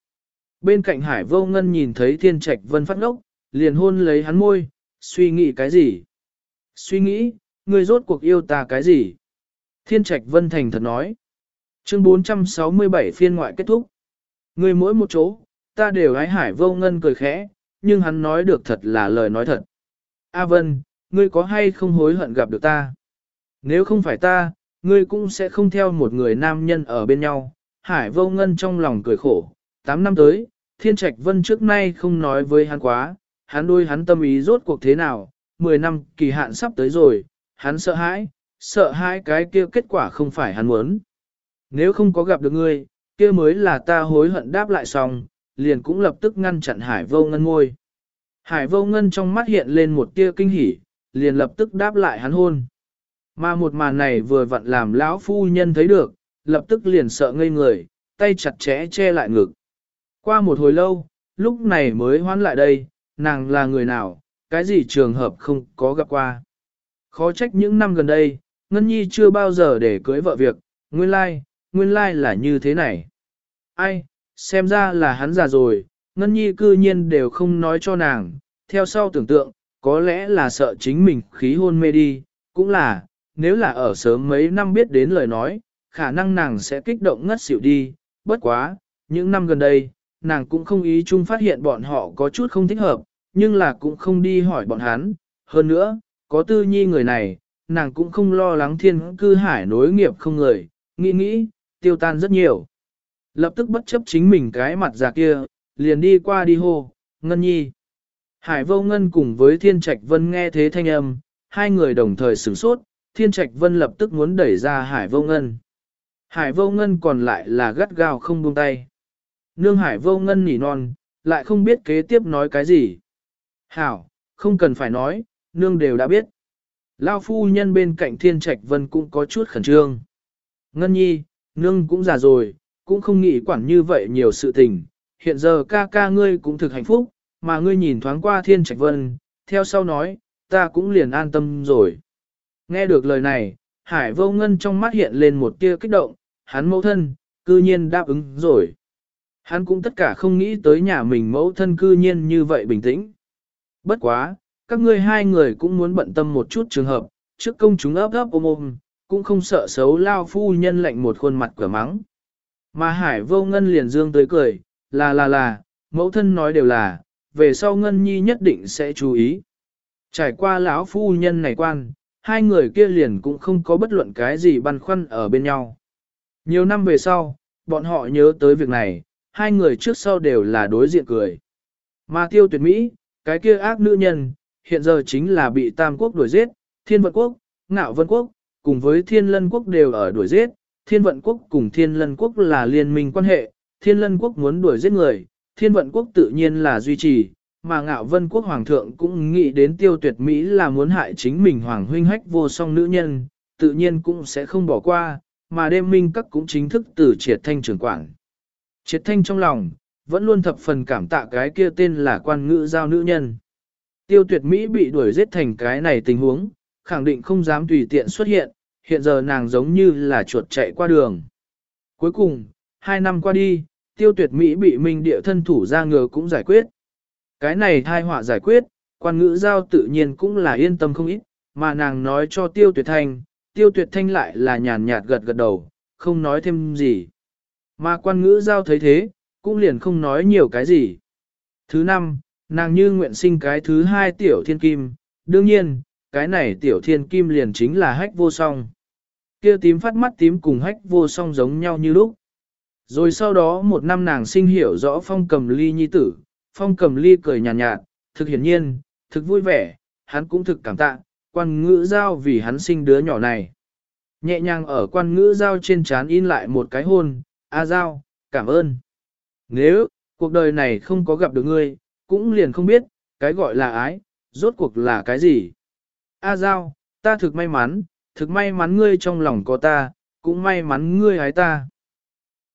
Bên cạnh Hải Vô Ngân nhìn thấy Thiên Trạch Vân phát ngốc, liền hôn lấy hắn môi, suy nghĩ cái gì? Suy nghĩ, người rốt cuộc yêu ta cái gì? Thiên Trạch Vân thành thật nói. Chương 467 phiên ngoại kết thúc. Người mỗi một chỗ, ta đều ái Hải Vô Ngân cười khẽ, nhưng hắn nói được thật là lời nói thật. A Vân, ngươi có hay không hối hận gặp được ta? Nếu không phải ta, ngươi cũng sẽ không theo một người nam nhân ở bên nhau. Hải vô ngân trong lòng cười khổ, 8 năm tới, thiên trạch vân trước nay không nói với hắn quá, hắn đôi hắn tâm ý rốt cuộc thế nào, 10 năm kỳ hạn sắp tới rồi, hắn sợ hãi, sợ hãi cái kia kết quả không phải hắn muốn. Nếu không có gặp được ngươi, kia mới là ta hối hận đáp lại xong, liền cũng lập tức ngăn chặn hải vô ngân ngôi. Hải vô ngân trong mắt hiện lên một tia kinh hỉ, liền lập tức đáp lại hắn hôn. Mà một màn này vừa vặn làm lão phu nhân thấy được, lập tức liền sợ ngây người, tay chặt chẽ che lại ngực. Qua một hồi lâu, lúc này mới hoán lại đây, nàng là người nào, cái gì trường hợp không có gặp qua. Khó trách những năm gần đây, Ngân Nhi chưa bao giờ để cưới vợ việc, nguyên lai, like, nguyên lai like là như thế này. Ai, xem ra là hắn già rồi, Ngân Nhi cư nhiên đều không nói cho nàng, theo sau tưởng tượng, có lẽ là sợ chính mình khí hôn mê đi, cũng là, nếu là ở sớm mấy năm biết đến lời nói, khả năng nàng sẽ kích động ngất xỉu đi, bất quá, những năm gần đây, nàng cũng không ý chung phát hiện bọn họ có chút không thích hợp, nhưng là cũng không đi hỏi bọn hắn, hơn nữa, có tư nhi người này, nàng cũng không lo lắng thiên cư hải nối nghiệp không người, nghĩ nghĩ, tiêu tan rất nhiều. Lập tức bất chấp chính mình cái mặt già kia, liền đi qua đi hô, ngân nhi. Hải vô ngân cùng với thiên trạch vân nghe thế thanh âm, hai người đồng thời sửng sốt, thiên trạch vân lập tức muốn đẩy ra hải vô ngân. Hải vô ngân còn lại là gắt gao không buông tay. Nương hải vô ngân nỉ non, lại không biết kế tiếp nói cái gì. Hảo, không cần phải nói, nương đều đã biết. Lao phu nhân bên cạnh thiên trạch vân cũng có chút khẩn trương. Ngân nhi, nương cũng già rồi, cũng không nghĩ quản như vậy nhiều sự tình. Hiện giờ ca ca ngươi cũng thực hạnh phúc, mà ngươi nhìn thoáng qua thiên trạch vân, theo sau nói, ta cũng liền an tâm rồi. Nghe được lời này, hải vô ngân trong mắt hiện lên một tia kích động, hắn mẫu thân, cư nhiên đáp ứng rồi. Hắn cũng tất cả không nghĩ tới nhà mình mẫu thân cư nhiên như vậy bình tĩnh. Bất quá, các ngươi hai người cũng muốn bận tâm một chút trường hợp, trước công chúng ấp ấp ôm ôm, cũng không sợ xấu lao phu nhân lạnh một khuôn mặt cửa mắng. Mà hải vô ngân liền dương tới cười, là là là, mẫu thân nói đều là, về sau ngân nhi nhất định sẽ chú ý. Trải qua lão phu nhân này quan, hai người kia liền cũng không có bất luận cái gì băn khoăn ở bên nhau. Nhiều năm về sau, bọn họ nhớ tới việc này, hai người trước sau đều là đối diện cười. Mà tiêu tuyệt Mỹ, cái kia ác nữ nhân, hiện giờ chính là bị Tam Quốc đuổi giết, Thiên Vận Quốc, Ngạo Vân Quốc, cùng với Thiên Lân Quốc đều ở đuổi giết, Thiên Vận Quốc cùng Thiên Lân Quốc là liên minh quan hệ, Thiên Lân Quốc muốn đuổi giết người, Thiên Vận Quốc tự nhiên là duy trì, mà Ngạo Vân Quốc Hoàng thượng cũng nghĩ đến tiêu tuyệt Mỹ là muốn hại chính mình Hoàng huynh hách vô song nữ nhân, tự nhiên cũng sẽ không bỏ qua, mà đêm minh các cũng chính thức từ triệt thanh trưởng quản. Triệt thanh trong lòng, vẫn luôn thập phần cảm tạ cái kia tên là quan ngữ giao nữ nhân. Tiêu tuyệt Mỹ bị đuổi giết thành cái này tình huống, khẳng định không dám tùy tiện xuất hiện, hiện giờ nàng giống như là chuột chạy qua đường. Cuối cùng, hai năm qua đi, tiêu tuyệt Mỹ bị minh địa thân thủ ra ngờ cũng giải quyết. Cái này thai họa giải quyết, quan ngữ giao tự nhiên cũng là yên tâm không ít, mà nàng nói cho tiêu tuyệt thanh, tiêu tuyệt thanh lại là nhàn nhạt gật gật đầu, không nói thêm gì. Mà quan ngữ giao thấy thế, cũng liền không nói nhiều cái gì. Thứ năm, nàng như nguyện sinh cái thứ hai tiểu thiên kim, đương nhiên, cái này tiểu thiên kim liền chính là hách vô song. Kia tím phát mắt tím cùng hách vô song giống nhau như lúc. Rồi sau đó một năm nàng sinh hiểu rõ phong cầm ly nhi tử, phong cầm ly cười nhàn nhạt, nhạt, thực hiển nhiên, thực vui vẻ, hắn cũng thực cảm tạ, quan ngữ giao vì hắn sinh đứa nhỏ này. Nhẹ nhàng ở quan ngữ giao trên trán in lại một cái hôn, A giao, cảm ơn. Nếu, cuộc đời này không có gặp được ngươi, cũng liền không biết, cái gọi là ái, rốt cuộc là cái gì. A giao, ta thực may mắn, thực may mắn ngươi trong lòng có ta, cũng may mắn ngươi ái ta.